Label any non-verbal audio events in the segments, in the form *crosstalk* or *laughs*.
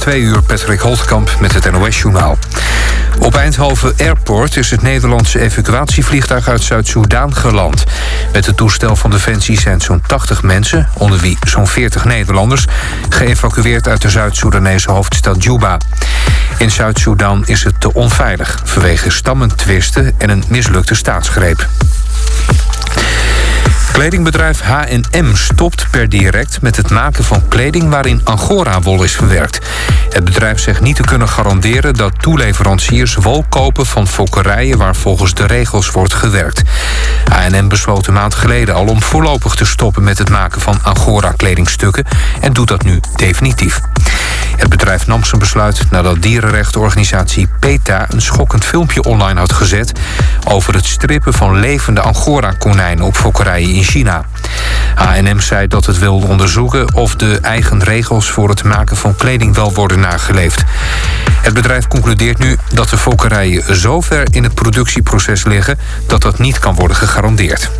twee uur Patrick Holtkamp met het NOS-journaal. Op Eindhoven Airport is het Nederlandse evacuatievliegtuig uit Zuid-Soedan geland. Met het toestel van Defensie zijn zo'n 80 mensen, onder wie zo'n 40 Nederlanders... geëvacueerd uit de Zuid-Soedanese hoofdstad Juba. In Zuid-Soedan is het te onveilig vanwege stammentwisten en een mislukte staatsgreep. Kledingbedrijf H&M stopt per direct met het maken van kleding waarin angora-wol is verwerkt. Het bedrijf zegt niet te kunnen garanderen dat toeleveranciers wol kopen van fokkerijen waar volgens de regels wordt gewerkt. H&M besloot een maand geleden al om voorlopig te stoppen met het maken van angora-kledingstukken en doet dat nu definitief. Het bedrijf nam zijn besluit nadat dierenrechtenorganisatie PETA een schokkend filmpje online had gezet over het strippen van levende angora-konijnen op fokkerijen in China. H&M zei dat het wil onderzoeken of de eigen regels voor het maken van kleding wel worden nageleefd. Het bedrijf concludeert nu dat de fokkerijen zo ver in het productieproces liggen dat dat niet kan worden gegarandeerd.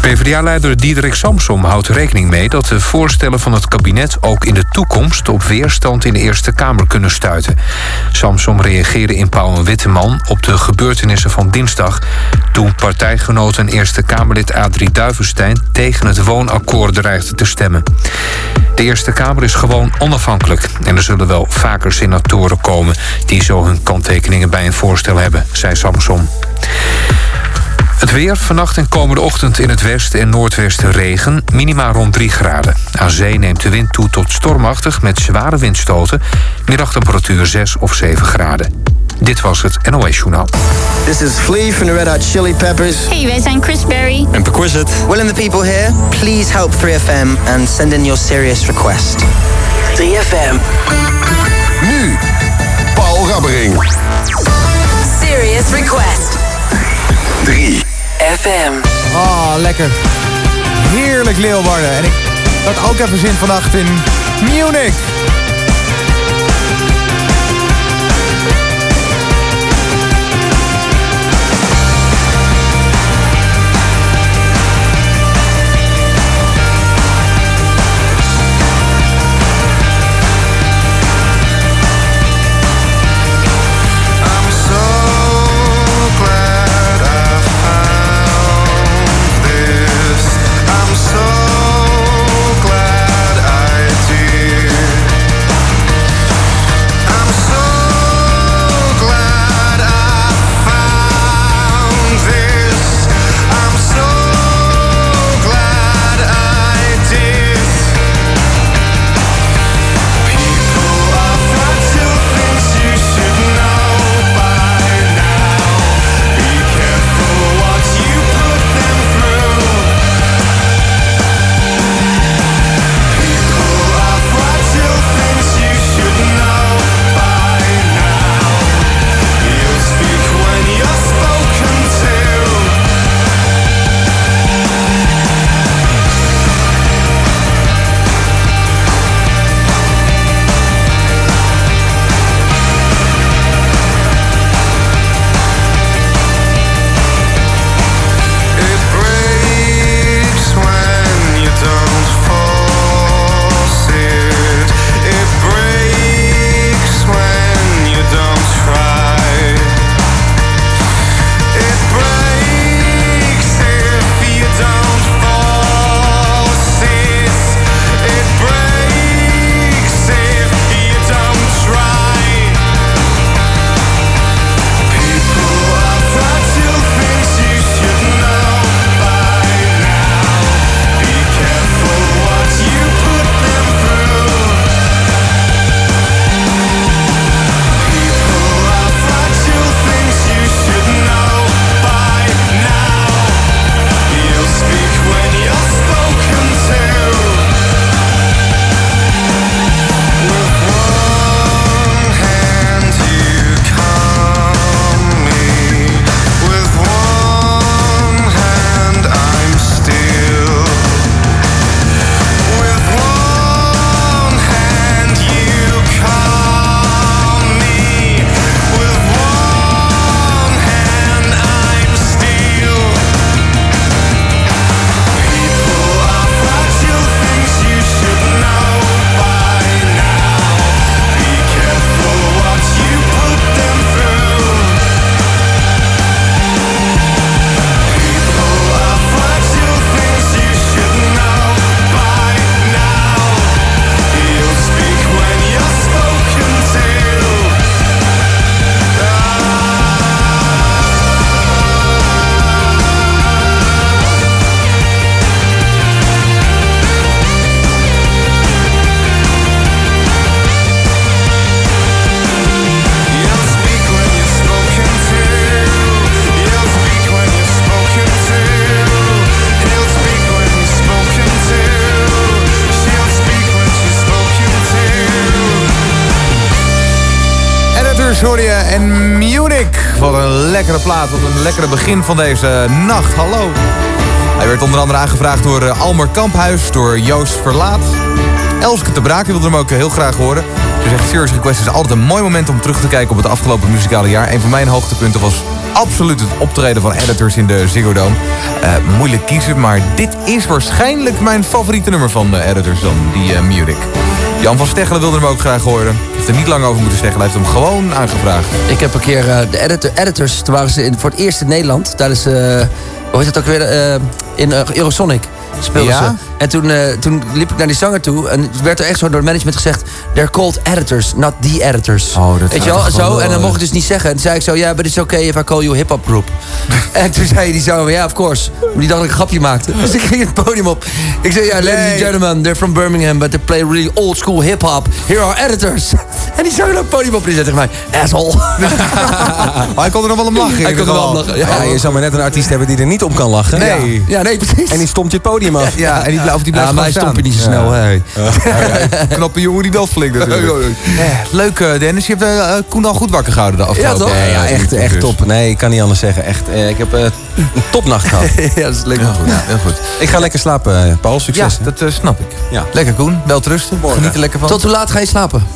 PvdA-leider Diederik Samsom houdt rekening mee dat de voorstellen van het kabinet ook in de toekomst op weerstand in de Eerste Kamer kunnen stuiten. Samsom reageerde in Pauw en Witteman op de gebeurtenissen van dinsdag toen partijgenoot en Eerste Kamerlid Adrie Duivenstein tegen het woonakkoord dreigde te stemmen. De Eerste Kamer is gewoon onafhankelijk en er zullen wel vaker senatoren komen die zo hun kanttekeningen bij een voorstel hebben, zei Samsom. Het weer, vannacht en komende ochtend in het westen en noordwesten regen. Minima rond 3 graden. Aan zee neemt de wind toe tot stormachtig met zware windstoten. Middagtemperatuur 6 of 7 graden. Dit was het NOS Journaal. This is Flea from the Red Hot Chili Peppers. Hey, wij zijn Chris Berry. En Perquisite. Will and the people here, please help 3FM and send in your serious request. 3FM. Nu, Paul Rabbering. Serious request. 3 FM. Oh, lekker. Heerlijk Leeuwarden. En ik had ook even zin vannacht in Munich. Van deze nacht. Hallo. Hij werd onder andere aangevraagd door eh, Almer Kamphuis, door Joost Verlaat. Elske te Braken wilde hem ook heel graag horen. Ze zegt, Serious Request is altijd een mooi moment om terug te kijken op het afgelopen muzikale jaar. Een van mijn hoogtepunten was absoluut het optreden van Editors in de Ziggo Dome. Eh, moeilijk kiezen, maar dit is waarschijnlijk mijn favoriete nummer van de Editors dan, die uh. Jan van Steggelen wilde hem ook graag horen. Heeft er niet lang over moeten zeggen, hij heeft hem gewoon aangevraagd. Ik heb een keer uh, de editor, editors, toen waren ze in, voor het eerst in Nederland tijdens, uh, hoe heet het ook weer, uh, in Eurosonic speelden Ja? ze. En toen, uh, toen liep ik naar die zanger toe en werd er echt zo door het management gezegd: they're called editors, not the editors. Oh, dat Weet je wel? is Zo, en dan mocht ik dus niet zeggen. En toen zei ik zo: ja, but it's okay if I call you a hip-hop group. En toen zei die zanger: ja, of course. Maar die dacht dat ik een grapje maakte. Dus ik ging het podium op. Ik zei: ja, ladies and gentlemen, they're from Birmingham, but they play really old school hip-hop. Here are editors. En die zanger op het podium op en die zei tegen mij: asshole. Maar *laughs* hij kon er nog wel om lachen. in Hij kon er wel om lachen, ja. Ja, je zou maar net een artiest hebben die er niet om kan lachen. Nee. Ja, nee, precies. En die stomt je het podium af. *laughs* Ja, en die, of die blijft Ja, maar staan. niet zo snel. Hey. *laughs* Knappe jongen die wel flink natuurlijk. Ja, leuk eh, Dennis, je hebt eh, Koen al goed wakker gehouden de afgelopen toch? Nee, ja, echt, echt dus. top. Nee, ik kan niet anders zeggen. Echt, eh, ik heb eh, een topnacht gehad. ja, dat is leuk. Heel goed, heel goed. Ik ga lekker slapen, eh, Paul. Ja, Succes. hè? dat eh, snap ik. Ja. Lekker Koen, wel rusten. Geniet er lekker van. Tot hoe laat ga je slapen?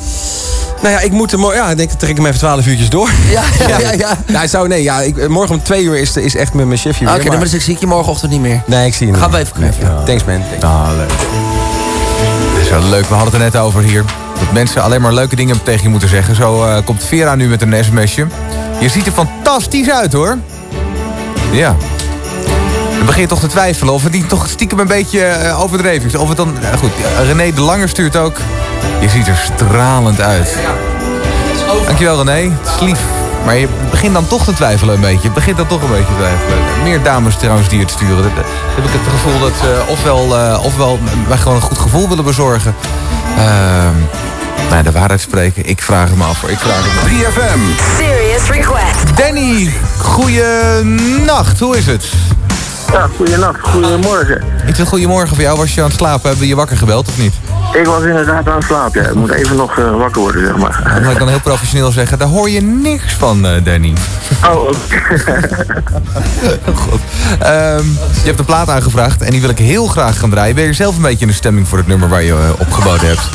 Nou ja, ik moet er morgen... Ja, ik denk, ik trek ik hem even 12 uurtjes door. *laughs* Ja, ja, ja. ja. *laughs* Zou, nee, ja, ik, morgen om twee uur is, is echt met mijn chefje Oké, weer. dan zie ik je morgenochtend niet meer. Nee, ik zie je niet. Gaan we even knuffelen. Ja. Thanks, man. Thanks. Ah, leuk. Het is wel leuk, we hadden het er net over hier. Dat mensen alleen maar leuke dingen tegen je moeten zeggen. Zo eh, komt Vera nu met een sms'je. Je ziet er fantastisch uit hoor. Ja. Dan begin je toch te twijfelen of het niet toch stiekem een beetje eh, overdreven is. Of het dan, eh, goed, eh, René de Langer stuurt ook. Je ziet er stralend uit. Dankjewel René, het is lief. Maar je begint dan toch te twijfelen een beetje. Je begint dan toch een beetje te twijfelen. Meer dames trouwens die het sturen. Heb ik het gevoel dat ze ofwel, eh, ofwel wij gewoon een goed gevoel willen bezorgen. Ehm nou, de waarheid spreken. Ik vraag het me af. hoor. Ik vraag het me af. 3FM. Serious request. Danny, goeienacht. Hoe is het? Ja, goedenacht, goedemorgen. Ik wil goedemorgen voor jou. Was je aan het slapen? Hebben we je wakker gebeld of niet? Ik was inderdaad aan het slapen. Ja. Ik moet even nog eh, wakker worden, zeg maar. Ik dan heel professioneel zeggen. Daar hoor je niks van, eh, Danny. Oh, *laughs* oké. God. Ehm, je hebt een plaat aangevraagd en die wil ik heel graag gaan draaien. Ben je zelf een beetje in de stemming voor het nummer waar je opgeboden hebt?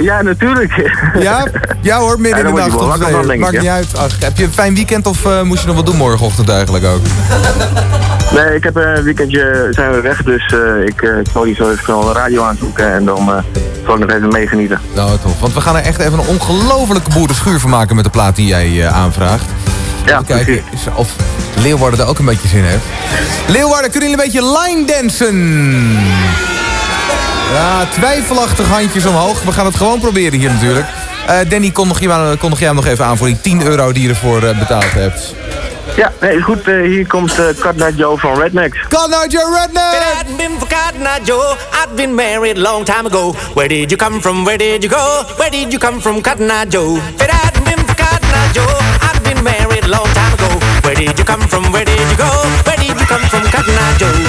Ja, natuurlijk. Ja? Ja hoor, midden Ja, in de nacht. of ik, Maakt ja. niet uit. Ach, heb je een fijn weekend of moest je nog wat doen morgenochtend eigenlijk ook? Nee, ik heb een weekendje, zijn we weg, dus eh, ik, eh, ik zal hier zo even snel de radio aanzoeken en dan eh, zal ik nog even meegenieten. Nou, tof. Want we gaan er echt even een ongelofelijke boerenschuur van maken met de plaat die jij eh, aanvraagt. Ja, kijken of Leeuwarden er ook een beetje zin in heeft. Leeuwarden, kunnen jullie een beetje line dansen? Ja, twijfelachtig handjes omhoog. We gaan het gewoon proberen hier natuurlijk. Eh, Danny, kondig, jij hem nog even aan voor die 10 euro die je ervoor eh, betaald hebt. Ja, nee, goed. eh, hier komt uh, Cut Night Joe van Rednecks. Come out your redneck! I'd been forgotten, now, Joe. I'd been married a long time ago. Where did you come from? Where did you go? Where did you come from, Cotton Joe? If I'd been forgotten, now, Joe. I'd been married a long time ago. Where did you come from? Where did you go? Where did you come from, Cotton Joe?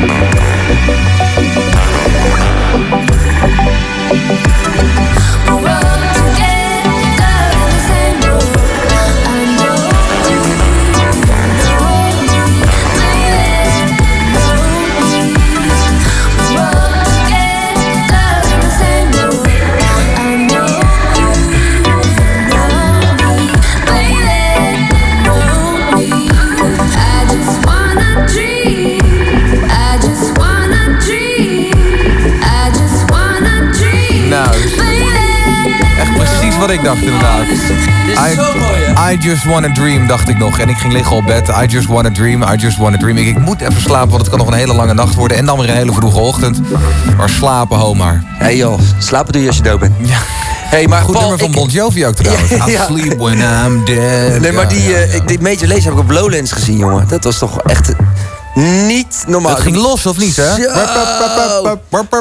We're wat ik dacht inderdaad. I, I just wanna dream, dacht ik nog. En ik ging liggen op bed. I just wanna dream, I just wanna dream. Ik, ik moet even slapen, want het kan nog een hele lange nacht worden. En dan weer een hele vroege ochtend. Maar slapen, ho maar. Hé hey joh, slapen doe je als je dood bent. Ja. Hey, maar Goed Paul, nummer van ik- Bon Jovi ook trouwens. I Ja. sleep when I'm dead. Nee, maar die, ja, eh, ja. die Major Lazer heb ik op Lowlands gezien, jongen. Dat was toch echt niet normaal. Dat ging los, of niet, hè? Zo.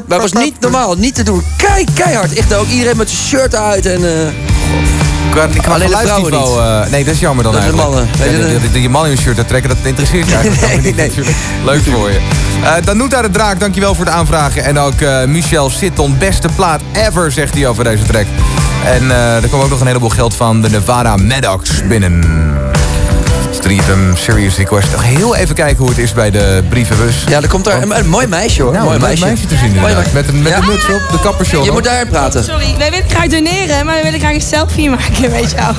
Dat was niet normaal, niet te doen. Kijk, keihard. Echt ook iedereen met zijn shirt uit en... eh, Qua, qua Alleen de vrouwen eh, nee, dat is jammer dan Dat is de eigenlijk. mannen. Ja, Nee, die- dat- die, die mannen in hun shirt te trekken, dat interesseert je eigenlijk *laughs* Nee, niet nee. Leuk voor je. Eh Danuta de Draak, dankjewel voor het aanvragen. En ook Michel Sitton, beste plaat ever, zegt hij over deze track. En er kwam ook nog een heleboel geld van de Nevada Maddox binnen. Streetum, Serious Request. Nog heel even kijken hoe het is bij de brievenbus. Ja, er komt daar een, een mooi meisje hoor. Nou, mooi een leuk meisje. meisje te zien Mooi inderdaad. Met een, met Ja? een muts op, de kappershow. Je moet daarin praten. Sorry, wij willen graag doneren, maar we willen graag een selfie maken met jou.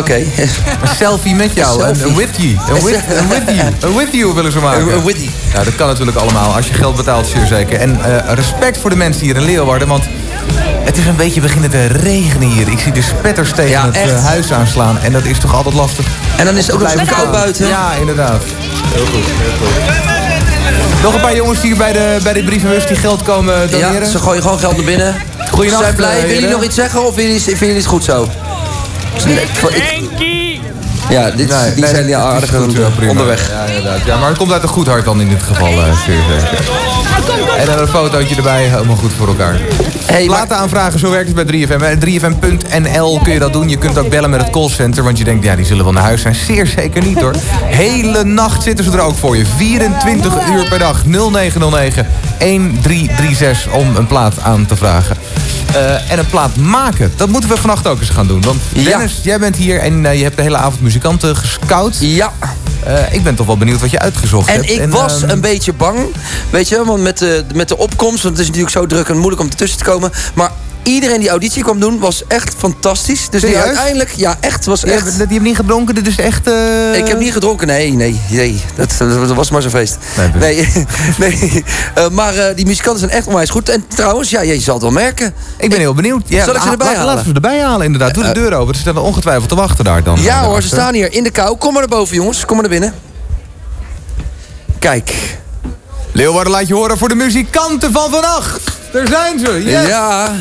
Oké. Een selfie met jou, Een with you. Een with, you. Een with you willen ze maken. Een- with you. Ja, dat kan natuurlijk allemaal. Als je geld betaalt, zeer zeker. En eh, respect voor de mensen hier in Leeuwarden, want het is een beetje beginnen te regenen hier. Ik zie de spetters tegen Ja, het eh, echt. huis aanslaan. En dat is toch altijd lastig. En dan is het ook nog Blijven koud gaan. buiten. Ja, inderdaad. Heel goed, heel goed. Nog een paar jongens hier bij de, bij de brievenbus die geld komen doneren. Ja, ze gooien gewoon geld naar binnen. Goeienacht, Ze zijn blij. eh, Willen jullie nog iets zeggen of vinden jullie, vinden jullie het goed zo? Ik- Ja, dit, Nee, die nee, zijn is aardig goed, prima. onderweg. Ja, inderdaad. Ja, maar het komt uit een goed hart dan in dit geval, eh, zeker. En dan een fotootje erbij, helemaal goed voor elkaar. Hey, Laten aanvragen, zo werkt het bij 3FM. En 3FM.nl kun je dat doen. Je kunt ook bellen met het callcenter, want je denkt, ja, die zullen wel naar huis zijn. Zeer zeker niet hoor. Hele nacht zitten ze er ook voor je. 24 uur per dag. 0909 1336 om een plaat aan te vragen. Eh, en een plaat maken. Dat moeten we vannacht ook eens gaan doen. Want Ja. Dennis, jij bent hier en eh, je hebt de hele avond muzikanten gescout. Ja, Eh, ik ben toch wel benieuwd wat je uitgezocht en hebt. ik was ehm, een beetje bang, weet je, want met de, met de opkomst, want het is natuurlijk zo druk en moeilijk om ertussen te komen. Maar iedereen die auditie kwam doen, was echt fantastisch. Dus die uiteindelijk, ja, echt, was echt... je hebt niet gedronken, dit is echt... eh, Ik heb niet gedronken, nee, nee, nee. Dat, dat was maar zo'n feest. Nee, Nee, *laughs* nee. Eh, maar eh, die muzikanten zijn echt onwijs goed. En trouwens, ja, je zal het wel merken. Ik ben heel benieuwd. Ja, Zal ik ze la- erbij laat- halen? Laten we ze erbij halen, inderdaad. Doe de deur open. Ze staan er ongetwijfeld te wachten daar dan. Ja hoor, ze staan hier in de kou. Kom maar naar boven, jongens. Kom maar naar binnen. Kijk. Leeuwarden laat je horen voor de muzikanten van vannacht. Daar zijn ze. Yes. Ja.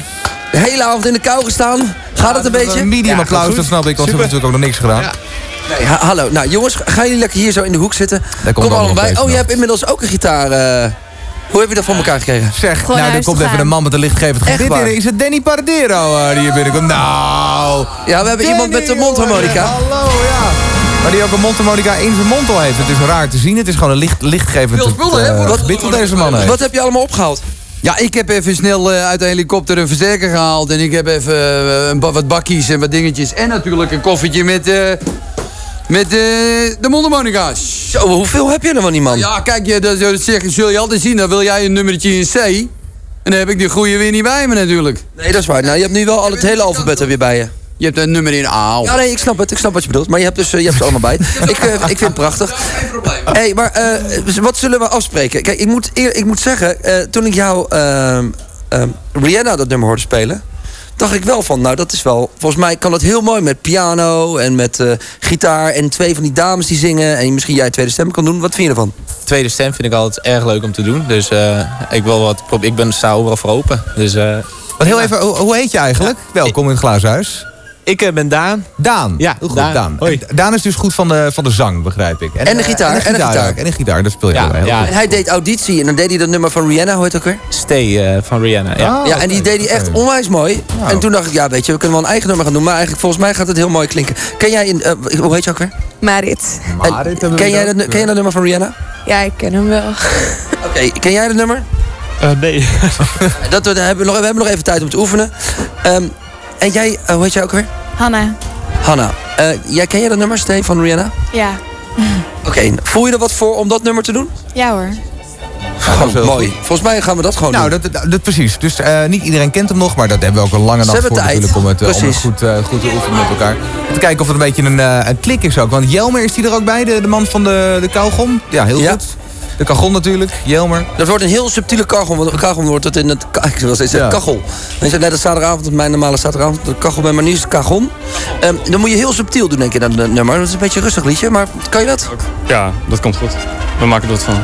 De hele avond in de kou gestaan. Gaat het een beetje? Een medium Ja, applaus, dat snap ik. Want ze hebben natuurlijk ook nog niks gedaan. Nee, ha- hallo. Nou, jongens, gaan jullie lekker hier zo in de hoek zitten? Daar komt Kom allemaal bij. Oh, je hebt inmiddels ook een gitaar. eh. Hoe heb je dat voor elkaar gekregen? Zeg, Gewoon nou, er komt even een man met een lichtgevend waar? in. Is het Danny Paradero eh, die hier binnenkomt? Nou... Ja, we hebben iemand met de mondharmonica. jongen, Hallo, ja. Maar die ook een mondharmonica in zijn mond al heeft. Het is raar te zien. Het is gewoon een licht, lichtgevend Veel spullen, hè, eh, wat deze man heeft. Wat heb je allemaal opgehaald? Ja, ik heb even snel eh, uit de helikopter een versterker gehaald. En ik heb even eh, een ba- wat bakkies en wat dingetjes. En natuurlijk een koffertje met, eh, met eh, de mondharmonica's. Zo, hoeveel heb je er van die man? Ja, kijk, je, dat, dat zeg, zul je altijd zien. Dan wil jij een nummertje in C. En dan heb ik die goede weer niet bij me natuurlijk. Nee, dat is waar. Nou, je hebt nu wel al het hele alfabet heb je bij je. Je hebt een nummer in A. Ja, nee, ik snap het. Ik snap wat je bedoelt. Maar je hebt, dus, eh, je hebt ze allemaal bij. *laughs* ik, eh, ik vind het prachtig. Hé, hey, maar eh, wat zullen we afspreken? Kijk, ik moet, eer, ik moet zeggen, eh, toen ik jou ehm, ehm, Rihanna dat nummer hoorde spelen... dacht ik wel van, nou, dat is wel... Volgens mij kan dat heel mooi met piano en met eh, gitaar... en twee van die dames die zingen... en misschien jij tweede stem kan doen. Wat vind je ervan? Tweede stem vind ik altijd erg leuk om te doen. Dus eh, ik, wil wat, ik ben sta overal voor open. Dus, eh, Wat heel even, hoe, hoe heet je eigenlijk? Welkom in het glazen huis. Ik eh, ben Daan. Daan. Ja, heel goed. Daan. Daan. Hoi. En Daan is dus goed van de, van de zang, begrijp ik. En de eh, gitaar, En de en de gitaar. En de gitaar, dat speel je Ja, heel, heel ja. goed. En hij deed auditie en dan deed hij dat nummer van Rihanna, hoe heet het ook weer? Stay eh, van Rihanna. Ja. Ah, Ja, en die deed hij echt onwijs mooi. Nou. En toen dacht ik, ja, weet je, we kunnen wel een eigen nummer gaan doen. Maar eigenlijk, volgens mij gaat het heel mooi klinken. Ken jij, een, eh, hoe heet je ook weer? Marit. En Marit ken, jij dat, ken jij dat nummer van Rihanna? Ja, ik ken hem wel. *laughs* Oké, ken jij dat nummer? Eh, nee. *laughs* Dat, we, hebben we, nog, we hebben nog even tijd om te oefenen. Ehm, en jij, eh, hoe heet jij ook weer? Hanna. Hanna. Eh, jij ken jij dat nummer, Steve, van Rihanna? Ja. *laughs* Oké, voel je er wat voor om dat nummer te doen? Ja hoor. Gewoon mooi. Volgens mij gaan we dat gewoon Nou, doen. dat, dat, dat precies. Dus eh, niet iedereen kent hem nog, maar dat hebben we ook een lange nacht voor tijd. natuurlijk om het, om het goed, eh, goed te oefenen met elkaar. Om te kijken of het een beetje een, eh, een klik is ook. Want Jelmer is die er ook bij, de, de man van de, de kauwgom? Ja, heel Ja. goed. De kagon natuurlijk, Jelmer. Dat wordt een heel subtiele kachel. Want een kachel wordt het in het... *laughs* Ik wil steeds zeggen Ja. kachel. Dan is het net als zaterdagavond, mijn normale zaterdagavond, de kachel bij maar nu is het kagon. Ehm, dan moet je heel subtiel doen, denk ik, aan het nummer. Dat is een beetje een rustig liedje, maar kan je dat? Ja, dat komt goed. We maken er wat van.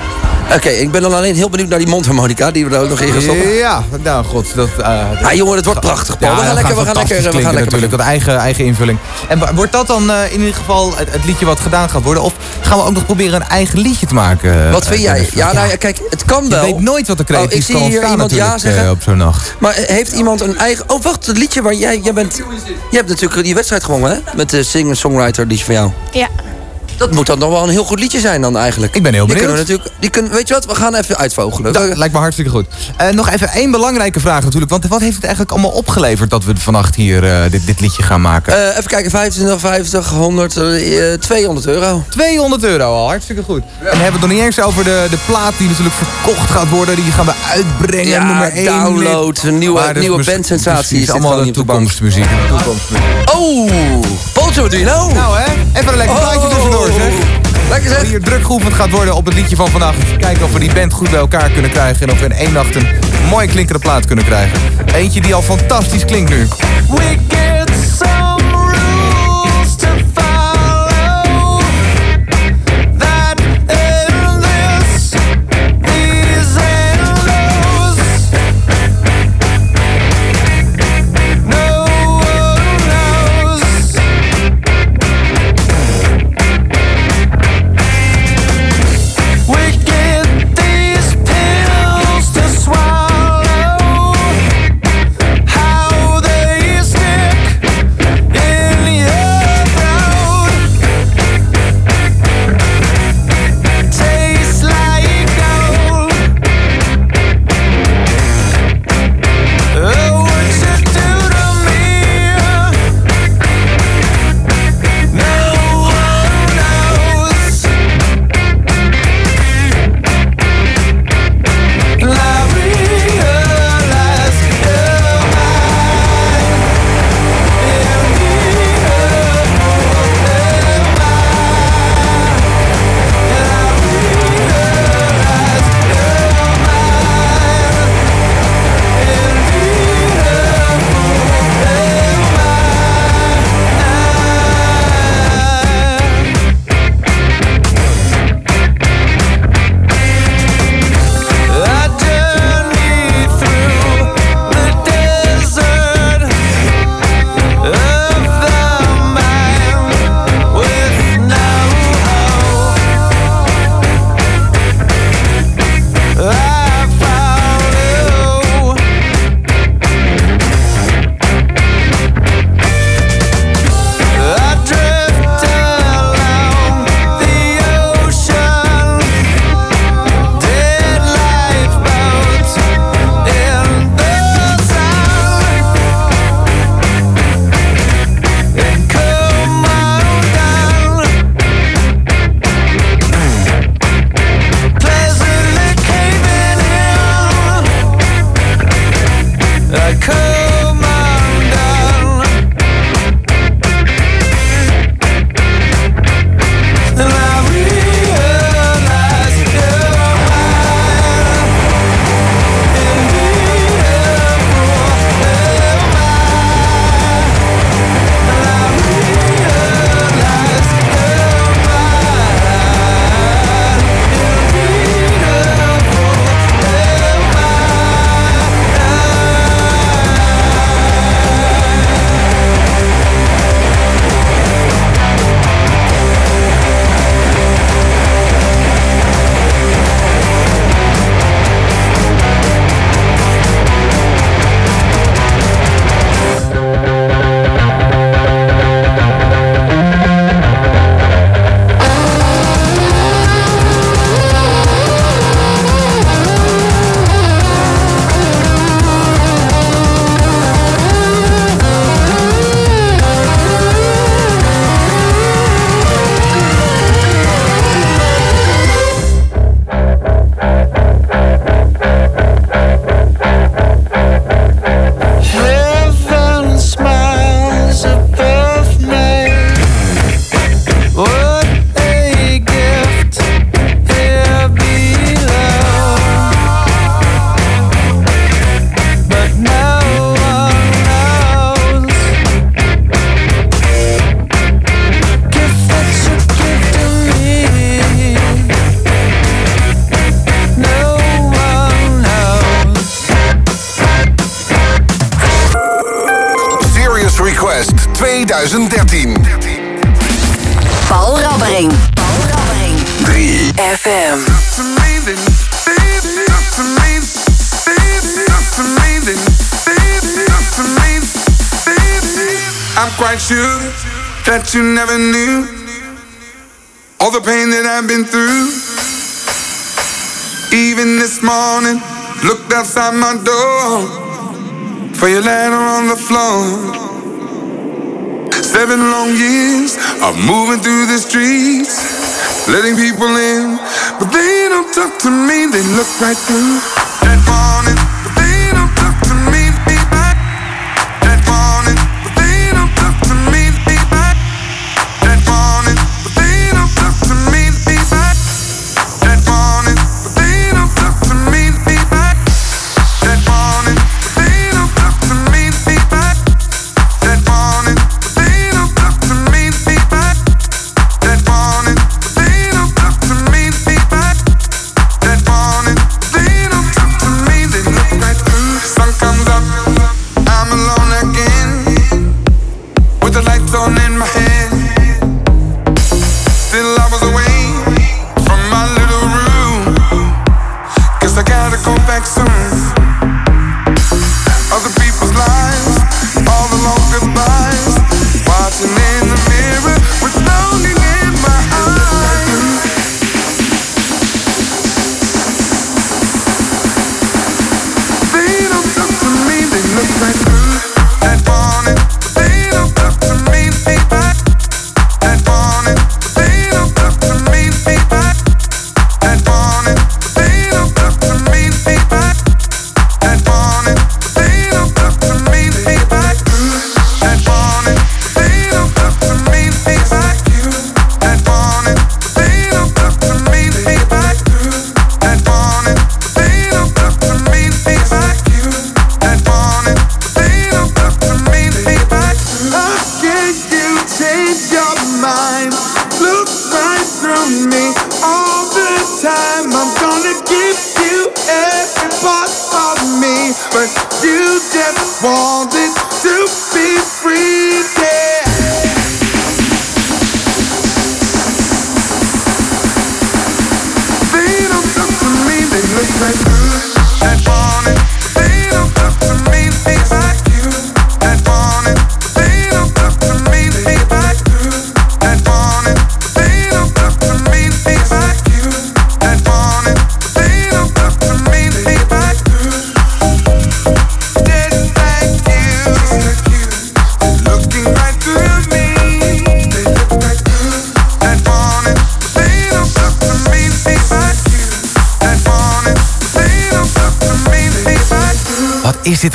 Oké, ik ben dan alleen heel benieuwd naar die mondharmonica, die we er ook nog in gaan stoppen. Ja, nou god. Dat, eh, Ah jongen, het wordt prachtig, Paul. we gaan lekker, we gaan lekker, we gaan lekker. natuurlijk. Dat eigen, eigen invulling. En wordt dat dan eh, in ieder geval het, het liedje wat gedaan gaat worden? Of gaan we ook nog proberen een eigen liedje te maken? Wat vind eh, jij? Ja, nou ja, kijk, het kan Je wel. weet nooit wat er Oh, ik creatief zie kan hier ontstaan iemand ja zeggen. op zo'n nacht. Maar heeft iemand een eigen... Oh, wacht, het liedje waar jij... jij bent, je hebt natuurlijk die wedstrijd gewonnen, hè? Met de singer-songwriter liedje van jou. Ja. Dat moet dan nog wel een heel goed liedje zijn dan eigenlijk. Ik ben heel Die benieuwd. kunnen we natuurlijk... Die kunnen, weet je wat, we gaan even uitvogelen. Dat lijkt me hartstikke goed. Eh, nog even één belangrijke vraag natuurlijk. Want wat heeft het eigenlijk allemaal opgeleverd dat we vannacht hier eh, dit, dit liedje gaan maken? Eh, even kijken, 25, 50, 100, eh, 200 euro. 200 euro al, hartstikke goed. En dan hebben we het nog niet eens over de, de plaat die natuurlijk verkocht gaat worden. Die gaan we uitbrengen. Ja, nummer 1 download, een nieuwe, nieuwe bandsensatie. is allemaal de toekomstmuziek. Oh, Pootje, wat doe je nou? Nou hè, even een lekker plaatje Oh. Zeg. Lekker zeg. Die hier druk geoefend gaat worden op het liedje van vannacht. Kijken of we die band goed bij elkaar kunnen krijgen. En of we in één nacht een mooi klinkende plaat kunnen krijgen. Eentje die al fantastisch klinkt nu. Outside my door for your letter on the floor. Seven long years of moving through the streets, letting people in, but they don't talk to me. They look right through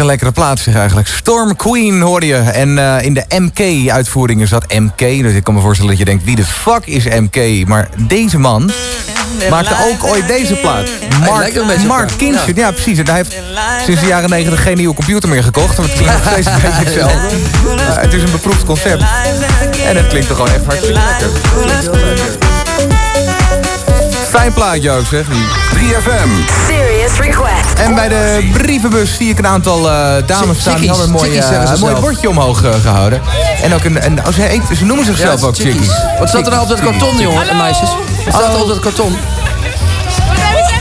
een lekkere plaats zeg eigenlijk. Storm Queen hoorde je. En eh, in de MK-uitvoeringen zat MK. Dus ik kan me voorstellen dat je denkt, wie de fuck is MK? Maar deze man maakte ook ooit deze plaat. Mark, Mark. Kinchen. Ja. precies. En hij heeft sinds de jaren negentig geen nieuwe computer meer gekocht. Want het klinkt nog steeds een *laughs* beetje hetzelfde. Eh, het is een beproefd concept. En het klinkt er gewoon echt hartstikke lekker. Fijn plaatje ook zeg. 3FM. Serious Request. En bij de brievenbus zie ik een aantal eh, dames staan. Die Chickies, hadden een mooi, chickies eh, een mooi zelf. bordje omhoog eh, gehouden. En ook een, een oh, ze, ze noemen zichzelf Ja, ook chickies. chickies. Wat staat er nou op dat karton, jongen en meisjes? Wat staat er op dat karton?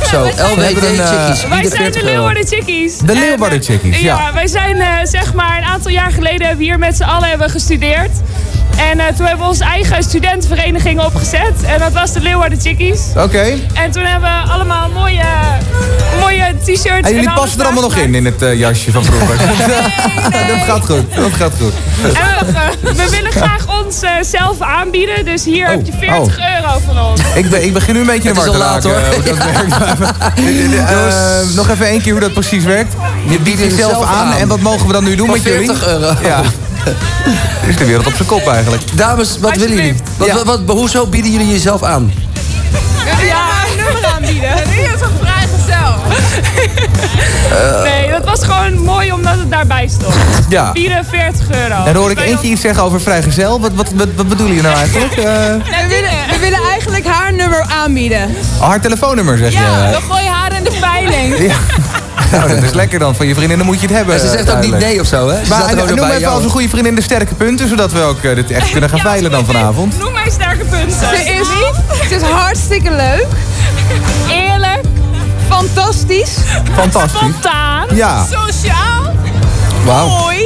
Zo, We hebben LWD een, Chickies. Wij zijn 40 de? Leeuwarden Chickies. De En, Leeuwarden Chickies, ja. wij zijn eh, zeg maar een aantal jaar geleden hebben we hier met z'n allen hebben gestudeerd. En eh, toen hebben we onze eigen studentenvereniging opgezet. En dat was de Leeuwarden Chickies. Oké. En toen hebben we allemaal mooie, mooie t-shirts. En en jullie passen er allemaal nog in, in het eh, jasje van vroeger. *laughs* *laughs* dat gaat goed, dat gaat goed. En we, eh, we willen graag ons zelf aanbieden. Dus hier heb je 40 euro van ons. Ik, ben, ik begin nu een beetje in de war is te laat, raken. hoor. dat *laughs* werkt. Eh, nog even één keer hoe dat precies werkt. Je biedt jezelf aan. aan. En wat mogen we dan nu doen Van met jullie? 40 euro. Ja. *laughs* Is de wereld op zijn kop eigenlijk. Dames, wat willen jullie? Wat, Ja. wat, wat, hoezo bieden jullie jezelf aan? Ja, een nummer aanbieden. Nee, dat is toch vrijgezel? Nee, dat was gewoon mooi omdat het daarbij stond. Ja. Bieden 40 euro. En dan hoor ik eentje iets zeggen over vrijgezel. Wat, wat, wat, wat bedoelen jullie nou eigenlijk? Eh, We willen, we willen eigenlijk haar nummer aanbieden. oh, haar telefoonnummer zeg je. Ja, we gooien haar in de veiling. Ja. Nou, dat is lekker dan. Van je vriendin dan moet je het hebben. En ze zegt ook niet nee of zo, hè? Ze Maar zat er ook nog noem even jou. als een goede vriendin de sterke punten, zodat we ook eh, dit echt kunnen gaan veilen dan vanavond. Noem mijn sterke punten. Ze is, ze is hartstikke leuk. Eerlijk. Fantastisch. Fantastisch. Spontaan. Ja. Sociaal. Wauw. Mooi.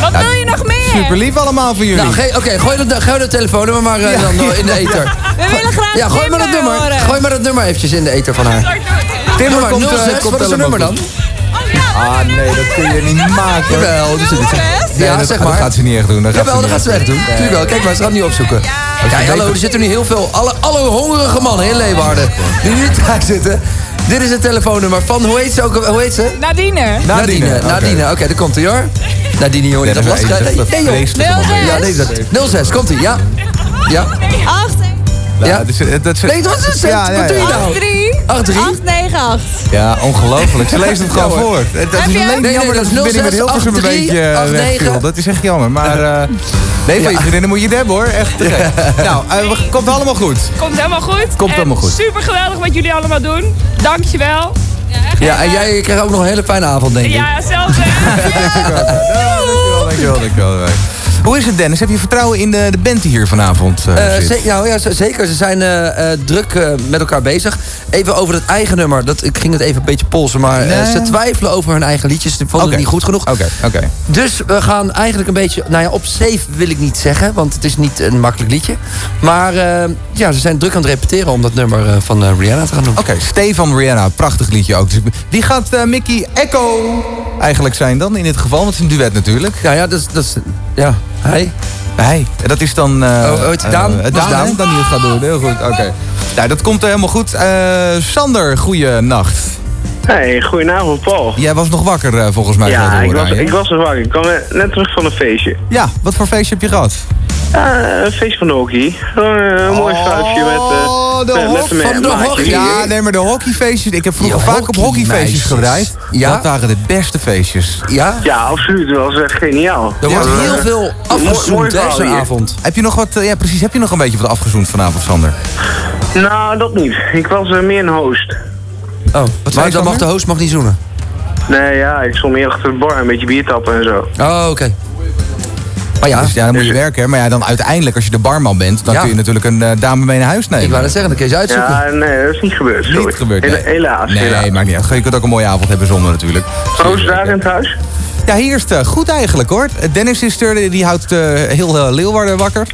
Wat wil je nog meer? Super lief allemaal van jullie. Nou, ge- oké, gooi dat, gooi dat telefoonnummer maar eh, Ja. dan eh, in de *laughs* ether. We willen graag Ja, gooi maar dat nummer. horen. Gooi maar dat nummer eventjes in de ether van haar. Timmer komt, eh, 06, komt wat is helemaal nummer dan? goed. Ah, nee, dat kun je niet maken. Jawel, dus het is... Nee, Ja, dat, zeg dat maar. gaat ze niet echt doen. Dat Jawel, dat gaat ze niet echt doen. Tuurlijk wel. Kijk maar, ze gaat het niet opzoeken. Ja, hallo, er zitten nu heel veel... Alle, alle hongerige mannen in Leeuwarden die nu thuis zitten. Dit is het telefoonnummer van... Hoe heet ze ook? Hoe heet ze? Nadine. Nadine. oké. Nadine. Oké, daar komt hij hoor. Nadine, jongen, Ja, dat dat lastig. echt Nee, nee, joh. vreselijke moment. Ja, nee, dat, 06, komt hij. Ja. Ja. 8, Ja. dat is, dat is, Nee, wat is het? Ja, ja, Wat doe je ja. nou? 3, 8, 3. 8, 9, 8. Ja, ongelooflijk. Ze *laughs* leest het gewoon Ja, voor. Het- Dat Heb is alleen Nee, jammer nee, dat de met 06, Hilversum een 83, beetje eh, 89. wegviel. Dat is echt jammer. Maar *laughs* eh, nee, van je vriendinnen moet je het hebben hoor. Echt te gek. Nou, we- komt allemaal goed. Komt helemaal goed. Komt En helemaal goed. Super geweldig wat jullie allemaal doen. Dankjewel. Ja, en jij krijgt ook nog een hele fijne avond, denk ik. Ja, zelfs. *laughs* Dankjewel, dankjewel, dankjewel. Hoe is het Dennis? Heb je vertrouwen in de, de band die hier vanavond eh, Eh, zit? nou ja, ze- zeker. Ze zijn eh, druk met elkaar bezig. Even over het eigen nummer. Dat, ik ging het even een beetje polsen, maar Nee. ze twijfelen over hun eigen liedjes. Ze vonden Oké. het niet goed genoeg. Oké, oké. Dus we gaan eigenlijk een beetje... Nou ja, op safe wil ik niet zeggen, want het is niet een makkelijk liedje. Maar ja, ze zijn druk aan het repeteren om dat nummer van Rihanna te gaan doen. Oké, Stefan Rihanna, prachtig liedje ook. Dus wie gaat Mickey Echo eigenlijk zijn dan in dit geval? Want het is een duet natuurlijk. Ja, ja, dat is... Dat is ja, hij. Hij. En dat is dan... eh Oh, oh, het is Daan? eh, Dat is Daan, Daan. Dan die het gaat doen. Heel goed, oké. Nou, dat komt helemaal goed. Eh, Sander, goeie nacht. Hey, goedenavond Paul. Jij was nog wakker eh, volgens mij. Ja, ik was, ik was er wakker. Ik kwam eh, net terug van een feestje. Ja, wat voor feestje heb je gehad? Een feest van de hockey. Gewoon, eh, een mooi met, eh Oh, de met, van de maatjes. hockey. Ja, nee, maar de hockeyfeestjes. Ik heb vroeger Die vaak op hockeyfeestjes gedraaid. Ja? Dat waren de beste feestjes. Ja? Ja, absoluut. Dat was echt geniaal. Er wordt Ja, heel eh, veel afgezoend, hier. avond. Heb je nog wat, eh, ja precies, heb je nog een beetje wat afgezoend vanavond, Sander? Nou, dat niet. Ik was eh, meer een host. Oh, zei maar dan mag de host mag niet zoenen. Nee, ja, ik stond meer achter de bar, een beetje bier tappen en zo. Oh, oké. Maar ja, Dus ja, dan moet je werken. hè. Maar ja, dan uiteindelijk, als je de barman bent, dan Ja. kun je natuurlijk een eh, dame mee naar huis nemen. ik wou dat zeggen, dan kun je ze uitzoeken. Ja, nee, dat is niet gebeurd. Sorry. Niet gebeurd, nee. Helaas, Nee, helaas. maakt niet uit. Je kunt ook een mooie avond hebben zonder natuurlijk. Roos daar in het huis? Ja, hier is het eh, goed eigenlijk hoor. Dennis is er, die houdt eh, heel eh, Leeuwarden wakker.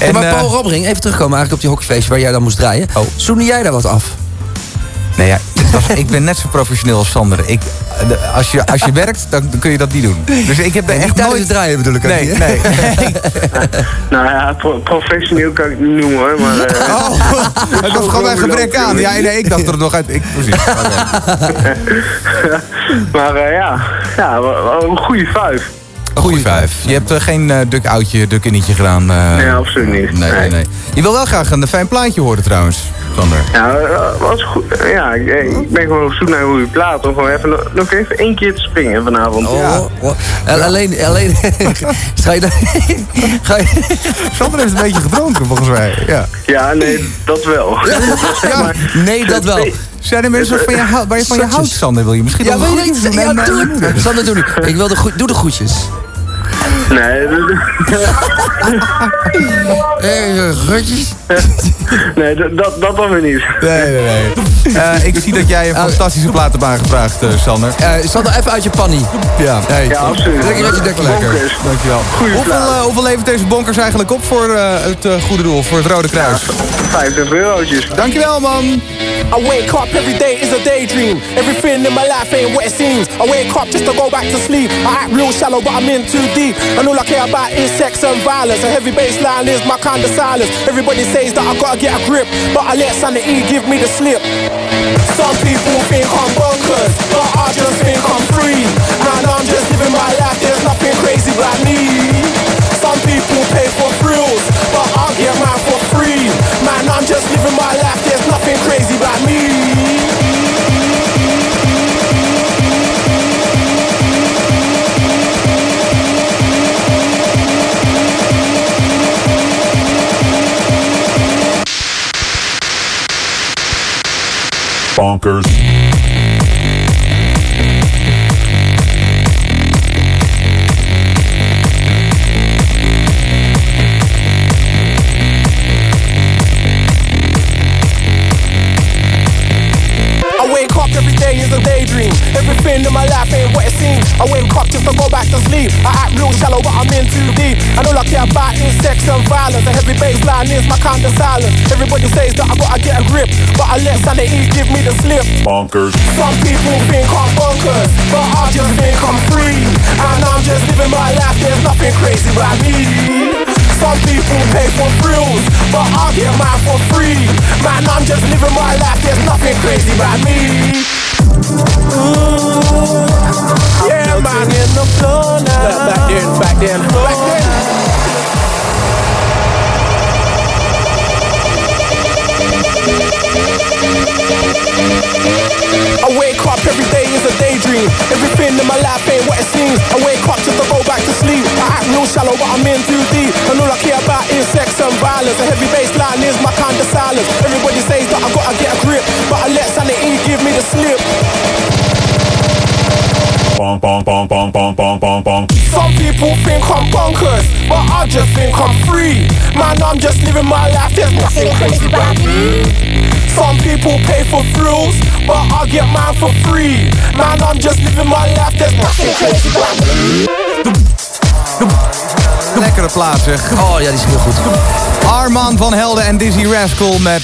Ja, maar eh, Paul Robbering, even terugkomen eigenlijk op die hockeyfeestje waar jij dan moest draaien. Oh. Zoende jij daar wat af? Nee, ja, was- ik ben net zo professioneel als Sander. Ik, de- als, je, als je *laughs* werkt, dan, dan kun je dat niet doen. Dus ik heb er echt nooit... draaien bedoel ik Nee, niet, nee. *laughs* Nou ja, pro- professioneel kan ik het niet noemen hoor, maar... eh, Oh, *laughs* het was gewoon een gebrek aan. Ja, nee, ik dacht er nog uit. Ik, precies. Maar eh, ja, ja, een goede vijf. Een goede vijf. Je hebt eh, geen eh duck-outje, duck-innetje gedaan? eh? Nee, absoluut niet. Nee, Nee. nee. Je wil wel graag een fijn plaatje horen trouwens, Sander. Ja, eh, was goed. Ja, ik, ik ben gewoon op zoek naar een goede plaat om gewoon even, nog- nog even één keer te springen vanavond. Oh, oh. En Alleen, alleen, *laughs* ga je *laughs* ga je, Sander heeft een beetje gedronken volgens mij. Ja. Ja, nee, dat wel. *laughs* Ja, nee, dat wel. Zijn er mensen van je, waar je van je houdt, Sander? Wil je misschien Ja, wil je niet? Ja, eh, doe je het. Sander, doe het. Ik wil de doe de groetjes. Nee, dat- *laughs* Eh, groetjes. *laughs* nee dat, dat, dat dan weer niet. Nee, nee, nee. Eh, ik zie dat jij een fantastische plaat hebt aangevraagd, eh, Sander. Eh Sander, even uit je pannie. Ja. Hey. Ja, absoluut. Lekker uit je dekje. Lekker. Bonkers. Dankjewel. Goeie Hoeveel, plaat. eh, hoeveel levert deze bonkers eigenlijk op voor eh, het eh, goede doel, voor het Rode Kruis? 25 eurotjes. Dankjewel, man. I wake up every day is a daydream. Everything in my life ain't what it seems. I wake up just to go back to sleep. I act real shallow, but I'm in too deep. And all I care about is sex and violence. A heavy baseline is my kind of silence. Everybody says that I gotta get a grip, but I let sanity give me the slip. Some people think I'm bonkers, but I just think I'm free. And I'm just Bonkers. My life ain't what it seems. I wake up just to go back to sleep. I act real shallow, but I'm in too deep. And all I care about is sex and violence. A heavy baseline is my kind of silence. Everybody says that I gotta get a grip, but I let sanity give me the slip. Bonkers. Some people think I'm bonkers, but I just think I'm free. And I'm just living my life, there's nothing crazy about me. Some people pay for thrills, but I get mine for free. Man, I'm just living my life, there's nothing crazy about me. Ooh, yeah, man, in the floor now. Back then, back then, back then. I wake up every day is a daydream. Everything in my life ain't what it seems. I wake up to go back to sleep. I act real shallow, but I'm in too deep. And all I care about is sex and violence. A heavy bass line is my kind of silence. Everybody says that I gotta get a grip, but I let sanity give me the slip. Bonk, bonk, bonk, bonk, bonk, bonk, bonk, bonk. Some people think I'm bonkers, but I just think I'm free. Man, I'm just living my life, there's nothing crazy about me. Some people pay for thrills, but I get mine for free. Man, I'm just living my life, there's nothing crazy about me. Lekkere plaat zeg. Oh ja, die is heel goed. Arman van Helden en Dizzy Rascal met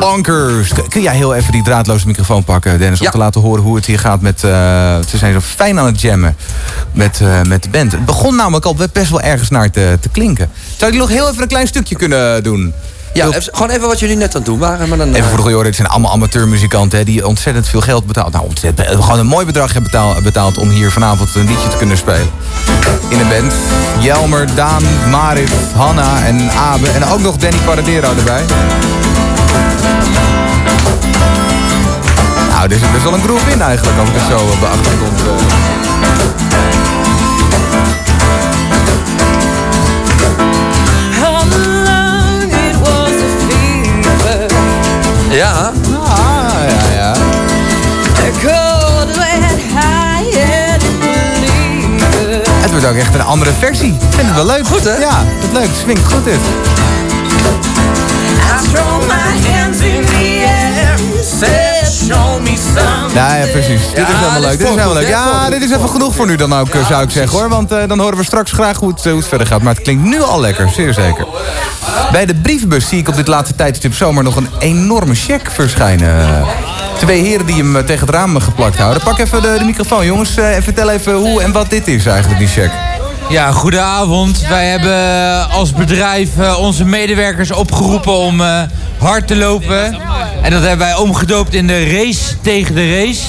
Bonkers. Kun jij heel even die draadloze microfoon pakken, Dennis, om te laten horen hoe het hier gaat met... eh, ze zijn zo fijn aan het jammen met, eh, met de band. Het begon namelijk al best wel ergens naar te, te klinken. Zou ik nog heel even een klein stukje kunnen doen? Ja, gewoon even wat jullie net aan het doen waren. Maar dan, Even eh, voor de goede orde, zijn allemaal amateurmuzikanten hè, die ontzettend veel geld betaald. Nou, ontzettend, gewoon een mooi bedrag hebben betaald, betaald om hier vanavond een liedje te kunnen spelen. In een band. Jelmer, Daan, Marit, Hanna en Abe. En ook nog Danny Paradero erbij. Nou, dit is best wel een groove in eigenlijk, als ik het zo op de achtergrond... Ja. Ah, ja, ja. Het wordt ook echt een andere versie. Ik vind het wel leuk. Goed, hè? Ja, het is leuk. Het swingt goed, dit. Ja, ja, precies. dit is helemaal leuk. Dit is helemaal leuk. Ja, dit is even genoeg voor nu dan ook, eh, zou ik zeggen hoor. Want eh, dan horen we straks graag hoe het, eh, hoe het verder gaat. Maar het klinkt nu al lekker, zeer zeker. Bij de brievenbus zie ik op dit laatste tijdstip zomaar nog een enorme check verschijnen. Twee heren die hem tegen het raam geplakt houden. Pak even de, de microfoon, jongens. En vertel even hoe en wat dit is eigenlijk, die check. Ja, goedenavond. Wij hebben eh, als bedrijf eh, onze medewerkers opgeroepen om eh, hard te lopen. En dat hebben wij omgedoopt in de race tegen de race.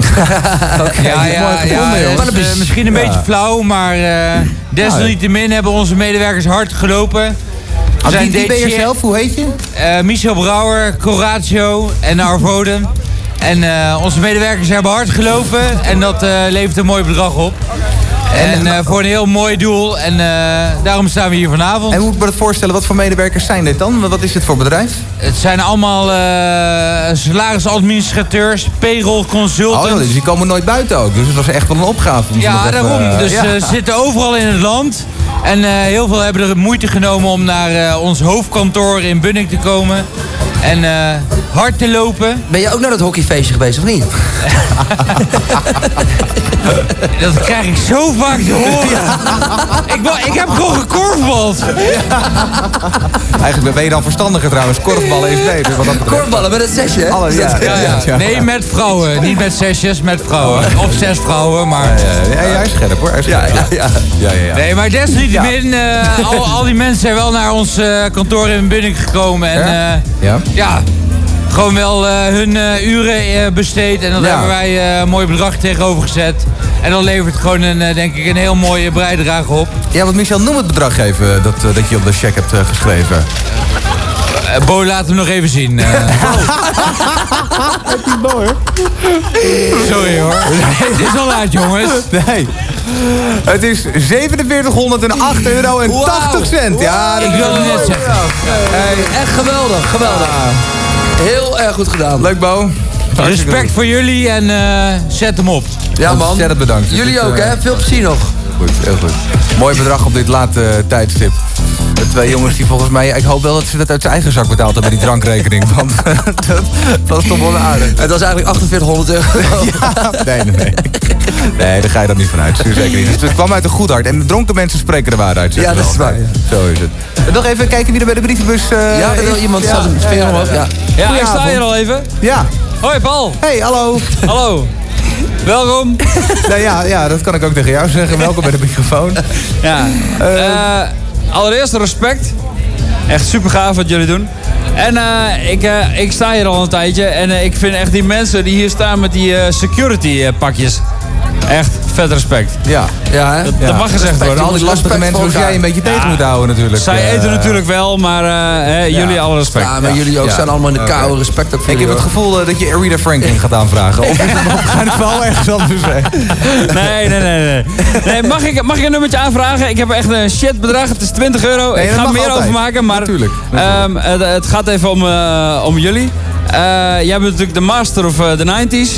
*laughs* ja, ja, mooi ja, is, eh, misschien een Ja. beetje flauw, maar eh, desalniettemin hebben onze medewerkers hard gelopen. Ah, wie- wie ben je zelf? Hoe heet je? Eh, Michel Brouwer, Coratio en Arvoden. En eh, onze medewerkers hebben hard gelopen en dat eh, levert een mooi bedrag op. En eh, voor een heel mooi doel. En eh, daarom staan we hier vanavond. En hoe moet ik me dat voorstellen? Wat voor medewerkers zijn dit dan? Wat is dit voor bedrijf? Het zijn allemaal eh salarisadministrateurs, payroll consultants. Oh, dus die komen nooit buiten ook. Dus het was echt wel een opgave. om Ja, daarom. eh, Dus ja. eh, ze zitten overal in het land. En eh, heel veel hebben er moeite genomen om naar eh, ons hoofdkantoor in Bunnik te komen. En eh, hard te lopen. Ben je ook naar dat hockeyfeestje geweest, of niet? *laughs* Dat krijg ik zo vaak te horen. Ik, ik heb gewoon gekorfbald. Eigenlijk ben je dan verstandiger trouwens. Korfballen is beter. Wat dat. Korfballen met een zesje, hè? Alle, Is ja. Nee, met vrouwen. Niet met zesjes, met vrouwen. Of zes vrouwen, maar... Ja, ja, hij is scherp hoor. Hij is scherp. Ja, ja, ja. ja, Nee, maar desalniettemin, eh, al, al die mensen zijn wel naar ons eh, kantoor in Bunnik gekomen. En Ja? Ja. gewoon wel eh, hun eh, uren eh, besteed. En dan Ja. hebben wij een mooi bedrag tegenover gezet. En dan levert het gewoon een, denk ik, een heel mooie bijdrage op. Ja, want Michel, noem het bedrag even dat, dat je op de check hebt geschreven. Eh, Bo, laat hem nog even zien. eh. *laughs* Sorry hoor. Het is al uit, jongens. Nee. Het is 4708 euro en 80 cent. Ja, dat Ik wilde net zeggen. Hey, echt geweldig, geweldig. Heel erg goed gedaan. Leuk, Bo. Respect voor jullie en eh, zet hem op. Ja, man. Ontzettend bedankt. Jullie Het ook, hè? Veel plezier nog. Goed, heel goed. Mooi bedrag op dit late eh, tijdstip. De twee jongens die volgens mij... Ik hoop wel dat ze dat uit zijn eigen zak betaald hebben, die drankrekening. Want *laughs* dat, dat is toch wel aardig. Het was eigenlijk 4800 euro. *laughs* Nee, nee, nee. Nee, daar ga je dan niet vanuit. Zeker niet. Dus het kwam uit een goed hart. En dronken mensen spreken de waarheid. Ja, dat is waar. Zo is het. En nog even kijken wie er bij de brievenbus... eh, Ja, er wil iemand staat een vinger omhoog. Ja. Ja, ik sta hier al even. Ja. Hoi Paul. Hey, hallo. Hallo. Welkom. *laughs* Nou ja, ja, dat kan ik ook tegen jou zeggen. Welkom bij de microfoon. *laughs* Ja. Eh, allereerst respect. Echt super gaaf wat jullie doen. En eh, ik, eh, ik sta hier al een tijdje en eh, ik vind echt die mensen die hier staan met die eh, security eh, pakjes. Echt vet respect. Ja. Ja, hè? Dat, Ja. dat mag gezegd Respect, worden. al die lastige mensen zoals jij een beetje tegen moet houden natuurlijk. Zij Eh, eten natuurlijk wel, maar eh, hè, jullie alle respect. Ja, maar jullie ook Ja. staan allemaal in de kou. Respect ook voor Ik heb het gevoel eh, dat je Aretha Franklin gaat aanvragen. Of is het wel *laughs* ergens anders zijn? Nee, nee, nee. nee. nee mag, ik, mag ik een nummertje aanvragen? Ik heb echt een shit bedrag. Het is 20 euro. Nee, ik ga er meer altijd. over maken. Maar Natuurlijk, ehm, het, het gaat even om, eh, om jullie. Eh, jij bent natuurlijk de master of the 90s.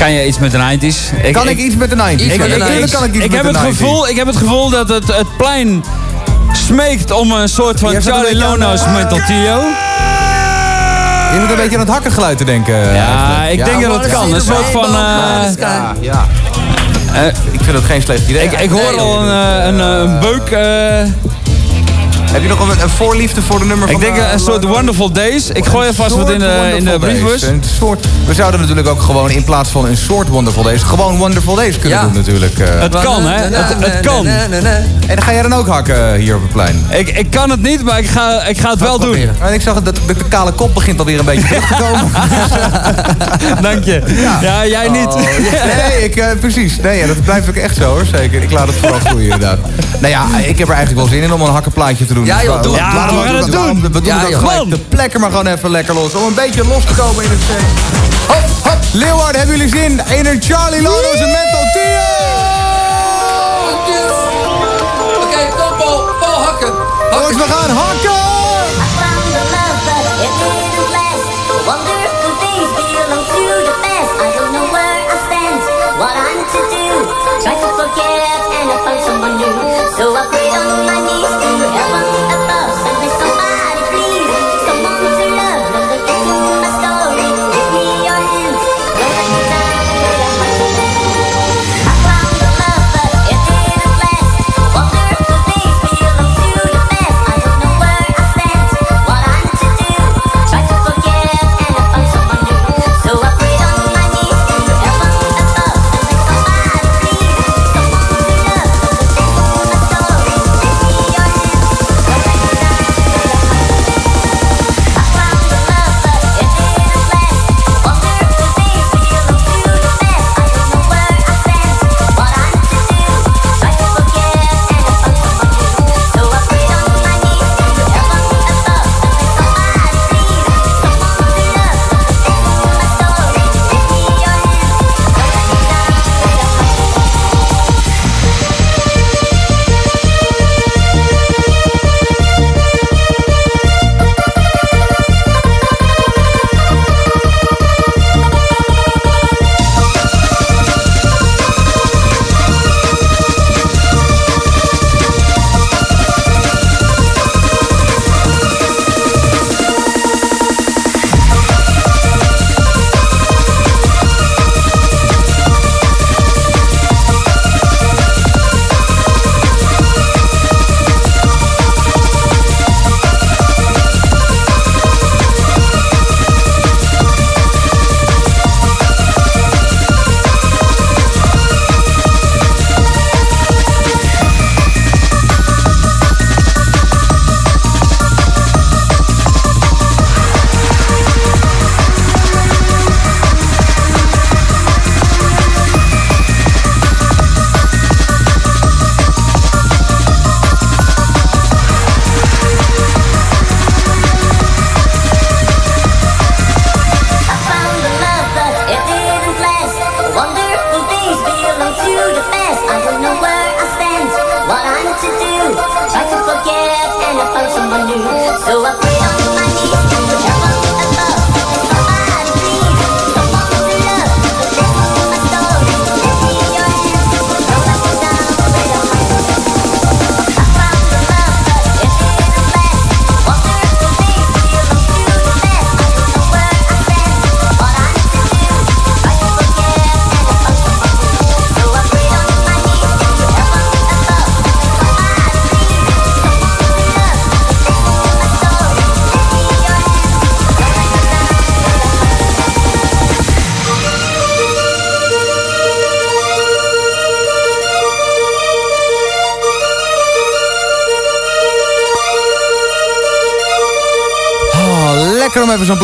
Kan je iets met de 90s? Kan ik iets met de 90s? Ik, Ja, ik, natuurlijk ik- kan ik iets ik met heb de het 90s. gevoel, ik heb het gevoel dat het, het plein smeekt om een soort van een Charlie Lono's eh, Mental Tio. Je moet een beetje aan het hakkengeluid te denken. Ja, ik denk dat het kan. Een soort van... eh, Ja, ja. eh, Ik vind het geen slecht idee. ik, ik hoor al een, eh, een, eh, een beuk... eh, Heb je nog een, een voorliefde voor de nummer ik van... denk eh, een soort Wonderful Days. Ik gooi alvast wat in de, in de briefbus. Een soort, we zouden natuurlijk ook gewoon in plaats van een soort Wonderful Days... gewoon Wonderful Days kunnen Ja. doen natuurlijk. eh. Het kan, hè? Het, het kan. En dan ga jij dan ook hakken hier op het plein? Ik, ik kan het niet, maar ik ga, ik ga het wel doen. En ik zag dat de, de kale kop begint alweer een beetje terug te komen. *laughs* Dank je. Ja, jij niet. Oh, nee, ik, eh, precies. Nee, ja, dat blijf ik echt zo hoor, zeker. Ik laat het vooral groeien inderdaad. Nou ja, ik heb er eigenlijk wel zin in om een hakkenplaatje te doen. Ja, joh, Dus doe het. waarom- Ja, waarom we gaan het doen. We doen Ja, joh. gelijk Man. de plekker maar gewoon even lekker los. Om een beetje los te komen in het set. Hop, hop. Leeuwarden, hebben jullie zin in een Charlie Lono's en Mental Tio? Oké, kom Paul. Paul hakken. Jongens, we gaan hakken!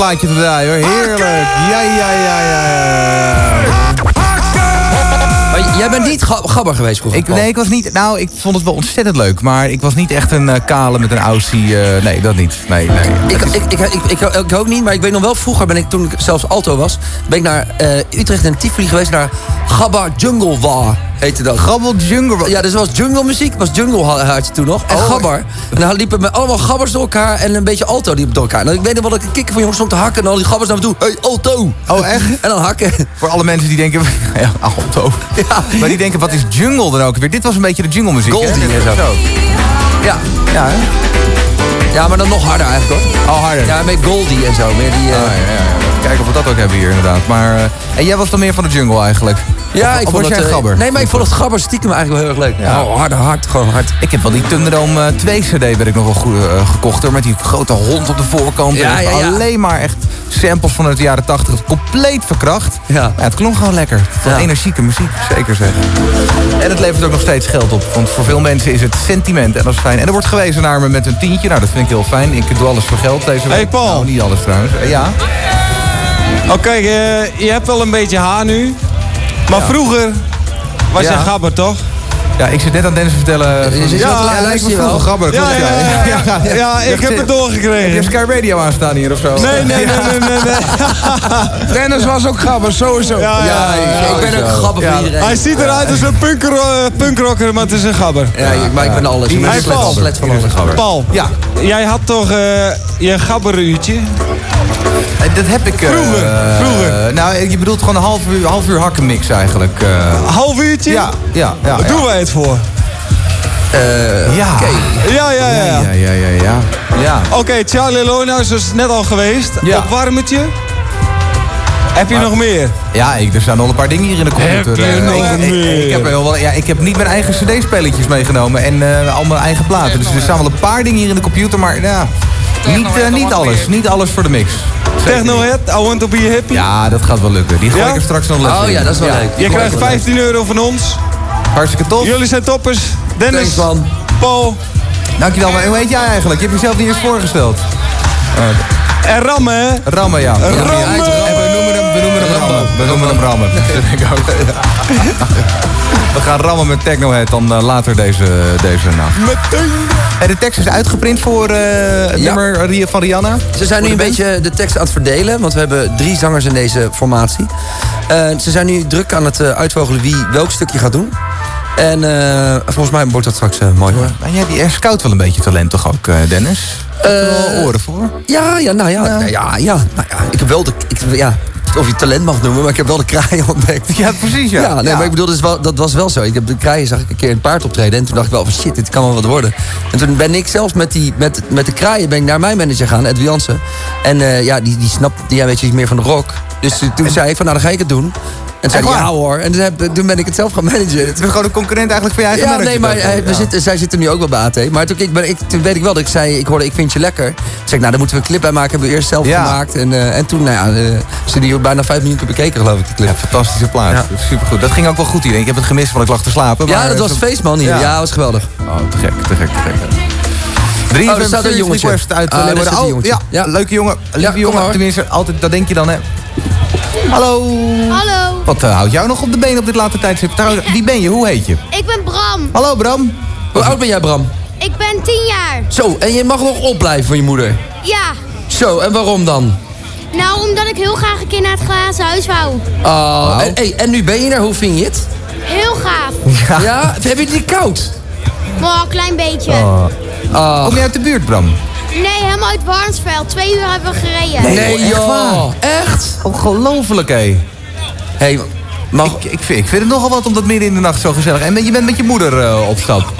Plaatje te draaien hoor. Heerlijk. Ja, ja, ja, ja. Maar jij bent niet ga- gabber geweest vroeger, Ik, nee, ik was niet... Nou, ik vond het wel ontzettend leuk. Maar ik was niet echt een eh, kale met een aussie. eh, nee, dat niet. Nee, nee. Ik, ik, ik, ik, ik, ik ook niet, maar ik weet nog wel, vroeger ben ik, toen ik zelfs alto was, ben ik naar eh, Utrecht en Tivoli geweest, naar Gabba Jungle War, heette dat. Gabba Jungle? Ja, dus was jungle muziek, was jungle ha- had je toen nog, en Oh. gabber. En dan liepen met allemaal gabbers door elkaar en een beetje alto die door elkaar. Nou, ik weet nog wel dat ik een kikker van jongens stond te hakken en al die gabbers naar me toe, hey, alto. Oh, echt? En dan hakken. Voor alle mensen die denken... *laughs* Ja, auto. Ja. Maar die denken, wat is jungle dan ook weer? Dit was een beetje de jungle muziek. Goldie en zo. Ja. Ja, hè? Ja, maar dan nog harder eigenlijk hoor. Oh, harder. Ja, met Goldie en zo. Meer die, Oh, ja, ja, ja. Kijken of we dat ook hebben hier inderdaad. Maar, eh, en jij was dan meer van de jungle eigenlijk? Ja, Of- ik vond was het... jij eh, gabber? Nee, maar ik vond het gabber stiekem eigenlijk wel heel erg leuk. Ja. Oh, harder, hard, gewoon hard. Ik heb wel die Thunderdome eh, 2 CD ben ik nog wel goed eh, gekocht hoor. Met die grote hond op de voorkant. Ja, En ja, ja. Alleen maar echt samples vanuit de jaren 80. Compleet verkracht. Ja. het klonk gewoon lekker. Het energieke muziek, zeker zeggen. En het levert ook nog steeds geld op. Want voor veel mensen is het sentiment en dat is fijn. En er wordt gewezen naar me met een tientje. Nou, dat vind ik heel fijn. Ik doe alles voor geld deze week. Hey, Paul. Nou, niet alles trouwens. Eh, ja. Oké, eh, je hebt wel een beetje haar nu. Maar vroeger was Ja. jij gabber, toch? Ja, ik zit net aan Dennis te vertellen. van- Je zit ja, luister was je wel? vroeger gabber. Ja, ja, ja, ja. Ja, *laughs* ik heb het Heb doorgekregen. je Sky Radio aanstaan hier of zo? Nee, nee, nee, nee, nee. nee. *laughs* Dennis was ook gabber, sowieso. Ja, Ja, ik, ik ben ook gabber Ja. voor iedereen. Hij ziet eruit als een punker, eh, punkrocker, maar het is een gabber. Ja, ik- maar ik ben alles. Ik ben een slet, van alles. Paul, Ja. jij had toch eh, je gabberuurtje? Eh, Dat heb ik... eh, Vroeger, vroeger. Nou, je bedoelt gewoon een half uur, half uur hakkenmix eigenlijk. eh. Half uurtje? ja, ja, ja. Ja. doen wij het voor? Eh, Ja. Ja, ja, ja. Ja, ja, ja, ja. ja. Oké, Charlie Lona is dus net al geweest. Ja. Opwarmetje. Heb je Maar- nog meer? Ja, ik, er staan nog een paar dingen hier in de computer. Heb je eh. nog ik, meer? ik heb wel, wel- ja, ik heb niet mijn eigen cd-spelletjes meegenomen en eh, al mijn eigen platen. Dus er staan wel een paar dingen hier in de computer, maar ja, niet, eh, niet alles. Niet alles voor de mix. Technohead, I want to be happy. Ja, dat gaat wel lukken. Die gooi Ja? ik er straks nog Oh ja, dat is wel leuk. Je krijgt 15 euro van ons. Hartstikke tof. Jullie zijn toppers. Dennis, Thanks, man. Paul Dankjewel, maar hoe heet jij eigenlijk? Je hebt jezelf niet eens voorgesteld. en Ramme, hè? Rammen, ja. Rammen! En we noemen hem, we noemen hem Rammen. We noemen hem Rammen. *laughs* Dat denk ik ook. *laughs* We gaan rammen met Technohead dan eh, later deze, deze nacht. Meteen. En de tekst is uitgeprint voor eh, het Ja. nummer Ria- van Rihanna. Ze zijn nu een beetje de tekst aan het verdelen, want we hebben drie zangers in deze formatie. Eh, ze zijn nu druk aan het uitvogelen wie welk stukje gaat doen. En eh, volgens mij wordt dat straks mooi hoor. Maar jij die scout wel een beetje talent toch ook, eh, Dennis? Heb je er wel oren voor? Ja, ja, nou ja, ja, ja, ja, nou ja. Ik heb wel de, ik, ja, of je talent mag noemen, maar ik heb wel de kraaien ontdekt. Ja, precies, ja. Ja, nee, Ja. maar ik bedoel, dat, is wel, dat was wel zo. Ik heb de kraaien zag ik een keer in het paard optreden en toen dacht ik wel van shit, dit kan wel wat worden. En toen ben ik zelfs met, die, met, met de kraaien ben ik naar mijn manager gaan, Ed Jansen. En eh, ja, die, die snapt, die, ja, weet je, iets meer van de rock. Dus toen zei ik van, nou dan ga ik het doen. En toen zei hij, ja hoor. En toen, heb, toen ben ik het zelf gaan managen. Je bent gewoon een concurrent eigenlijk voor je eigen Ja, manager. nee, maar eh, we Ja. zitten, zij zitten nu ook wel bij AT. Maar toen, ik, ben, ik, toen weet ik wel dat ik zei, ik hoorde, ik vind je lekker. Toen zei ik, nou, daar moeten we een clip bij maken. Hebben we eerst zelf Ja. gemaakt. En, eh, en toen, nou ja, eh, ze die bijna vijf minuten bekeken, geloof ik, de clip. Ja, fantastische plaat. Ja. Supergoed. Dat ging ook wel goed hier. Ik heb het gemist, want ik lag te slapen. Ja, dat was feestman hier. Ja. Ja, dat was geweldig. Oh, te gek, te gek, te gek. Drie Oh, er staat een jongetje. request uit Ah, uh, Oh, jongetje. ja, Ja. leuke jongen. Lieve jongen, tenminste, altijd, dat denk je dan, hè. Hallo. Hallo, Wat eh, houdt jou nog op de been op dit late tijdstip? Trouwens, wie ben je? Hoe heet je? ik ben Bram. Hallo, Bram. Hoe oud ben jij, Bram? Ik ben 10 jaar. Zo, en je mag nog opblijven van je moeder. Ja, Zo, en waarom dan? nou omdat ik heel graag een keer naar het glazen huis wou. Oh, en, hey, en nu ben je er, hoe vind je het? Heel gaaf. Ja? Heb je het niet koud? Maar een klein beetje. Oh. Kom je uit de buurt, Bram? Nee, helemaal uit Warnsveld. Twee uur hebben we gereden. Nee, echt joh. Echt? Ongelooflijk, hé. Hey, mag... Ik, ik, vind, ik vind het nogal wat om dat midden in de nacht zo gezellig. En je bent met je moeder eh, op stap.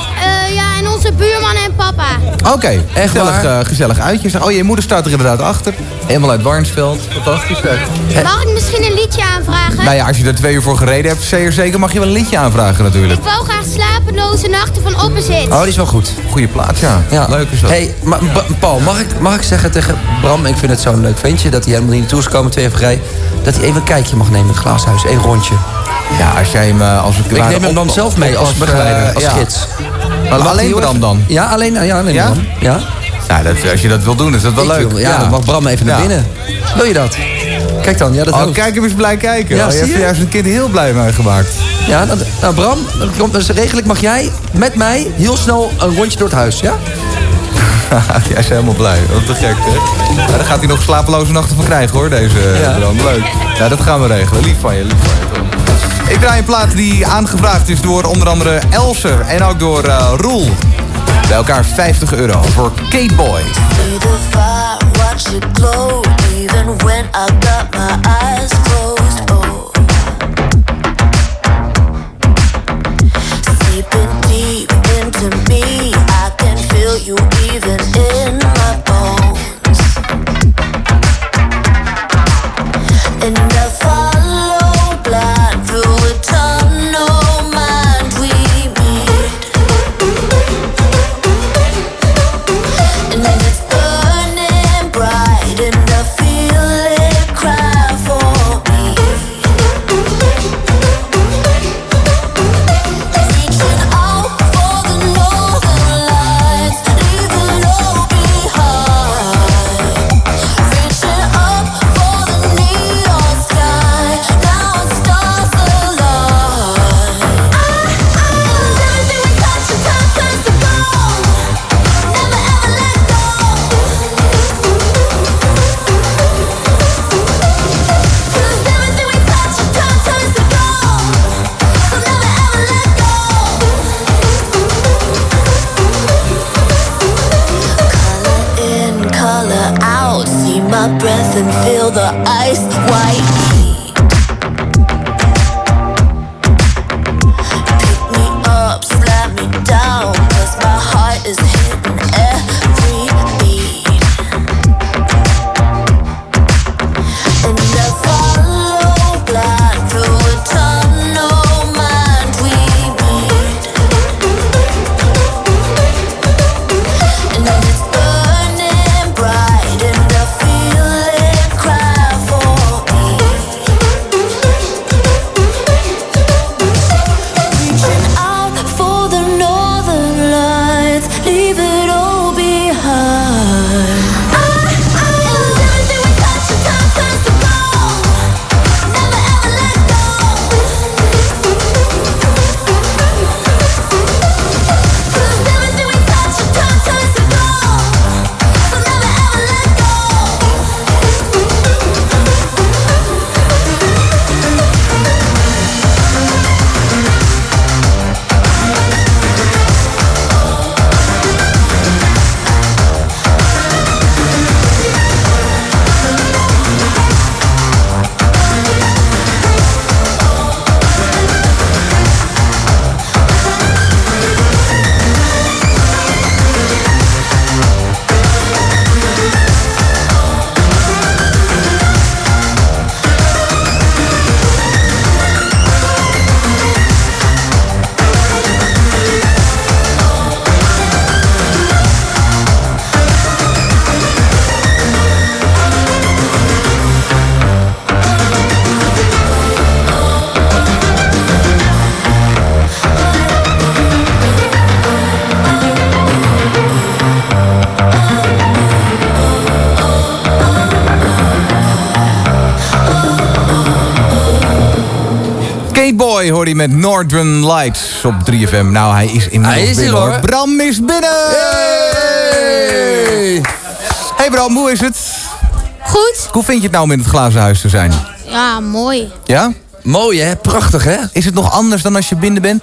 Eh, onze buurman en papa. Oké, Echt gezellig, waar? eh, gezellig uitje. Oh, je moeder staat er inderdaad achter. Helemaal uit Warnsveld. Fantastisch. Mag ik misschien een liedje aanvragen? Nou ja, als je er twee uur voor gereden hebt, zeer zeker mag je wel een liedje aanvragen natuurlijk. Ik wou graag slapeloze nachten van Opposite. Oh, die is wel goed. Goeie plaats, ja. Ja. Leuk is dat. Hey, Paul, mag ik, mag ik zeggen tegen Bram, ik vind het zo'n leuk ventje, dat hij helemaal niet naartoe is gekomen, twee even gereden, dat hij even een kijkje mag nemen in het glaashuis, één rondje. Ja, als jij hem eh, als ik Ik neem hem dan zelf mee als begeleider, als gids. Alleen Bram dan? Ja, alleen, ja, alleen Ja? Bram. Ja? Nou, dat, als je dat wil doen, is dat wel Ik leuk. wil- ja, dan mag Bram even naar binnen. Wil je dat? Kijk dan, ja, dat Oh, kijk hem eens blij kijken. Ja, Oh, je hebt juist een kind heel blij mee gemaakt. Ja, nou, nou Bram, dan dus regelijk mag jij met mij heel snel een rondje door het huis, ja? *laughs* Jij is helemaal blij. Wat te gek, hè? Nou, daar gaat hij nog slapeloze nachten van krijgen, hoor, deze. Bram. Leuk. Ja, dat gaan we regelen. Lief van je, lief van je. Ik draai een plaat die aangevraagd is door onder andere Else en ook door eh, Roel. Bij elkaar 50 euro voor Kate Boy. Met Northern Lights op 3FM. Nou, hij is inmiddels Hij is hier, binnen hoor. Bram is binnen! Hey! hey Bram, hoe is het? Goed. Hoe vind je het nou om in het glazen huis te zijn? Ja, mooi. Ja? Mooi hè, prachtig hè? Is het nog anders dan als je binnen bent?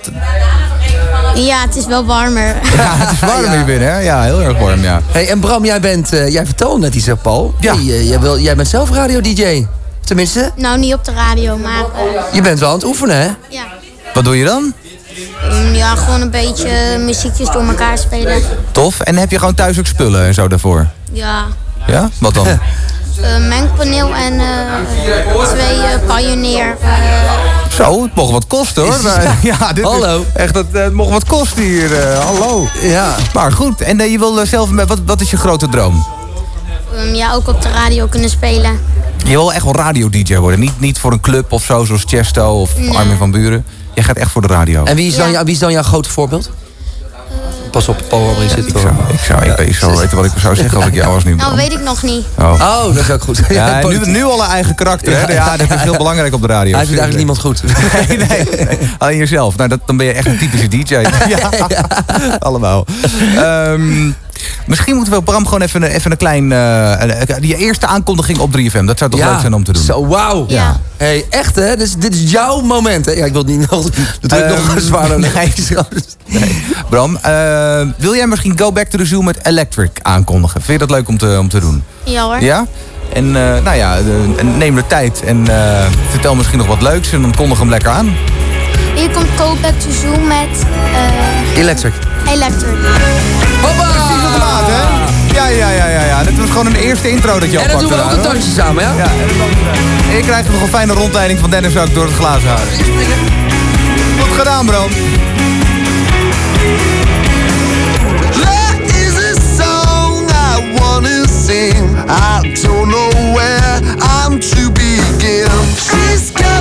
Ja, het is wel warmer. *laughs* Ja, het is warm hier binnen, hè? Ja, heel erg warm, ja. Hey, en Bram, jij, bent, eh, jij vertelde net iets, hè, Paul? Ja. jij, wil, jij bent zelf radio-dj. Tenminste, Nou, niet op de radio, maar eh, je bent wel aan het oefenen, hè? ja. Wat doe je dan? Mm, ja, gewoon een beetje muziekjes door elkaar spelen. Tof. En heb je gewoon thuis ook spullen en zo daarvoor? Ja. Ja? Wat dan? *laughs* Een mengpaneel en eh, twee eh, Pioneer. eh, Zo, het mocht wat kosten hoor. *laughs* ja, *laughs* dit Hallo. Is echt, het, het mocht wat kosten hier. eh, hallo. Ja. Maar goed, en eh, je wil eh, zelf, wat, wat is je grote droom? um, ja, ook op de radio kunnen spelen. Je wil echt wel radio-dj worden. Niet, niet voor een club of zo, zoals Chesto of Nee. Armin van Buren. Jij gaat echt voor de radio. En wie is, dan, jou- wie is dan jouw grote voorbeeld? Pas op, Paul Rabbering zit Ik zou, ik zou, ik, ik zou weten wat ik zou zeggen als ik jou was nu. Nou, weet ik nog niet. Oh. Oh, dat is ook goed. Ja, nu, nu al een eigen karakter. hè? Ja, dat is heel belangrijk op de radio. Hij vindt eigenlijk niemand goed. Nee, nee, nee. Alleen jezelf. Nou, dat, dan ben je echt een typische DJ. *laughs* Ja, allemaal. Ehm, misschien moeten we Bram gewoon even, een- even een klein... eh, die eerste aankondiging op 3FM. Dat zou toch Ja, leuk zijn om te doen? Zo, wauw. Ja. Hey, echt hè? Dus, dit is jouw moment hè? Ja, ik wil niet *laughs* nog... Dat doe ik nog Ehm, zwaarder. nee. *laughs* Nee. Bram, eh, wil jij misschien Go Back to the Zoo met Electric aankondigen? Vind je dat leuk om te, om te doen? Ja hoor. Ja? En eh, nou ja, eh, neem de tijd en eh, vertel misschien nog wat leuks en dan kondig hem lekker aan. Hier komt Go Back to Zoo met eh, Electric. Electric. Hoppa! Precies op de maat, hè? Ja, ja, ja, ja, ja. Dit was gewoon een eerste intro dat je En dan doen we ook een dansje samen, ja? Ja, en je krijgt nog een fijne rondleiding van Dennis ook door het glazen huis. Goed gedaan, Bram. There is a song I wanna sing. I don't know where I'm to begin. She's got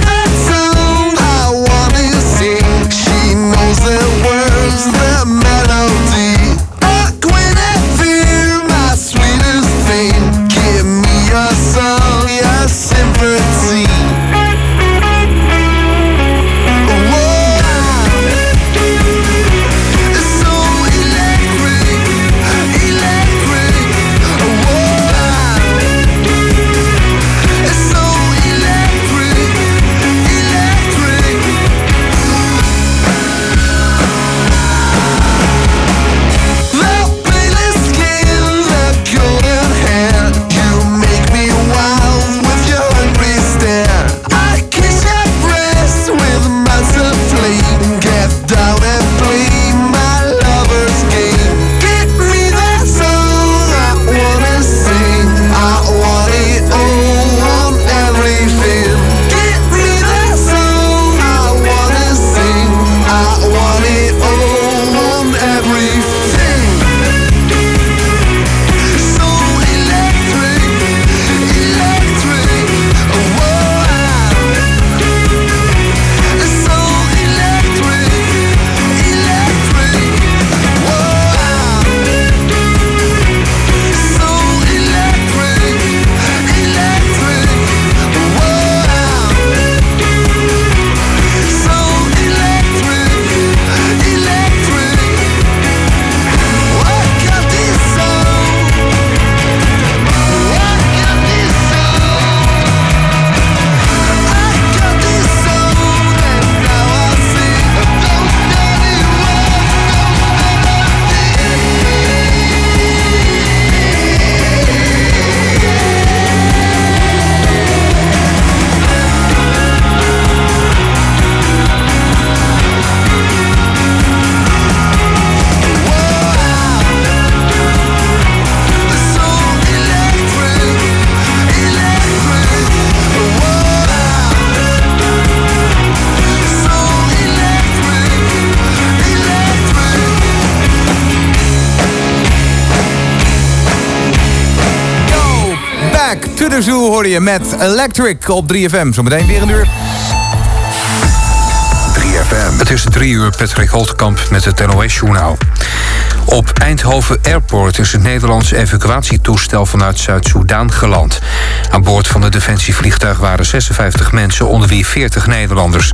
to the zoo je met Electric op 3FM. Zometeen weer een uur. 3FM. Het is drie uur, Patrick Holtkamp met het NOS-journaal. Op Eindhoven Airport is het Nederlandse evacuatietoestel vanuit Zuid-Soedan geland. Aan boord van het defensievliegtuig waren 56 mensen, onder wie 40 Nederlanders.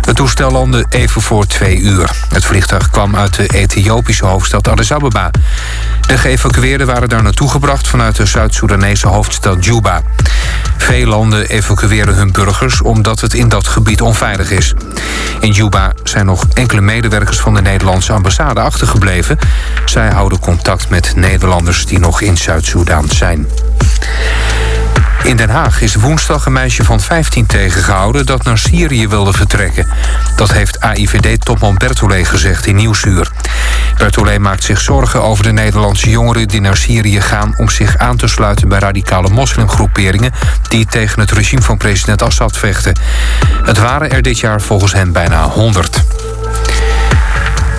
Het toestel landde even voor twee uur. Het vliegtuig kwam uit de Ethiopische hoofdstad Addis Ababa. De geëvacueerden waren daar naartoe gebracht vanuit de Zuid-Soedanese hoofdstad Juba. Veel landen evacueren hun burgers omdat het in dat gebied onveilig is. In Juba zijn nog enkele medewerkers van de Nederlandse ambassade achtergebleven. Zij houden contact met Nederlanders die nog in Zuid-Soedan zijn. In Den Haag is woensdag een meisje van 15 tegengehouden dat naar Syrië wilde vertrekken. Dat heeft AIVD-topman Bertolet gezegd in Nieuwsuur. Bertolet maakt zich zorgen over de Nederlandse jongeren die naar Syrië gaan om zich aan te sluiten bij radicale moslimgroeperingen die tegen het regime van president Assad vechten. Het waren er dit jaar volgens hem bijna 100.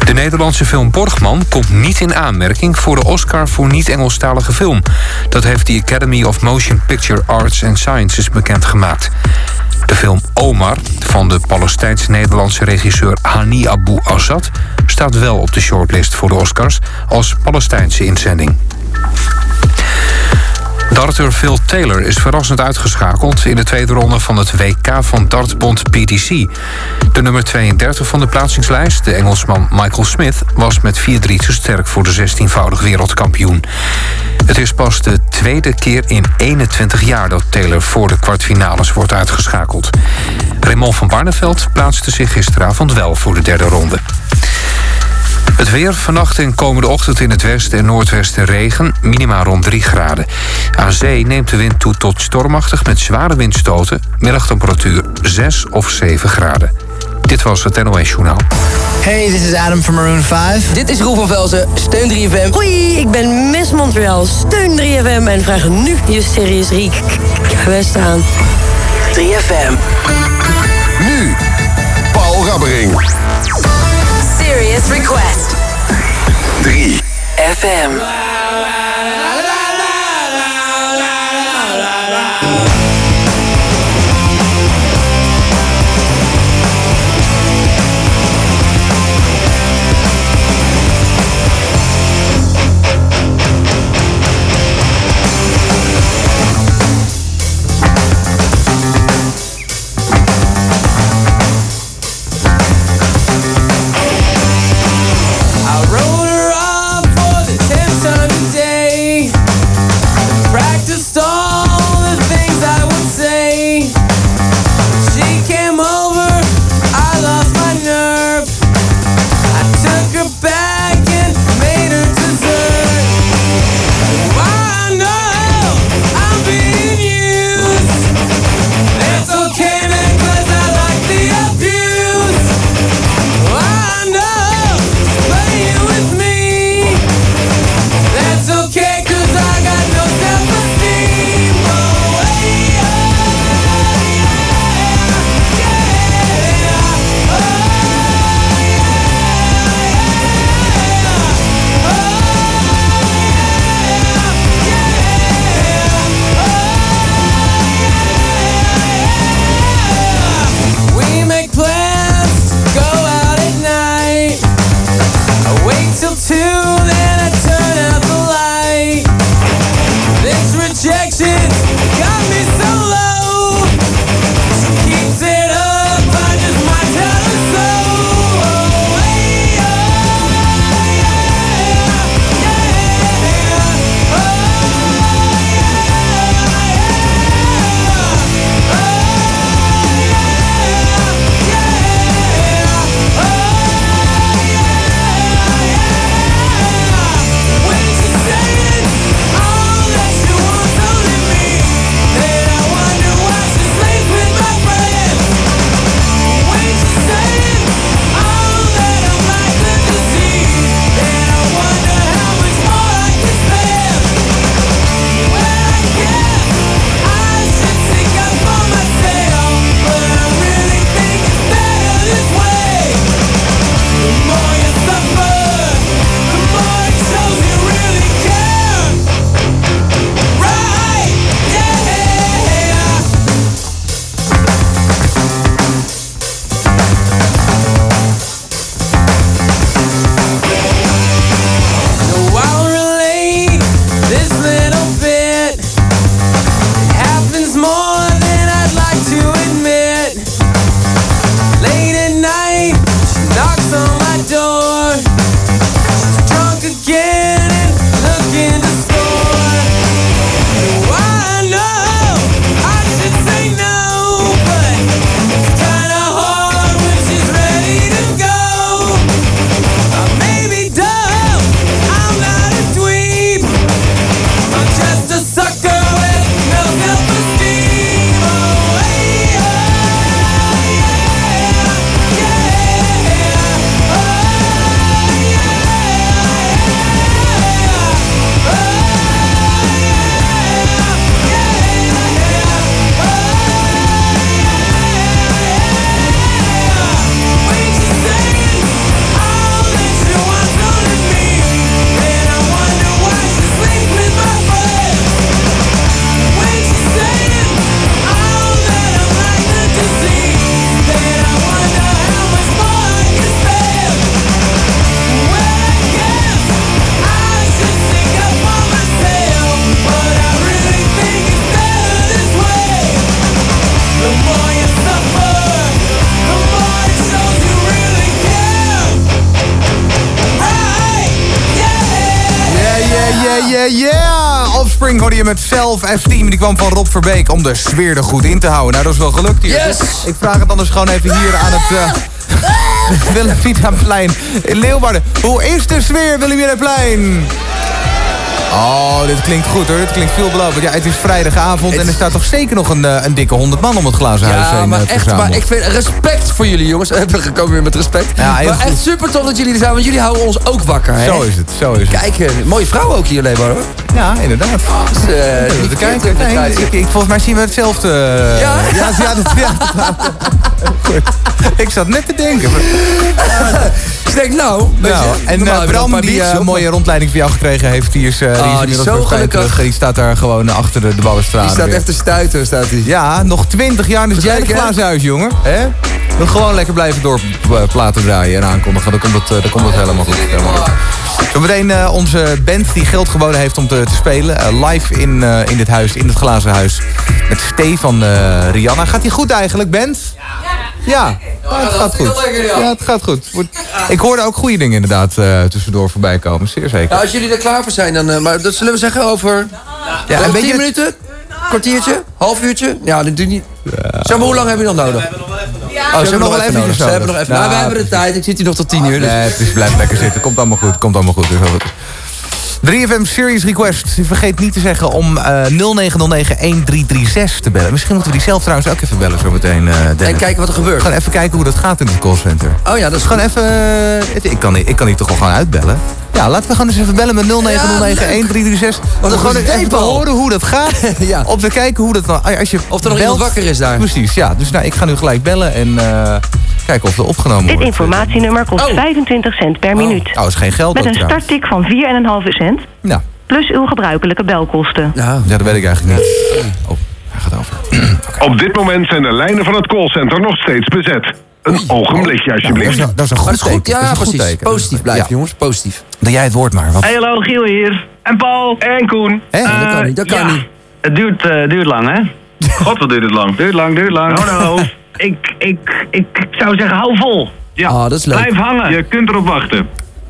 De Nederlandse film Borgman komt niet in aanmerking voor de Oscar voor niet-Engelstalige film. Dat heeft de Academy of Motion Picture Arts and Sciences bekendgemaakt. De film Omar van de Palestijns-Nederlandse regisseur Hani Abu Azad staat wel op de shortlist voor de Oscars als Palestijnse inzending. Darter Phil Taylor is verrassend uitgeschakeld in de tweede ronde van het WK van dartbond PDC. De nummer 32 van de plaatsingslijst, de Engelsman Michael Smith, was met 4-3 te sterk voor de 16-voudig wereldkampioen. Het is pas de tweede keer in 21 jaar dat Taylor voor de kwartfinales wordt uitgeschakeld. Raymond van Barneveld plaatste zich gisteravond wel voor de derde ronde. Het weer vannacht en komende ochtend in het westen en noordwesten regen, minima rond 3 graden. Aan zee neemt de wind toe tot stormachtig met zware windstoten, middagtemperatuur 6 of 7 graden. Dit was het NOS Journaal. Hey, this is Adam from Maroon 5. Dit is Roel van Velzen, steun 3FM. Hoi, ik ben Miss Montreal, steun 3FM en vraag nu je Serious Riek West aan. 3FM. This request. 3 FM. Kwam van Rob Verbeek om de sfeer er goed in te houden. Nou, dat is wel gelukt hier. Yes! Ik vraag het anders gewoon even hier aan het... *laughs* Uh, Wilhelminaplein in Leeuwarden. Hoe is de sfeer, Wilhelminaplein? Oh, dit klinkt goed hoor. Dit klinkt veelbelovend. Ja, het is vrijdagavond en er staat toch zeker nog een, eh, een dikke honderd man om het glazen huis Ja, heen maar eh, echt, verzameld. maar ik vind respect voor jullie jongens. *laughs* We komen weer met respect. Ja, heel maar goed. echt super tof dat jullie er zijn, want jullie houden ons ook wakker. Hè? Zo is het, zo is het. Kijk, eh, mooie vrouw ook hier, Leeuwen hoor. Ja, inderdaad. Dus, eh, kijken. Nee, ik, ik- volgens mij zien we hetzelfde. Ja? Ja, ja, dat- ja. *laughs* Goed. Ik zat net te denken. *laughs* Ik denk, nou, Nou, je, en nog Bram, een die biertjes eh, mooie rondleiding van jou gekregen heeft, die is, eh, die is die is inmiddels zo gelukkig. terug. Die staat daar gewoon achter de, de balustrade. Die staat weer. echt te stuiten, staat hij. Ja, nog 20 jaar, dus jij hè? glazen huis, jongen. Hè? Wil gewoon lekker blijven door platen draaien en aankondigen. Dan komt het, dan komt het helemaal goed. Helemaal goed. Zometeen eh, onze band die geld geboden heeft om te, te spelen. Eh, live in, eh, in dit huis, in het glazen huis. Met Stefan eh Rihanna. Gaat die goed eigenlijk, band? Ja, ja, het gaat goed. Ja, het gaat goed. Ik hoorde ook goede dingen inderdaad eh, tussendoor voorbij komen. Zeer zeker. Nou, als jullie er klaar voor zijn, dan... eh, maar dat zullen we zeggen over... Ja, een 10 beetje- minuten? Kwartiertje? Half uurtje? Ja, dat doe niet. Zeg maar, hoe lang hebben jullie nog nodig? Oh, ze hebben nog wel even nodig. Ze hebben nog even. Nou, Nou, wij hebben de tijd. Ik zit hier nog tot 10 uur. Dus. Nee, het is, blijf lekker zitten. Komt allemaal goed. Komt allemaal goed. Dus wel goed. 3FM Series Request. Vergeet niet te zeggen om eh 0909-1336 te bellen. Misschien moeten we die zelf trouwens ook even bellen zometeen. eh. En kijken wat er gebeurt. Gewoon even kijken hoe dat gaat in het callcenter. Oh ja, dat is Gewoon even... eh, ik, kan, niet- ik kan hier toch wel gewoon uitbellen. Ja, laten we gewoon eens even bellen met 0909-1336. Om een gewoon even te horen hoe dat gaat. *laughs* Ja. Om te kijken hoe dat... nou- Als je Of er nog belt- iemand wakker is daar. Precies, ja. Dus nou, ik ga nu gelijk bellen en kijken of er opgenomen Dit wordt. informatienummer kost 25 cent per minuut. Oh, is geen geld Met ook een trouwens. starttik van 4,5 cent. Ja. Plus uw gebruikelijke belkosten. Ja, dat weet ik eigenlijk niet. Oh, hij gaat over. *clears throat* Op dit moment zijn de lijnen van het callcenter nog steeds bezet. Een ogenblikje alsjeblieft. Nou, dat is een goed dat is goed. teken. Ja, Dat is een goed precies. teken. Positief blijven, Ja. jongens. Positief. Dan jij het woord maar. Want... Hey, hallo, Giel hier. En Paul. En Koen. Hè? dat kan Eh, niet. Dat kan ja, niet. Het duurt, eh, duurt lang, hè? *laughs* God, wat duurt het lang. Duurt lang, duurt lang. Nou. *laughs* ik, ik, ik zou zeggen, hou vol. Ja, Ah, dat is leuk. Blijf hangen. je kunt erop wachten.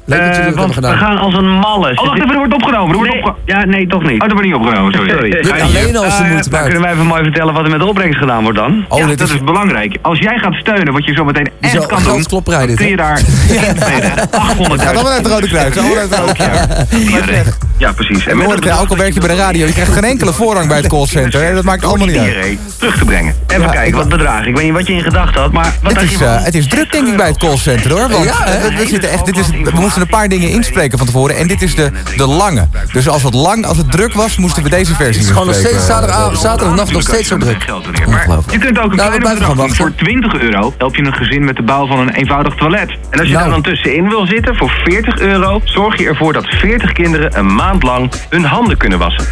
Leuk dat Eh, jullie dat want hebben we gaan als een malle. Oh, wacht even, er wordt opgenomen. Er wordt nee, opge- Ja, nee, toch niet. Oh, dat wordt niet opgenomen, sorry. Sorry. Dit Ga je- alleen al is de Ah, moeite dan waard. kunnen wij even mooi vertellen wat er met de opbrengst gedaan wordt dan. Oh, ja, dit dat is... is belangrijk. Als jij gaat steunen, wat je zo meteen is echt wel kan doen, dit, kun je daar Gaat 800.000 allemaal uit het Rode Kruis. Allemaal uit het Rode Kruis. Ja, precies. En ook al werk je bij de radio, je krijgt geen enkele voorrang bij het callcenter. hè. Dat maakt allemaal niet uit. terug te brengen. Even Ja, kijken, ik- wat bedragen. Ik weet niet wat je in gedachten had, maar wat Het is, je eh, het is druk denk ik bij het callcenter hoor. Want Ja, hè? we, we zitten echt, dit is, we moesten een paar dingen inspreken van tevoren. En dit is de, de lange. Dus als het lang, als het druk was, moesten we deze versie Het is gewoon nog steeds zaterdagavond, zaterdagnacht nog steeds zo druk. Maar je kunt ook een Nou, kleine we blijven bedrag gewoon doen. wachten. Voor 20 euro help je een gezin met de bouw van een eenvoudig toilet. En als je Nou. daar dan tussenin wil zitten, voor 40 euro... zorg je ervoor dat 40 kinderen een maand lang hun handen kunnen wassen.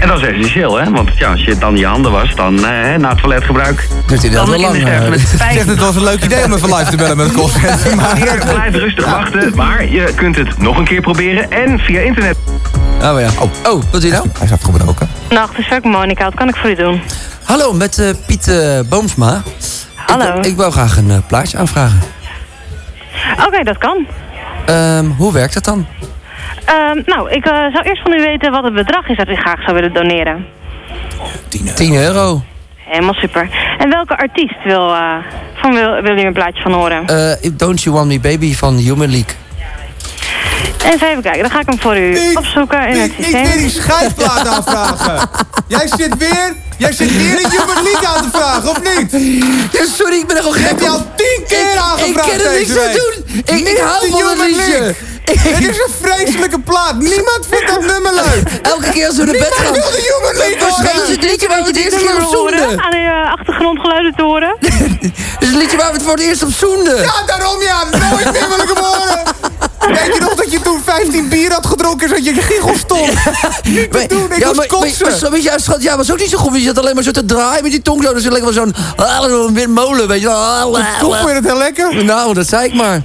En dat is essentieel, hè? Want ja, als je dan je handen was, dan eh, na het toiletgebruik... Duurt dan wel lang? kindersterfte eh, *laughs* het was een leuk idee om even live te bellen met het callcenter. *laughs* Maar Hier, blijf rustig wachten, maar je kunt het nog een keer proberen en via internet. Oh ja. Oh, wat doe je nou? hij is afgebroken. Nacht, is ook Monica. Wat kan ik voor u doen? Hallo, met eh, Piet eh, Boomsma. Hallo. Ik, ik wou graag een eh, plaatje aanvragen. Oké, dat kan. Ehm, hoe werkt dat dan? Ehm, nou, ik eh, zou eerst van u weten wat het bedrag is dat u graag zou willen doneren. 10 euro. Helemaal super. En welke artiest wil, eh, van wil, wil u een plaatje van horen? Eh, Don't You Want Me Baby van Human League. En eens even kijken, dan ga ik hem voor u opzoeken in het Ik, ik systeem. wil die schijfplaat aanvragen. *laughs* Jij zit weer, jij zit weer een Human League aan te vragen, of niet? Ja, sorry, ik ben er gewoon Ik gek heb je al tien keer Ik- aangevraagd Ik kan er niks deze aan week. doen. Ik, ik Niet hou van Human liedje. *laughs* Het is een vreselijke plaat. Niemand vindt dat nummer leuk. *laughs* Elke keer als we naar bed Niemand gaan... wil de Human League Dat is het liedje waar we het eerste keer op zoenden. aan uw eh, achtergrondgeluiden te horen. *laughs* Dat is het liedje waar we het voor het eerst op zoenden. Ja, daarom ja. Nooit meer wil ik hem horen. Weet je nog dat je toen 15 bier had gedronken zodat je giegel stond? Niet te doen, ik ja, maar, kotsen. maar, zo- weet je, ja, schat, ja, was ook niet zo goed. Je zat alleen maar zo te draaien met die tong zo. Dus het leek wel zo'n windmolen, weet je wel. Toch vind je het heel lekker? Nou, dat zei ik maar.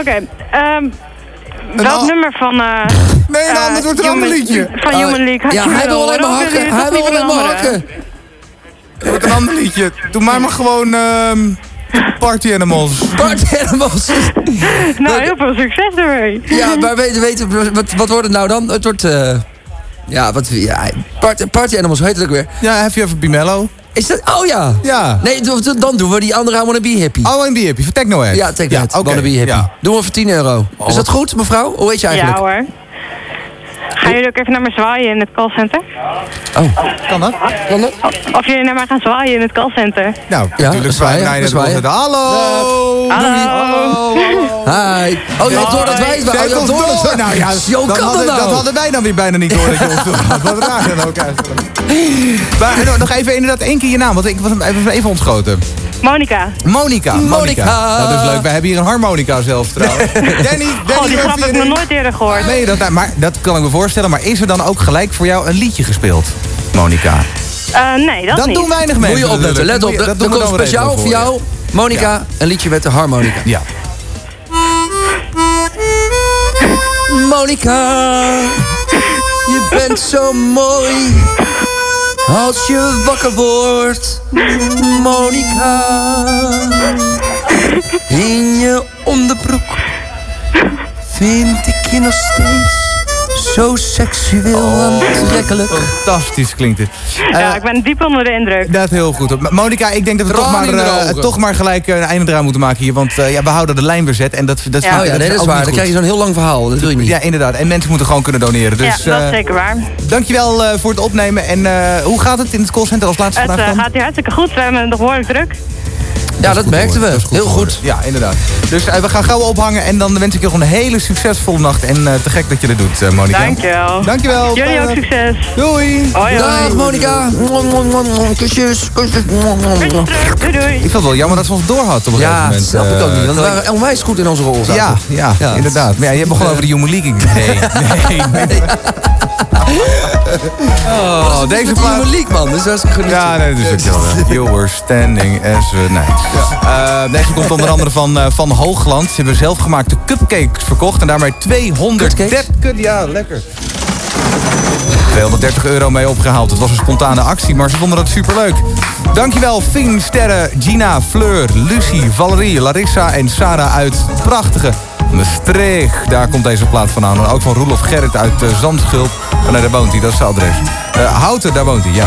Oké, ehm welk al- nummer van... eh Nee, een eh, ander wordt een ander liedje. Van Human League had Ja, hij wil alleen maar hakken. het Hij wil alleen maar hakken. Het wordt een ander liedje. Doe maar maar gewoon... ehm Party Animals. Party Animals. *laughs* nou, heel veel succes ermee. Ja, maar weet, weet, wat, wat wordt het nou dan? Het wordt... eh, ja, wat... Ja, party, party Animals, hoe heet het ook weer? Ja, Have You Ever Been Mellow? Is dat... Oh ja. Ja. Nee, dan doen we die andere I Wanna Be Happy. Oh, Wanna Be Happy, van Technohead. Ja, Technohead, Ja, oké, Wanna Be Happy. ja. Doen we voor 10 euro. Is dat goed, mevrouw? Hoe heet je eigenlijk? Ja hoor. Gaan jullie ook even naar me zwaaien in het callcenter? Oh. Kan dat? Kan dat? Of jullie naar mij gaan zwaaien in het callcenter? Nou, Ja, natuurlijk we zwaaien, zwaaien. we zwaaien. Hallo! Hallo. Hi. Oh, je had door dat wij het waren. Oh, door ons dat door. Nou ja, Zo dat kan hadden, dat nou. dat hadden wij dan weer bijna niet door dat je ons door. Wat raar dan ook eigenlijk. Maar nog even inderdaad één keer je naam, want ik was even ontschoten. Monica. Monica. Monica. Dat is leuk. Wij hebben hier een harmonica zelfs trouwens. Danny, *laughs* Danny. Oh, die grap heb ik nog nooit eerder gehoord. Nee, dat, maar dat kan ik me voorstellen. Maar is er dan ook gelijk voor jou een liedje gespeeld, Monica? Eh, nee, dat, Dat niet. doen weinig mensen. Moet je opletten, let op. Dat Dat doen we komt speciaal voor je. jou, Monica, een liedje met de harmonica. Ja. Monica, je bent zo mooi. Als je wakker wordt, Monica. In je onderbroek vind ik je nog steeds zo seksueel aantrekkelijk. Fantastisch klinkt het. Ja, Eh, ik ben diep onder de indruk. Dat heel goed. Monika, ik denk dat we toch maar, eh, toch maar gelijk eh, een einde eraan moeten maken hier. Want eh, ja, we houden de lijn bezet. En dat, dat, Ja. Oh ja, nee, dat is waar. Dan krijg je zo'n heel lang verhaal. Dat wil je niet. Ja, inderdaad. En mensen moeten gewoon kunnen doneren. Dus, ja, dat is eh, zeker waar. Dankjewel eh, voor het opnemen. En eh, hoe gaat het in het callcenter als laatste Het vraag dan? gaat hier hartstikke goed. We hebben het nog behoorlijk druk. Ja, dat merkten we. Heel goed. Ja, inderdaad. Dus eh, we gaan gauw ophangen. En dan wens ik je nog een hele succesvolle nacht. En eh, te gek dat je dat doet, eh, Monika. Dankjewel. Dankjewel. Jullie ook succes. Doei. Hoi, Dag. Monica. Kusjes, kusjes. Doei, doei. Ik vond het wel jammer dat ze ons door had op een Ja, gegeven dat moment. snap ik ook niet. Want we waren onwijs goed in onze rol. Ja, ja, Ja. inderdaad. Maar ja, je begon over de Human League. Nee, nee, nee. *laughs* Oh, deze plaat... die League, man. Dus dat is goed. Ja, nee, dat is ook wel. *laughs* You were standing as a Eh, deze komt onder andere van, eh, van Hoogland. Ze hebben zelfgemaakte cupcakes verkocht en daarmee 230... Ja, lekker. 230 euro mee opgehaald. Het was een spontane actie, maar ze vonden het superleuk. Dankjewel Fien, Sterre, Gina, Fleur, Lucie, Valerie, Larissa en Sarah uit prachtige Maastricht. Daar komt deze plaat vandaan. En ook van Roelof Gerrit uit uh, Zandschulp. Oh nee, daar woont hij, dat is zijn adres. Eh, Houten, daar woont hij, ja.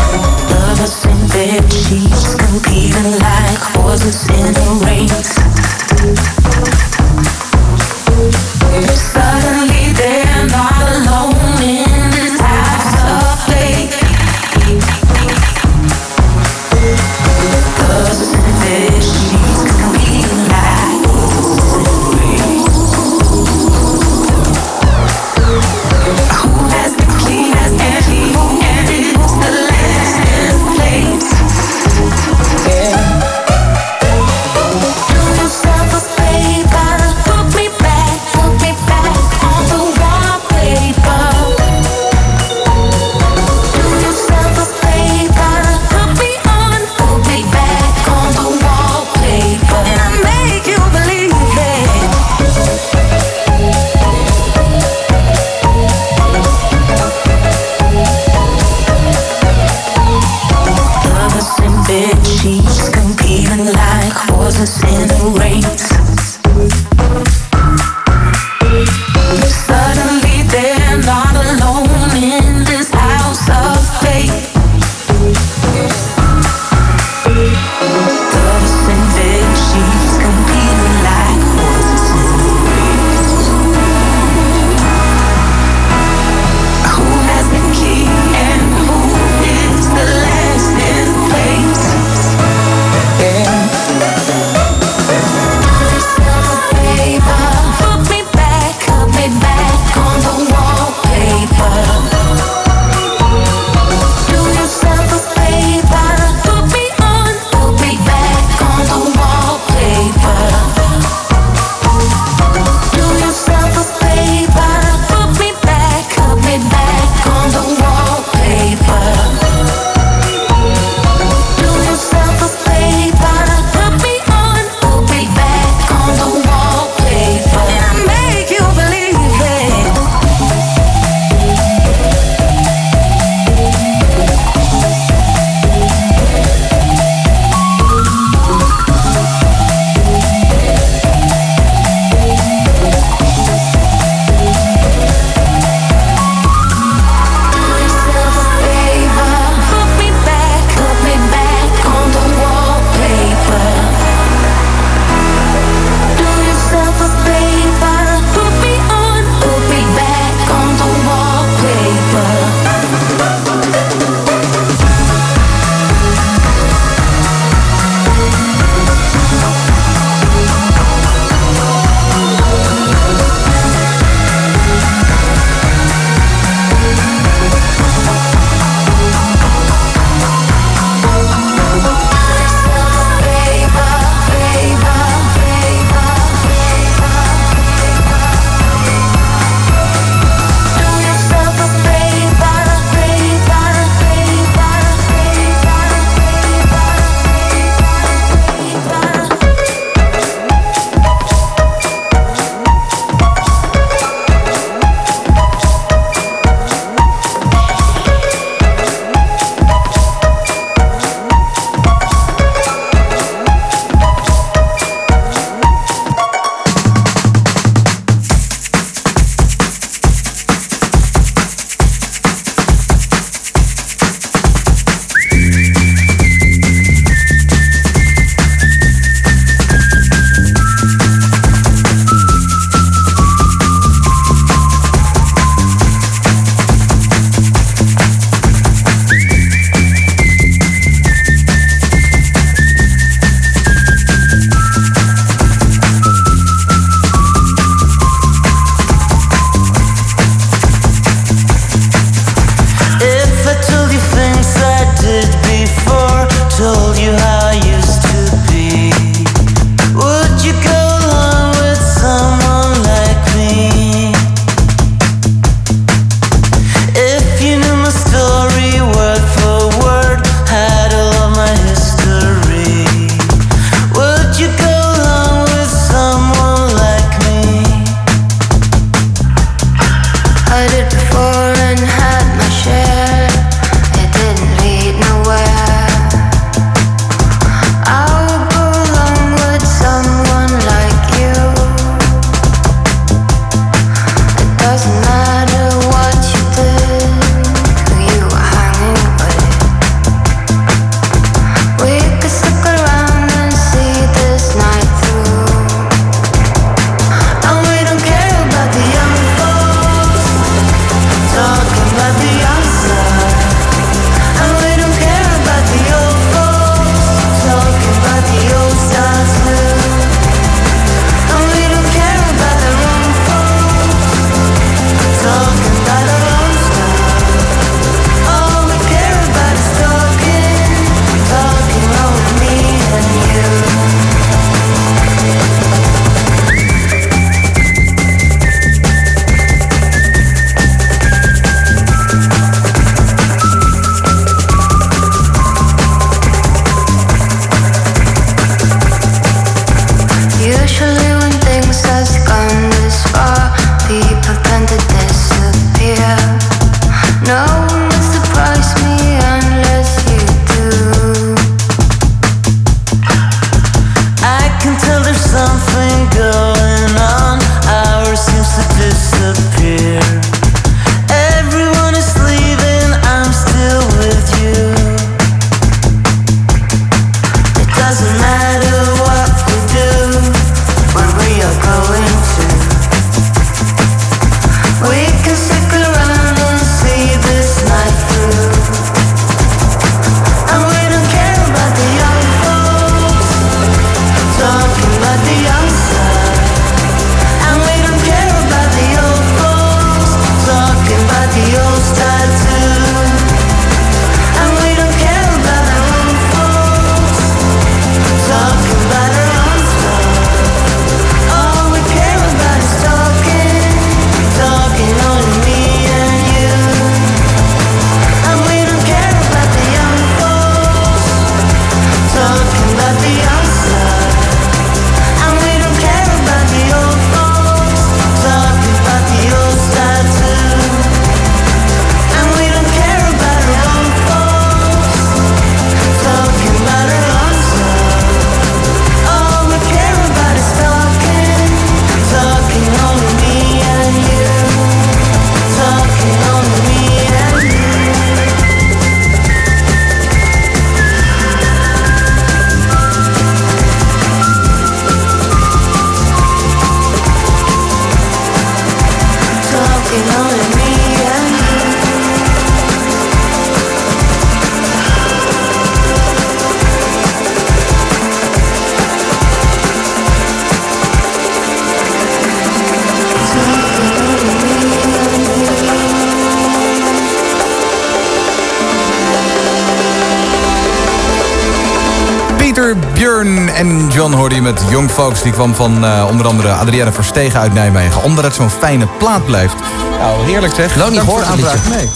Björn en John hoorde je met Young Folks. Die kwam van eh, onder andere Adriana Verstegen uit Nijmegen. Omdat het zo'n fijne plaat blijft. Nou, heerlijk zeg. Lang niet gehoord, de aanvraag. Nee.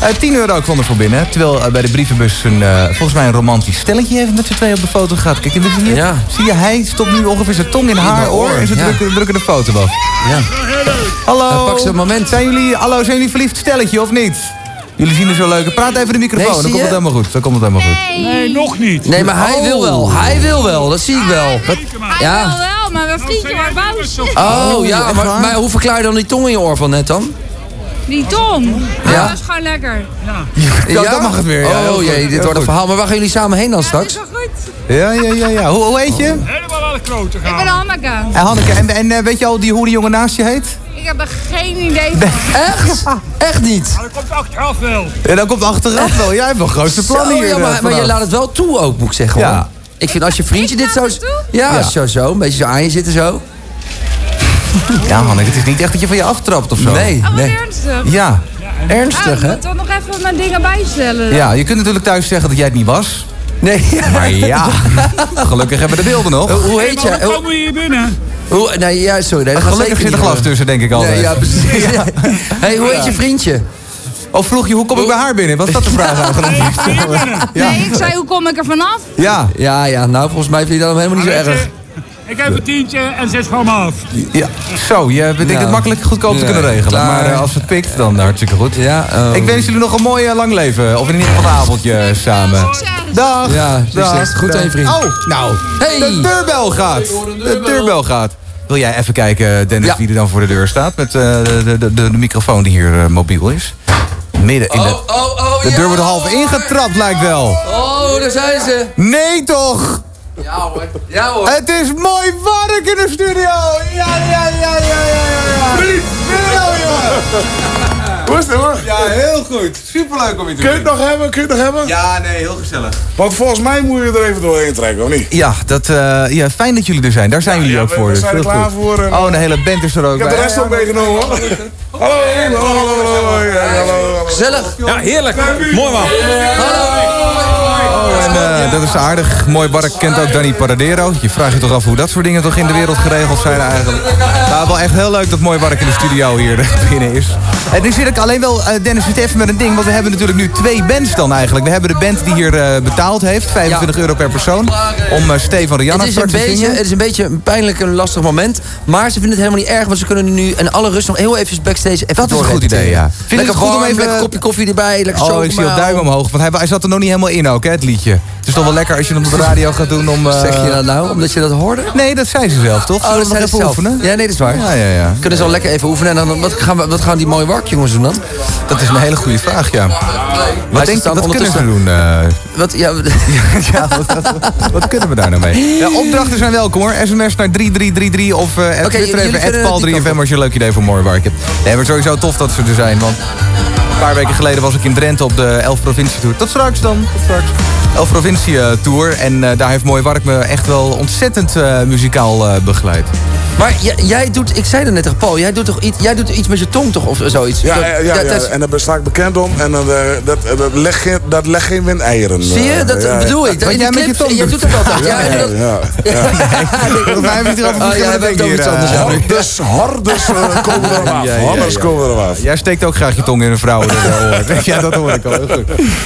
Eh, 10 euro kwam er voor binnen. Terwijl eh, bij de brievenbus een, eh, volgens mij een romantisch stelletje even met z'n tweeën op de foto gaat. Kijk, en zie je, Ja. zie je, hij stopt nu ongeveer zijn tong in haar oor. En ze ja. drukken, drukken de foto af. Ja. Hallo. Eh, pak ze een moment. Zijn jullie, hallo, zijn jullie verliefd stelletje of niet? Jullie zien er zo leuk. uit. Praat even de microfoon, Nee, dan komt het helemaal goed. Dan komt het helemaal goed. Nee, nog niet. Nee, maar hij Oh. wil wel. Hij wil wel. Dat zie ik wel. Hij Ja. wil wel, maar mijn vriendje wordt boos. Oh, ja, maar, waar? maar hoe verklaar je dan die tong in je oor van net dan? Die tong. Ja. Dat is gewoon lekker. Ja, dan mag het weer. Ja, oh jee, dit wordt een verhaal. Maar waar gaan jullie samen heen dan straks? Zo goed. Ja, ja, ja. ja. Hoe, hoe heet je? Helemaal aan de klote gaan. Ik ben Hanneke. En Hanneke, en, en eh, weet je al die, hoe die jongen naast je heet? Ik heb er geen idee van. Echt? Echt niet? dat komt achteraf wel. Ja, dan komt achteraf wel. Jij hebt wel grootste plannen hier. ja, eh, maar, maar je laat het wel toe ook, moet ik zeggen. Ja. Hoor. Ik vind als je vriendje dit zo... Ja, Ja. Zo, zo. Een beetje zo aan je zitten zo. Ja, Hanneke, het is niet echt dat je van je aftrapt of zo. Nee, Oh, nee. ernstig. Ja. Ernstig, Ah, hè? ik moet toch nog even mijn dingen bijstellen. ja, je kunt natuurlijk thuis zeggen dat jij het niet was. Nee. Maar ja, gelukkig hebben we de beelden nog. Hoe, hoe heet jij? Hoe, Komen we hier binnen? Hoe, nee, ja, sorry. Nee, dat gaat Gelukkig zeker zit er glas tussen, denk ik altijd. Nee, ja, precies. *laughs* *laughs* hey, hoe heet je vriendje? Of vroeg je, hoe kom ik bij haar binnen? Was dat de vraag *laughs* eigenlijk? Nee, ik zei, hoe kom ik er vanaf? Ja. Ja, ja, nou, volgens mij vind je dat helemaal niet zo erg. Ik heb een tientje en zes van me af. ja. Zo, je denkt Ja. het makkelijk goedkoop te kunnen regelen. klaar. Maar eh, als het pikt, dan hartstikke goed. Ja, ehm, Ik wens jullie nog een mooi eh, lang leven. Of in ieder geval een avondje samen. Dag. Ja, Dag. succes. Goed je vriend. Oh, nou. Hey. De deurbel gaat. De deurbel gaat. Wil jij even kijken, Dennis, Ja. wie er dan voor de deur staat? Met eh, de, de, de, de microfoon die hier eh, mobiel is. Midden in de... Oh, oh, oh, De deur wordt half ingetrapt, lijkt wel. Oh, daar zijn ze. Nee toch? Ja hoor. Ja hoor. Het is mooi wark in de studio. Ja, ja, ja, ja, ja, ja. Vriend. Hoe is het hoor? Ja, heel goed. Superleuk om je te Kun je het nog hebben? Kun je het nog hebben? Ja, nee, heel gezellig. Want volgens mij moet je er even doorheen trekken, of niet? Ja, dat, eh, ja, fijn dat jullie er zijn. Daar zijn jullie ja, ook we- voor. we dus zijn er heel klaar goed. voor en- Oh, een hele band is er ook Ik heb de rest ook meegenomen hoor. Hallo, hallo, hallo, hallo, ja, hallo, hallo. Gezellig. Ja, heerlijk. Mooi man. Oh, en eh, dat is aardig. Mooi Bark kent ook Danny Paradero. Je vraagt je toch af hoe dat soort dingen toch in de wereld geregeld zijn eigenlijk. Nou, wel echt heel leuk dat Mooi Bark in de studio hier *laughs* binnen is. En nu zit ik alleen wel, eh, Dennis zit even met een ding. Want we hebben natuurlijk nu twee bands dan eigenlijk. We hebben de band die hier eh, betaald heeft. 25 euro per persoon. Om uh, Stefan Rihanna Het is, een straks te beetje, zingen. het is een beetje een pijnlijk en lastig moment. Maar ze vinden het helemaal niet erg. Want ze kunnen nu in alle rust nog heel even backstage even Dat is een goed idee, ja. Vind Lekker het goed om even- lekker kopje koffie erbij. Lekker Oh, ik zie al chocomel. duim omhoog. Want hij, hij zat er nog niet helemaal in ook, hè, het liedje. Het is toch wel lekker als je hem op de radio gaat doen om... eh, Zeg je dat nou, omdat je dat hoorde? Nee, dat zei ze zelf, toch? Oh, dat zei ze zelf. oefenen? Ja, nee, dat is waar. Ja, ja, ja. Kunnen ze al lekker even oefenen. En dan, wat, gaan we, wat gaan die mooie warkjongens doen dan? Dat is een hele goede vraag, ja. Wat, denk je, dan wat kunnen ze doen? eh? Wat, ja, *laughs* ja, wat, wat- wat kunnen we daar nou mee? Ja, opdrachten zijn welkom hoor. SMS naar 3333 of eh Oké, Twitter even kunnen Paul die kant 3FM als je een leuk idee voor mooi werk hebt. Nee, maar sowieso tof dat ze er zijn. Want een paar weken geleden was ik in Drenthe op de 11 provincie tour. Tot straks dan, tot straks. 11 provincie tour. En eh, daar heeft Mooi Wark me echt wel ontzettend eh, muzikaal eh, begeleid. Maar jij, jij doet, ik zei dat net tegen Paul, jij doet toch iets, jij doet iets met je tong toch of zoiets? Ja, Dat- ja, ja, dat- dat en daar sta ik bekend om. En dan, eh, dat, dat, legt geen, dat legt geen windeieren. Zie je, eh, dat ja, ja. bedoel ik. Dat, in jij clips, tong jij doet. het altijd. Ja, Ja, ja, dat- ja, ja. Volgens mij hebben het Oh, ja, we iets hier, anders, eh. Harders, harders eh, komen eraf. Ja, ja, ja, Harders ja. komen we eraf. Jij steekt ook graag je tong in een vrouw. dat hoor. *laughs* Ja, dat hoor ik al.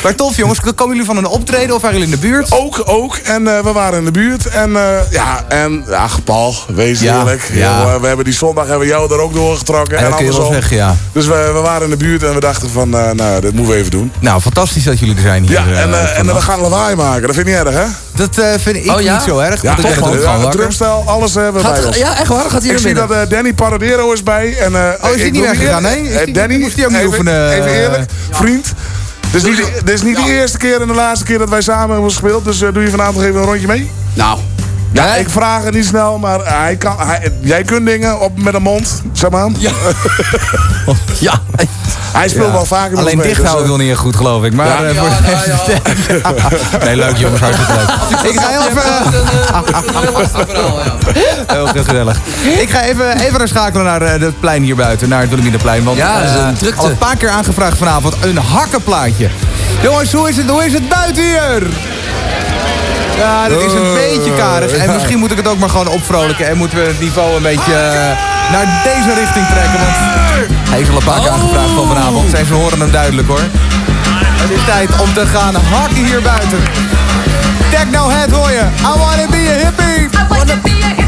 Maar tof jongens, komen jullie van een optreden of waren jullie in de buurt? Ook, ook. En eh, we waren in de buurt. En eh, ja, en ach, Paul, wees Ja, ja. Joh, we hebben die zondag hebben jou er ook doorgetrokken. En wel andersom. zeggen, ja. Dus we, we waren in de buurt en we dachten van, eh, nou, dit moeten we even doen. Nou, fantastisch dat jullie er zijn hier. Ja, eh, en, eh, en we gaan lawaai maken. Dat vind je niet erg, hè? Dat eh, vind ik Oh, ja? niet zo erg. Ja, want ik ben toch Ja, drumstel, alles hebben we Gaat- bij ons. ja, echt waar? Gaat hij Ik zie dat eh, Danny Paradero is bij. En, eh, Oh, is ik niet weggegaan, nee? Is eh, Danny, moest die ook niet even, oefenen? Even eerlijk, vriend. Dit is, niet, de- dit is niet de eerste keer en de laatste keer dat wij samen hebben gespeeld. Dus eh, doe je vanavond nog even een rondje mee? Nou. Ja, ik vraag het niet snel, maar hij kan, hij, jij kunt dingen op, met een mond, zeg maar. Ja. *laughs* Ja. Hij speelt Ja. wel vaker Alleen dicht houden dus, wil niet goed, geloof ik. Maar Ja. eh, voor de rest- *laughs* Nee, leuk jongens, hartstikke leuk. Ik ga heel even... *laughs* Heel gezellig. Ik ga even, even naar schakelen naar eh, het plein hier buiten, naar het Dolomieteplein. Want Ja, dat is een eh, drukte. al een paar keer aangevraagd vanavond, een hakkenplaatje. Jongens, hoe is het, hoe is het buiten hier? Ja, dat is een Oh, beetje karig. En misschien moet ik het ook maar gewoon opvrolijken. En moeten we het niveau een beetje eh, naar deze richting trekken. Want hij is al een paar keer aangevraagd van vanavond. Zijn ze horen hem duidelijk hoor. Het is tijd om te gaan hakken hier buiten. Techno Head hoor je. I wanna be a hippie. I wanna be a hippie.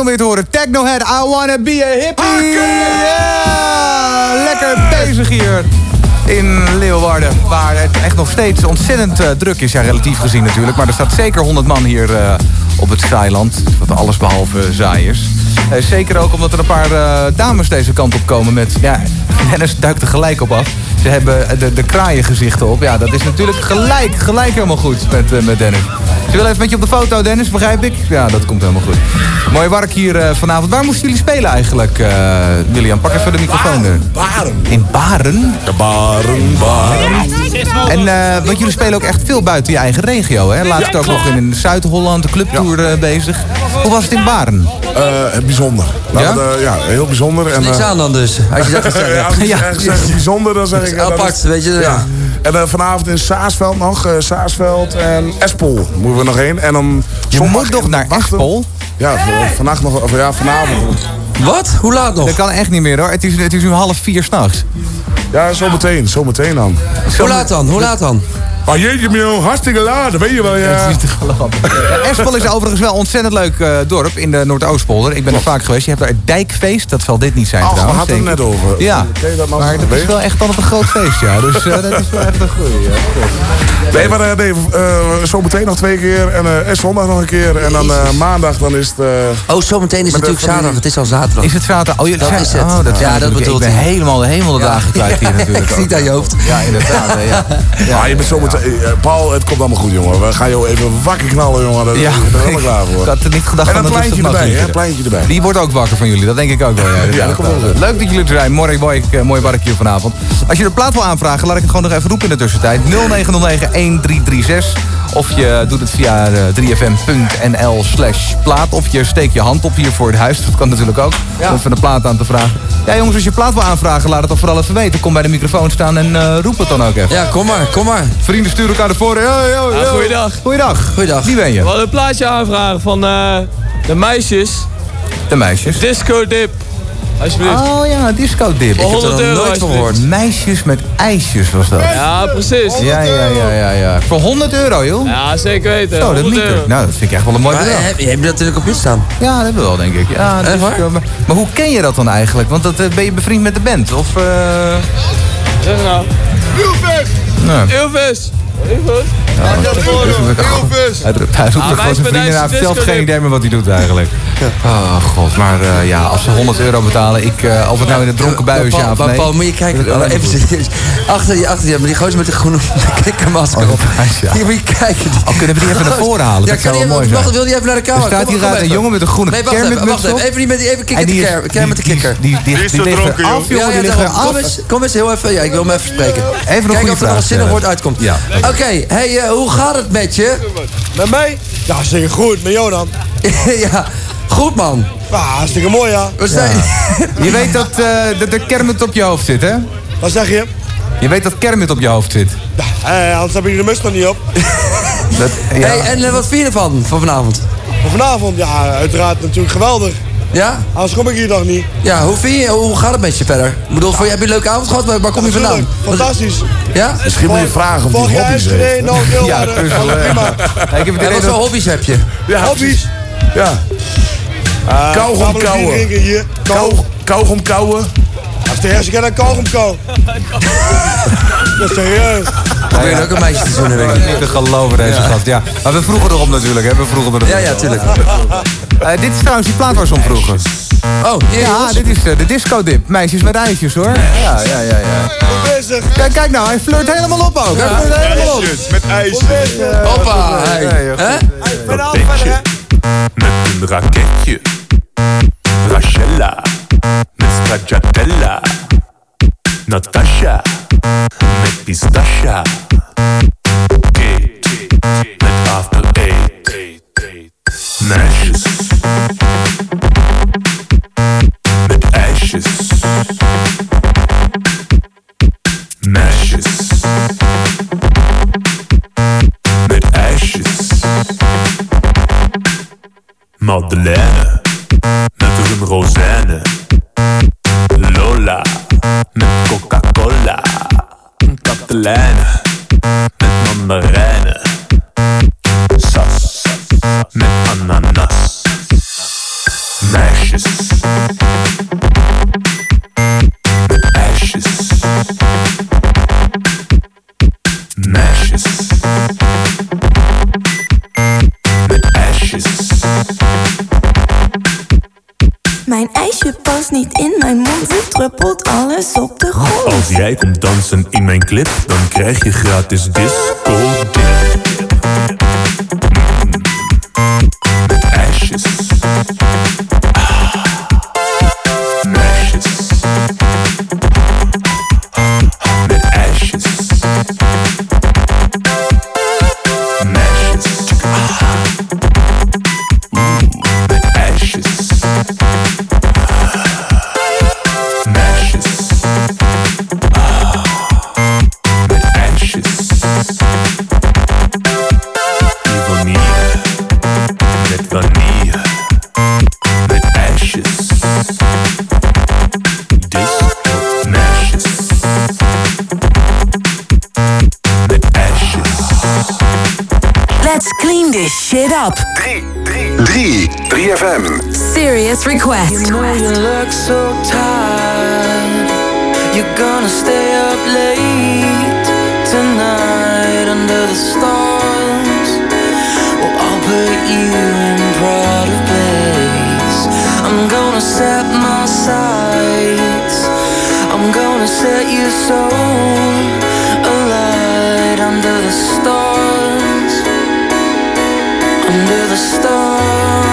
Om weer te horen. Technohead, I wanna be a hippie. Ja, lekker bezig hier in Leeuwarden. Waar het echt nog steeds ontzettend eh, druk is. Ja, relatief gezien natuurlijk. Maar er staat zeker 100 man hier eh, op het Skyland. Wat alles behalve zaaiers. Eh, zeker ook omdat er een paar dames deze kant op komen met... Ja, *laughs* Dennis duikt er gelijk op af. Ze hebben de, de kraaiengezichten op. Ja, dat is natuurlijk gelijk, gelijk helemaal goed met, eh, met Dennis. Ze willen even met je op de foto, Dennis, begrijp ik? Ja, dat komt helemaal goed. Mooi werk hier eh, vanavond. Waar moesten jullie spelen eigenlijk, eh, William? Pak even de microfoon. er. Baren. In Baren? De Baren, Baren. En eh, want jullie spelen ook echt veel buiten je eigen regio, hè? Laatst ook nog in Zuid-Holland, de clubtour eh, bezig. Hoe was het in Baren? Eh, bijzonder. Ja? Ja? ja, heel bijzonder. En, Niks aan dan dus, als je dat *laughs* gaat zeggen. ja, als Ja. bijzonder, dan zeg ik... dat Apart, is- weet je. Ja. En vanavond in Saasveld nog. eh, Saasveld en Espel moeten we nog heen. En dan Je moet nog naar Espel? Ja, vannacht nog, of ja, vanavond. Wat? Hoe laat nog? Dat kan echt niet meer hoor. Het is, het is nu half vier s'nachts. Ja, zo meteen, zo meteen dan. Hoe laat dan? Hoe laat dan? Oh jeetje, joh, hartstikke laat, dat weet je wel, ja. Het is niet te geloven. Ja, Espel is overigens wel een ontzettend leuk eh, dorp in de Noordoostpolder. Ik ben er vaak geweest. Je hebt daar het dijkfeest, dat zal dit niet zijn Ach, we trouwens. hadden het net over. Ja, je dat maar dat is wel echt dan op een groot feest, ja. Dus eh, dat is wel echt een goeie. Ja. Nee, maar eh, nee, eh, zo meteen nog twee keer en eh, en zondag nog een keer. En dan eh, maandag dan is het... Oh, zometeen is het de natuurlijk zaterdag. Het is al zaterdag. Is het zaterdag? Oh, jullie Dat zijn- is het. Oh, dat ja, dat bedoelt Ik ben hij. helemaal de hemeldagen kwijt hier *laughs* natuurlijk. Ik zie het aan je hoofd. Ja, inderdaad. Ja. Ja, je bent zo eh, Paul, het komt allemaal goed, jongen. We gaan jou even wakker knallen, jongen. Daar Ja, ben helemaal klaar *laughs* voor. Ik had er niet gedacht En dat pleintje het erbij, nog hè? Pleintje erbij. Die wordt ook wakker van jullie, dat denk ik ook wel. *laughs* Ja, Ja, dat komt wel goed. Leuk dat jullie er zijn. Mooi, mooi, eh, mooi barbecue vanavond. Als je de plaat wil aanvragen, laat ik het gewoon nog even roepen in de tussentijd. 0909-1336. Of je doet het via eh, 3fm.nl slash plaat. Of je steekt je hand op hier voor het huis. Dat kan natuurlijk ook. Om even een plaat aan te vragen. Ja jongens, als je plaat wil aanvragen, laat het dan vooral even weten. Kom bij de microfoon staan en eh, roep het dan ook even. Ja, kom maar, kom maar. Vrienden sturen elkaar ervoor. Yo, yo, yo. Ja, goeiedag. Goeiedag. Goeiedag. Wie ben je? We hadden een plaatje aanvragen van eh, de meisjes. De meisjes. Disco Dip. Alsjeblieft. Oh ja, disco dip. Voor 100 euro alsjeblieft. Meisjes met ijsjes was dat. Ja, precies. Ja, ja, ja, ja, ja. Voor 100 euro, joh. Ja, zeker weten. Zo, dat 100 niet. euro. Nou, dat vind ik echt wel een mooi bedrag. heb, je hebt dat in de computer staan? Ja, dat hebben we wel, denk ik. Ja, Echt dus, waar? eh, maar, maar hoe ken je dat dan eigenlijk? Want dat, eh, ben je bevriend met de band? Of, eh Zeg nou. nee. Ilvis. Ilvis. Hij roept- Hij roept Ah, gewoon zijn zijn vrienden en hij heeft zelf geen idee meer wat hij doet eigenlijk. Oh god, maar eh, ja, als ze 100 euro betalen, ik, eh, of het nou in een dronken bui is, ja Paul, of nee. Paul, moet je kijken. Even serieus. Achter je, achter je, maar die gozer met de groene *laughs* kikkermasker Oh, op. ja. Hier moet je kijken. Oh, kunnen we die even naar voren halen? Ja, dat kan zou wel mooi zijn. wacht, wil die even naar de camera? Er staat hier een even. jongen met een groene Nee, wacht even, wacht even. Even die met die, even En kikker, die ker met de kikker. Die, die, die, die ligt er af, jongen, Ja, die ja, ligt er daarom. af. kom, eens, kom eens heel even. Ja, ik wil hem even spreken. Even een Kijken goede of er nog zinnig woord uitkomt. Ja. Oké, hey, eh, hoe gaat het met je? Met mij? Ja, zeker goed. Met jou dan? *laughs* ja, goed man. Ja, hartstikke mooi, ja. We zijn... Je weet dat, eh dat er kermit op je hoofd zit, hè? Wat zeg je? Je weet dat kermit op je hoofd zit. Eh, anders heb je de muts nog niet op. *laughs* Dat, ja. Hey, en eh, wat vind je ervan, van vanavond? Maar vanavond, ja, uiteraard natuurlijk geweldig. Ja? Anders kom ik hier nog niet. Ja, hoe, vind je, hoe gaat het met je verder? Ik bedoel, voor, heb je een leuke avond gehad? Waar, waar kom je vandaan? Fantastisch. Ja? Misschien moet je vragen of die hobby's heeft. heel Ja, prima. Ja, ik heb En wat voor hobby's heb je? Ja, Hobby's? Ja. Uh, Kauwgom kauwen. drinken hier. Kou, kauwgom kauwen. Als de eerste keer een. *laughs* Dat is serieus. Probeer je ook een meisje te zoenen, denk ik. Te geloven, deze gast. Ja. Maar we vroegen erop natuurlijk, hè? We vroegen erop. Ja, ja, tuurlijk. Eh, dit is trouwens die plaat waar ze om vroegen. Oh, Ja, dit is eh, de disco dip. Meisjes met ijsjes, hoor. Ja, ja, ja, ja. Goed bezig. Kijk, kijk nou, hij flirt helemaal op ook. Hij flirt helemaal op. met ijs. Hoppa, hè? Met een raketje. Rachella. Met stracciatella. Natasha. Met pistacha. Kate. Met after eight. Meisjes. Met ijsjes. Meisjes. Met ijsjes. Madeleine, met een rozijnen. Lola, met Coca-Cola. Katelijne, met mandarijnen. Sas, met ananas. Meisjes, Mijn ijsje past niet in mijn mond, het druppelt alles op de grond. Als jij komt dansen in mijn clip, dan krijg je gratis disco dip. This shit up. 3, 3FM. Serious request. You know you look so tired. You're gonna stay up late tonight under the stars. Well, I'll put you in proud place. I'm gonna set my sights. I'm gonna set your soul alight under the stars. Under the stars.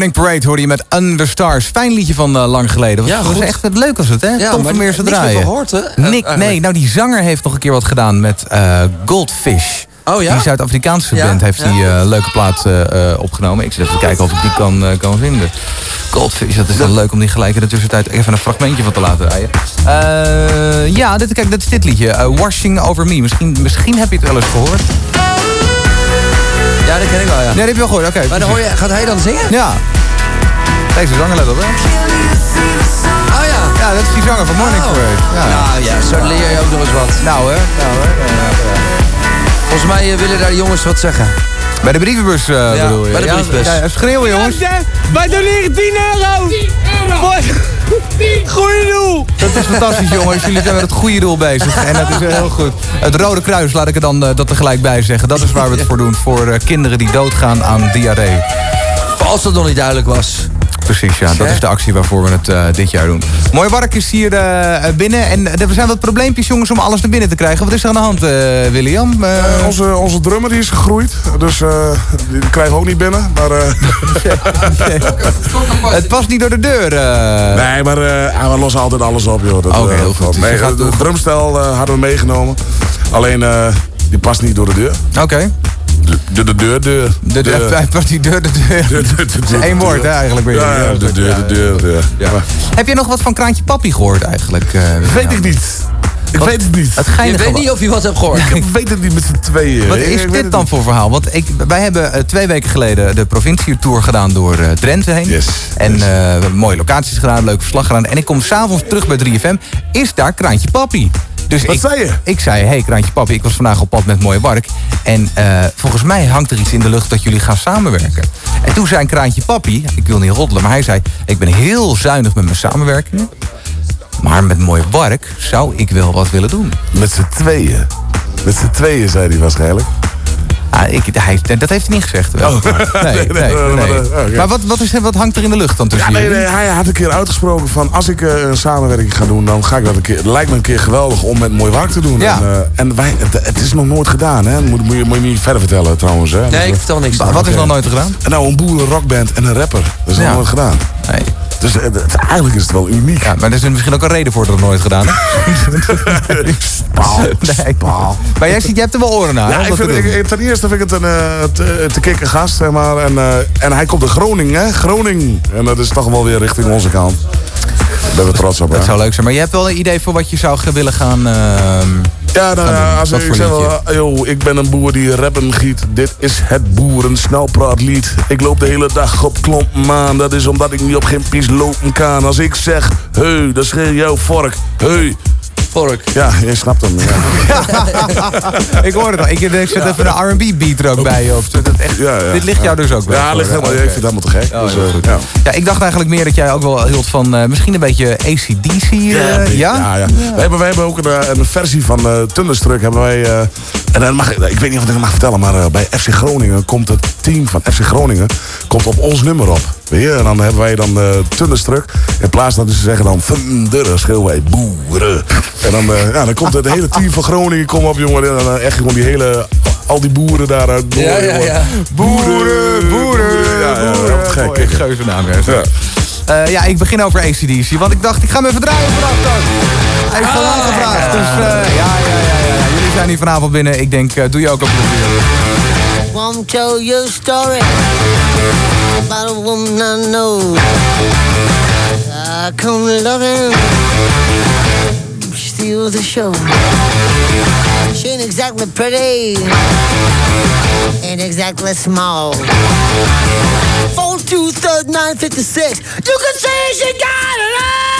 Morning Parade hoorde je met Under Stars. Fijn liedje van eh, lang geleden. Ja, was, was goed. echt het leuk was het, hè? Ja, Tom van Meers te niks draaien. gehoord, hè? Eh, Nick, nee, nou die zanger heeft nog een keer wat gedaan met eh, Goldfish. Oh ja? Die Zuid-Afrikaanse Ja, band heeft ja. die leuke plaat opgenomen. Ik zit even te kijken of ik die kan, kan vinden. Goldfish, dat is wel leuk om die gelijk in de tussentijd even een fragmentje van te laten rijden. Ja, dit, kijk, dit is dit liedje. Washing Over Me. Misschien, misschien heb je het wel eens gehoord. Ja, dat ken ik wel, ja. Nee, dat heb je wel gehoord. Oké. Maar dan hoor je, gaat hij dan zingen? Ja. Deze zanger, let op, hè? Oh ja. Ja, dat is die zanger van Morning Oh. Parade. Ja. Nou ja, zo leer je ook nog eens wat. Nou hè, nou hè. Ja, ja, ja. Volgens mij eh, willen daar de jongens wat zeggen. Bij de brievenbus eh, Ja, bedoel je? bij de brievenbus. Ja, schreeuwen jongens. Wij doneren 10 euro. 10 euro. Voor, Goeie doel! Dat is fantastisch, jongens. Jullie zijn met het goede doel bezig. En dat is eh, heel goed. Het Rode Kruis, laat ik er dan dat er gelijk bij zeggen. Dat is waar we het voor doen. Voor eh, kinderen die doodgaan aan diarree. Als dat nog niet duidelijk was. Precies, ja. Dat is de actie waarvoor we het eh, dit jaar doen. Mooi Wark is hier eh, binnen. En er zijn wat probleempjes, jongens, om alles naar binnen te krijgen. Wat is er aan de hand, eh, William? Eh, Eh, onze, onze drummer die is gegroeid, dus eh, die krijgen we ook niet binnen. Maar, eh, *laughs* het past niet door de deur. eh. nee, maar eh, we lossen altijd alles op, joh. Oké, eh, heel goed. Dus Nee, gaat de drumstel eh, hadden we meegenomen. Alleen, eh, die past niet door de deur. Oké. De, de deur, deur. De, de, hij past die deur, de deur. De- de- de- de- Eén woord, hè, eigenlijk. ben je. Ja, ja, de deur, de deur, deur. Heb je nog wat van Kraantje Papi gehoord eigenlijk? eh? Weet ik niet. Ik Wat- weet het niet. Het Je weet niet of je wat hebt gehoord. Ik weet het niet met z'n tweeën. Wat Ik- ik is dit dan niet. voor verhaal? Want ik, wij hebben eh, twee weken geleden de provincietour gedaan door eh, Drenthe heen. Yes, En eh, we hebben mooie locaties gedaan, leuk verslag gedaan. En ik kom s'avonds terug bij 3FM. Is daar Kraantje Papi? Dus Wat ik, zei je? Ik zei, hey Kraantje Papi, ik was vandaag op pad met Mooie Wark. En eh, volgens mij hangt er iets in de lucht dat jullie gaan samenwerken. En toen zei Kraantje Papi, ik wil niet roddelen, maar hij zei... ik ben heel zuinig met mijn samenwerkingen. Maar met Mooie Wark zou ik wel wat willen doen. Met z'n tweeën. Met z'n tweeën, zei hij waarschijnlijk. Ah, ik, hij, dat heeft hij niet gezegd. wel. Oh. Nee, nee, Nee, nee. nee, nee, oké. Maar wat, wat, is, wat hangt er in de lucht dan Ja, tussen nee, jullie? nee, hij had een keer uitgesproken van als ik eh, een samenwerking ga doen, dan ga ik dat een keer. Het lijkt me een keer geweldig om met mooi werk te doen. Ja. En, eh, en wij, het, het is nog nooit gedaan, hè? Moet, moet, je, moet je niet verder vertellen trouwens. Hè? Nee, ik vertel niks. Wa- Wat is nog nooit gedaan? Nou, een boer, een rockband en een rapper. Dat is nog Ja. nooit gedaan. Nee. Dus eh, het- eigenlijk is het wel uniek. Ja, maar er is misschien ook een reden voor dat het nooit gedaan is. *laughs* *laughs* *laughs* Nee. Maar jij, ziet, jij hebt er wel oren naar. Ja, ik vind, ik, ten eerste vind ik het een eh, te, te kikke gast, zeg maar. En, eh, en hij komt uit Groningen, hè? Groningen. En dat is toch wel weer richting onze kant. Daar ben we trots op, Dat hè? zou leuk zijn. Maar je hebt wel een idee voor wat je zou willen gaan... ehm, Ja, nou, gaan als ik zeg wel, eh, yo, ik ben een boer die rappen giet. Dit is het boeren snelpraatlied. Ik loop de hele dag op klompen Dat is omdat ik niet op geen pies lopen kan. Als ik zeg, heu, dan schreeuw jouw vork. Heu. Vork. Ja, je snapt hem. Ja. *laughs* ik hoor het al. Ik, ik zet even een R&B beat er ook bij je. Of, dat echt, Ja, ja. Dit ligt jou dus ook wel. Ja, ligt helemaal, ik vind het helemaal te gek. Oh, dus, eh, ja. Ja, ik dacht eigenlijk meer dat jij ook wel hield van eh, misschien een beetje ACDC. eh, ja? ja, ja. We, hebben, we hebben ook een, een versie van eh Thunderstruck. Hebben wij, eh, en dan mag ik, ik weet niet of ik dat mag vertellen, maar bij FC Groningen komt het team van FC Groningen komt op ons nummer op. Je? En dan hebben wij dan eh Thunderstruck. In plaats van dat ze zeggen dan Thunder, schreeuwen wij boeren. En dan, eh, ja, dan komt het hele team van Groningen kom op, jongen. En dan eh, echt gewoon die hele, al die boeren daaruit. door, Ja, ja, ja. Boeren, boeren. Ja, ja, ja, te gek. Mooie geuze naam, ja. Ja. Eh, ja, ik begin over ACDC, want ik dacht, ik ga hem even draaien vanaf dan. Hij heeft al Ah, aangevraagd, dus eh, ja, ja, ja, ja, ja. Jullie zijn hier vanavond binnen. Ik denk, eh, doe je ook op plezier. Want tell you a story about a woman I know. I come loving, steal the show. She ain't exactly pretty, ain't exactly small. Four. You can say she got it all.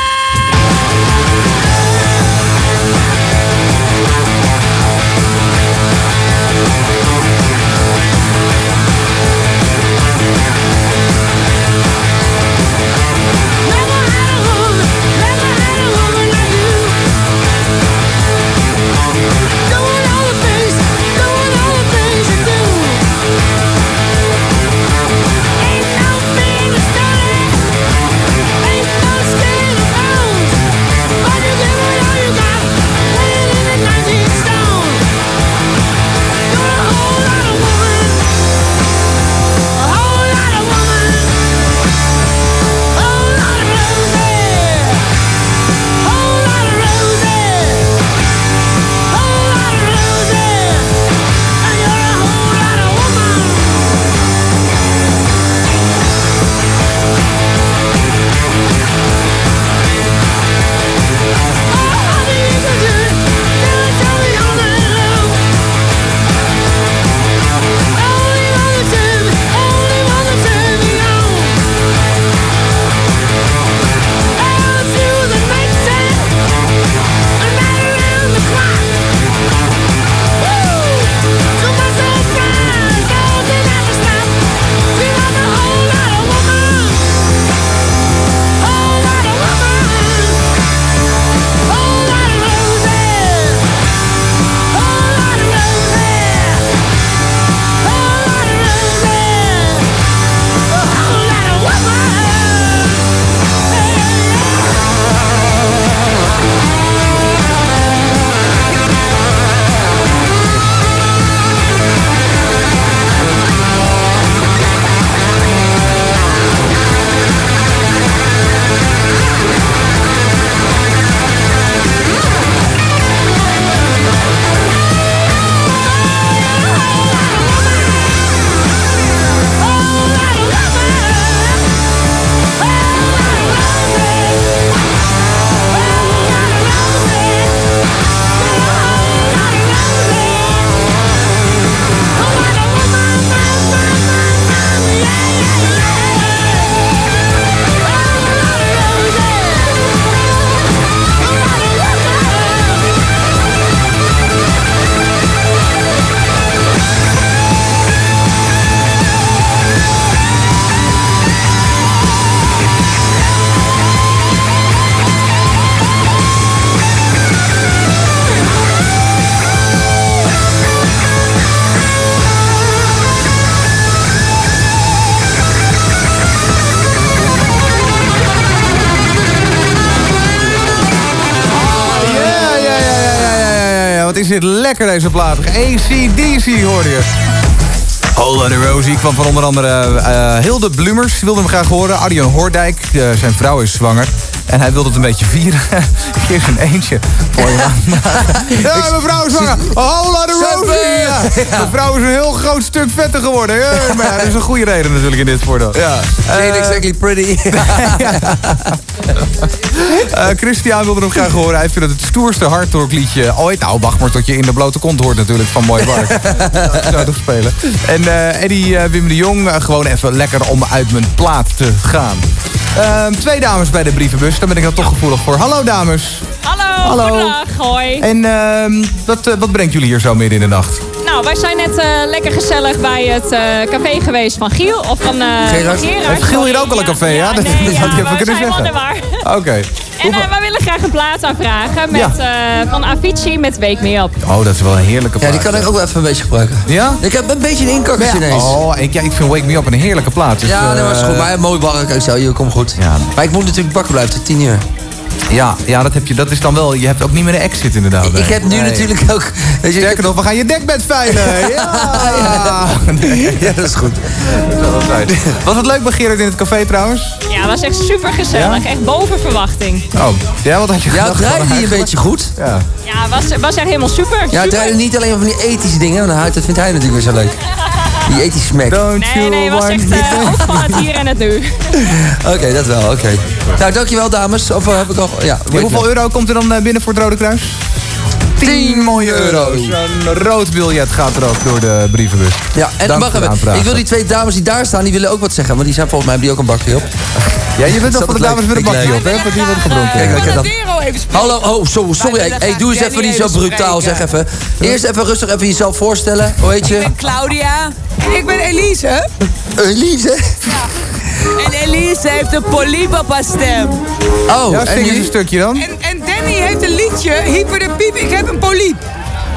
Lekker deze plaat. ACDC hoorde je. Hola de Rosie kwam van onder andere eh, Hilde Blumers. Die wilde hem graag horen. Arjan Hoordijk, eh, zijn vrouw is zwanger. En hij wilde het een beetje vieren. *laughs* Eerst een eentje. Mooi man. *laughs* Ja, mijn vrouw is zwanger. Hola de Rosie. Ja. Mijn vrouw is een heel groot stuk vetter geworden. Ja, maar ja, dat is een goede reden natuurlijk in dit voordeel. Ja, ain't exactly pretty. *laughs* Eh, Christian wilde hem graag horen. Hij vindt het het stoerste hardrock liedje ooit. Nou, wacht maar tot je in de blote kont hoort natuurlijk van Mooi Wark. *laughs* Zou toch spelen. En eh Eddie eh, Wim de Jong, gewoon even lekker om uit mijn plaat te gaan. Ehm, twee dames bij de brievenbus, daar ben ik dan toch gevoelig voor. Hallo dames. Hallo, Hallo. goedendag, hoi. En ehm, wat, wat brengt jullie hier zo midden in de nacht? Nou, wij zijn net eh, lekker gezellig bij het eh, café geweest van Giel. Of van, eh Gerard? van Gerard. Heeft Giel hier ook al een café, ja? Dat- nee, dat had je even kunnen zijn zeggen. wonderbaar. Oké. En eh, wij willen graag een plaat aanvragen met, eh, van Avicii met Wake Me Up. Oh, dat is wel een heerlijke Ja, plaat. die kan ik ook wel even een beetje gebruiken. Ja? Ik heb een beetje een inkakkertje ineens. Oh, ik, ja, ik vind Wake Me Up een heerlijke plaat. Dus, ja, is eh, goed. Maar mooi barren, ik zou je kom goed. Ja. Maar ik moet natuurlijk bakken blijven tot tien uur. Ja, ja dat, heb je, dat is dan wel... Je hebt ook niet meer een exit inderdaad. Ik heb nu Nee. natuurlijk ook... Weet je, Sterker nog, we gaan je dekbed veilen. *laughs* Ja, ja, dat is goed. Was het leuk bij Gerard in het café trouwens? Ja, was echt super gezellig. Echt boven verwachting. Oh, ja, wat had je Ja, het draaide die een beetje goed. Ja. Ja, was, was echt helemaal super. Ja, het super. draaide niet alleen maar van die ethische dingen. Want dat vindt hij natuurlijk weer zo leuk. Die ethische smack. Nee, nee, het was echt ook van het hier en het nu. *laughs* Oké, dat wel, oké. Nou, dankjewel dames. Of eh, heb ik al... Ja, Ja, hoeveel euro komt er dan eh, binnen voor het Rode Kruis? 10 mooie euro's. Een rood biljet gaat er ook door de brievenbus. Ja, en Dank wacht voor de. Ik wil die twee dames die daar staan, die willen ook wat zeggen. Want die zijn volgens mij, hebben die ook een bakje op. Ja, je bent *laughs* wel dat van de dames met een ik bakje op, hè? Wat die wordt. Kijk, kijk, dan. even Hallo, oh, so, sorry. Wij Hey, doe eens even niet zo brutaal, zeg even. Eerst even rustig even jezelf voorstellen. Hoe heet Ik je? ben Claudia. En ik ben Elise. Elise? En Elise heeft een haar stem. Oh, Ja, en nu? een stukje dan. En, heeft een liedje, Hyper de Piep, ik heb een poliep.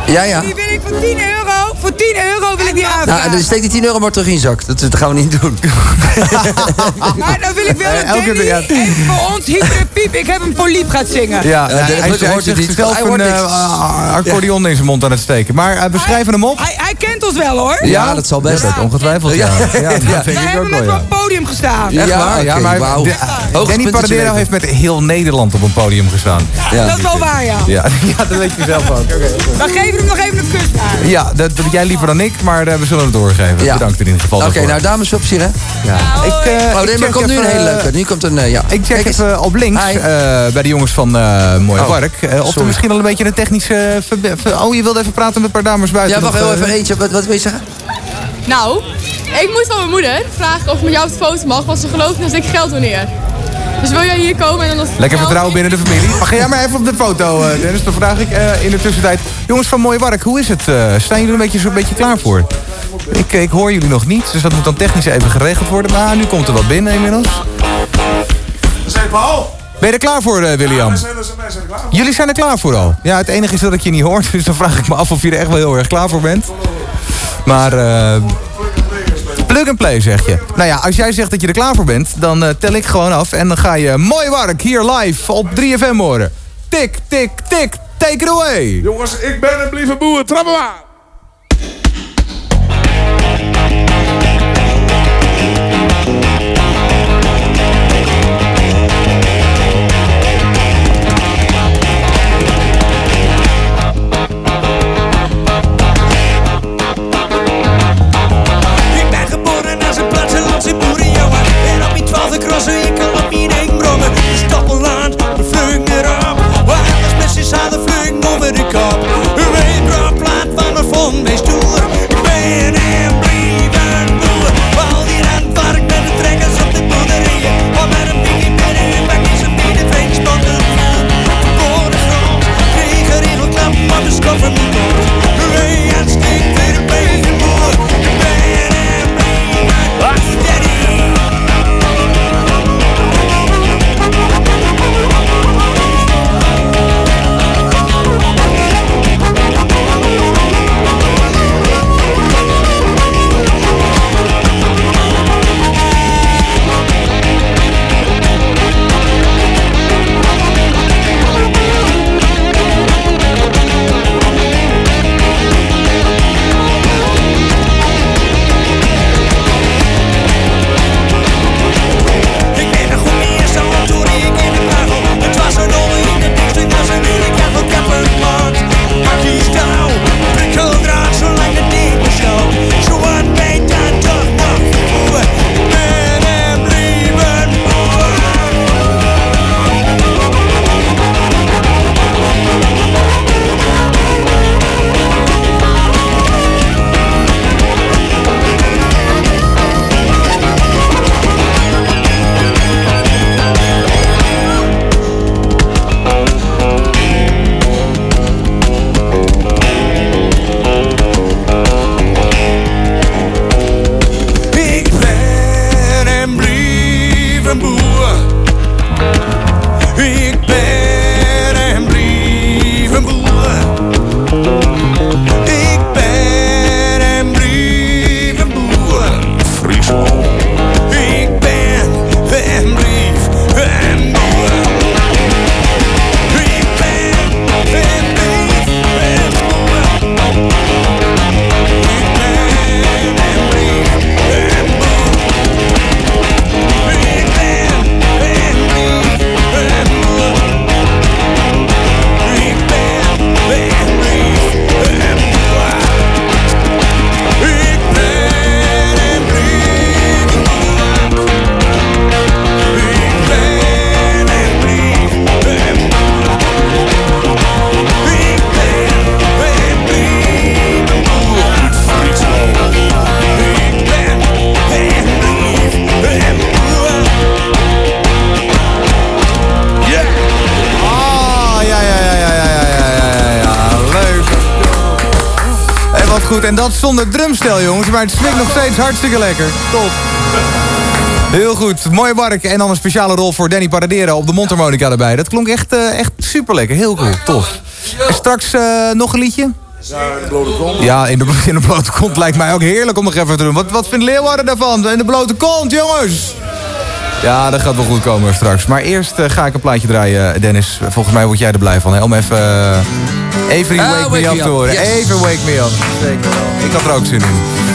Ja, ja. Die wil ik voor 10 euro, voor 10 euro wil ik die Nou, aanvragen. dan steek die 10 euro maar terug in je zak. Dat, dat gaan we niet doen. *laughs* Maar dan wil ik wel dat elke- Danny ja. even voor ons Hyper de Piep, ik heb een poliep gaat zingen. Ja, Ja, hij, hij, hij hoort hij Hij eh, accordeon in zijn mond aan het steken. Maar eh, beschrijf hem op. Hij, hij kent ons wel hoor. Ja, dat zal best. Dat ongetwijfeld, ja. Ja, Ja. dat Wij ik ook hebben wel, op het podium gestaan. Ja, Echt waar? Ja, oké, maar wauw. de- Danny Paradero heeft met heel Nederland op een podium gestaan. Ja. Dat is wel waar, ja. Ja, *laughs* ja dat weet je zelf ook. Dan geven we hem nog even een kus aan. Ja, dat doe jij liever dan ik, maar eh, we zullen het doorgeven. Ja. Bedankt in ieder geval Oké, nou dames, veel plezier hè. ja. Ik, eh, Oh, ik nee, maar er check komt nu een even, hele eh, leuke. Nu komt een, ja. Ik check even op links eh, bij de jongens van eh Mooi Oh, Park. eh, of er misschien al een beetje een technische... Oh, je wilde even praten met een paar dames buiten. Ja, wacht heel even eentje. Wat, wat wil je zeggen? Nou, ik moet van mijn moeder vragen of ik met jou op de foto mag, want ze gelooft niet als ik geld doneer. Dus wil jij hier komen en dan... Lekker vertrouwen binnen de familie. Maar ga jij maar even op de foto, eh, Dennis. Dan vraag ik eh, in de tussentijd. Jongens van Mooi Wark, hoe is het? Eh, staan jullie een beetje, zo'n beetje klaar voor? Ik, ik hoor jullie nog niet, dus dat moet dan technisch even geregeld worden. Maar nu komt er wat binnen inmiddels. Zeg Paul. Ben je er klaar voor, eh, William? Wij zijn er, wij zijn er klaar voor. Jullie zijn er klaar voor al. Ja, het enige is dat ik je niet hoor. *laughs* Dus dan vraag ik me af of je er echt wel heel erg klaar voor bent. Maar... eh plug and play zeg je. Nou ja, als jij zegt dat je er klaar voor bent, dan eh, tel ik gewoon af. En dan ga je mooi werk hier live op 3FM horen. Tik, tik, tik. Take it away. Jongens, ik ben een lieve boer. Trap hem nog steeds hartstikke lekker. Top. Heel goed. Mooie bark. En dan een speciale rol voor Danny Paradera op de mondharmonica erbij. Dat klonk echt, eh, echt super lekker. Heel cool. Tof. En straks eh, nog een liedje? Ja, in de, in de blote kont lijkt mij ook heerlijk om nog even te doen. Wat, wat vindt Leeuwarden daarvan? In de blote kont, jongens! Ja, dat gaat wel goed komen straks. Maar eerst eh, ga ik een plaatje draaien, Dennis. Volgens mij word jij er blij van, hè? Om even... eh, even die Ah, Wake, Me Up te horen. yes. Even Wake Me Up. Zeker wel. Ik had er ook zin in.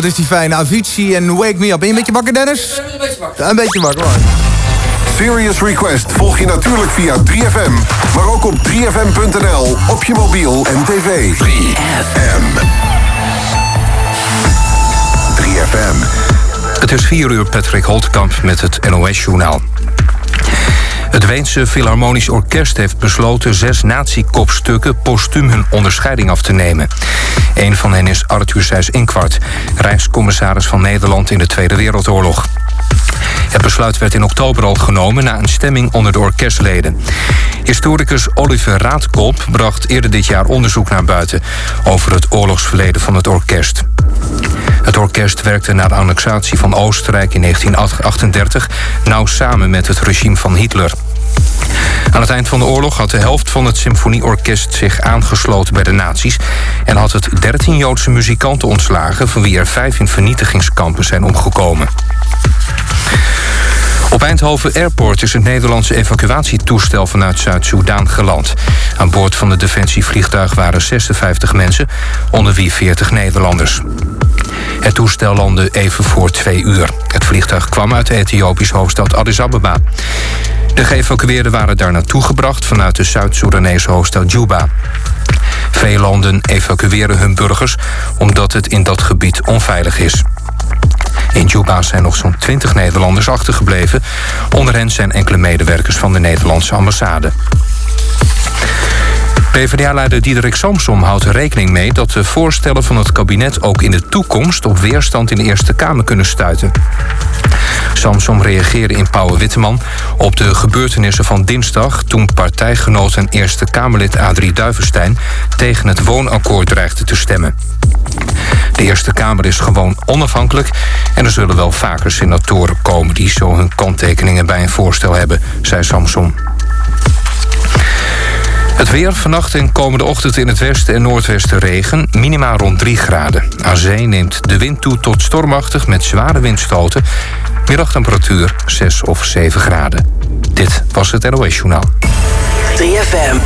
wat is die fijn. Avicii en Wake Me Up. Ben je een beetje wakker, Dennis? Een beetje wakker. Een beetje wakker, hoor. Serious Request volg je natuurlijk via 3FM, maar ook op 3FM.nl, op je mobiel en tv. 3FM. 3FM. Het is 4 uur Patrick Holtkamp met het NOS-journaal. Het Weense Philharmonisch Orkest heeft besloten zes nazi-kopstukken postuum hun onderscheiding af te nemen. Een van hen is Arthur Seyss Inquart, rijkscommissaris van Nederland in de Tweede Wereldoorlog. Het besluit werd in oktober al genomen na een stemming onder de orkestleden. Historicus Oliver Raadkolp bracht eerder dit jaar onderzoek naar buiten over het oorlogsverleden van het orkest. Het orkest werkte na de annexatie van Oostenrijk in 1938 nauw samen met het regime van Hitler. Aan het eind van de oorlog had de helft van het symfonieorkest zich aangesloten bij de nazi's en had het 13 Joodse muzikanten ontslagen, van wie er vijf in vernietigingskampen zijn omgekomen. Op Eindhoven Airport is het Nederlandse evacuatietoestel vanuit Zuid-Soedan geland. Aan boord van het defensievliegtuig waren 56 mensen, onder wie 40 Nederlanders. Het toestel landde even voor twee uur. Het vliegtuig kwam uit de Ethiopische hoofdstad Addis Ababa. De geëvacueerden waren daar naartoe gebracht vanuit de Zuid-Soedanese hoofdstad Juba. Veel landen evacueren hun burgers omdat het in dat gebied onveilig is. In Juba zijn nog zo'n 20 Nederlanders achtergebleven. Onder hen zijn enkele medewerkers van de Nederlandse ambassade. PvdA-leider Diederik Samsom houdt rekening mee dat de voorstellen van het kabinet ook in de toekomst op weerstand in de Eerste Kamer kunnen stuiten. Samsom reageerde in Pauwe Witteman op de gebeurtenissen van dinsdag toen partijgenoot en Eerste Kamerlid Adrie Duivenstein tegen het woonakkoord dreigde te stemmen. De Eerste Kamer is gewoon onafhankelijk en er zullen wel vaker senatoren komen die zo hun kanttekeningen bij een voorstel hebben, zei Samsom. Het weer vannacht en komende ochtend in het westen en noordwesten regen. Minima rond 3 graden. Aan zee neemt de wind toe tot stormachtig met zware windstoten. Middagtemperatuur 6 of 7 graden. Dit was het NOS Journaal. 3FM.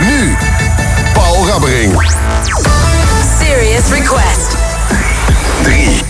Nu, Paul Rabbering. Serious Request. 3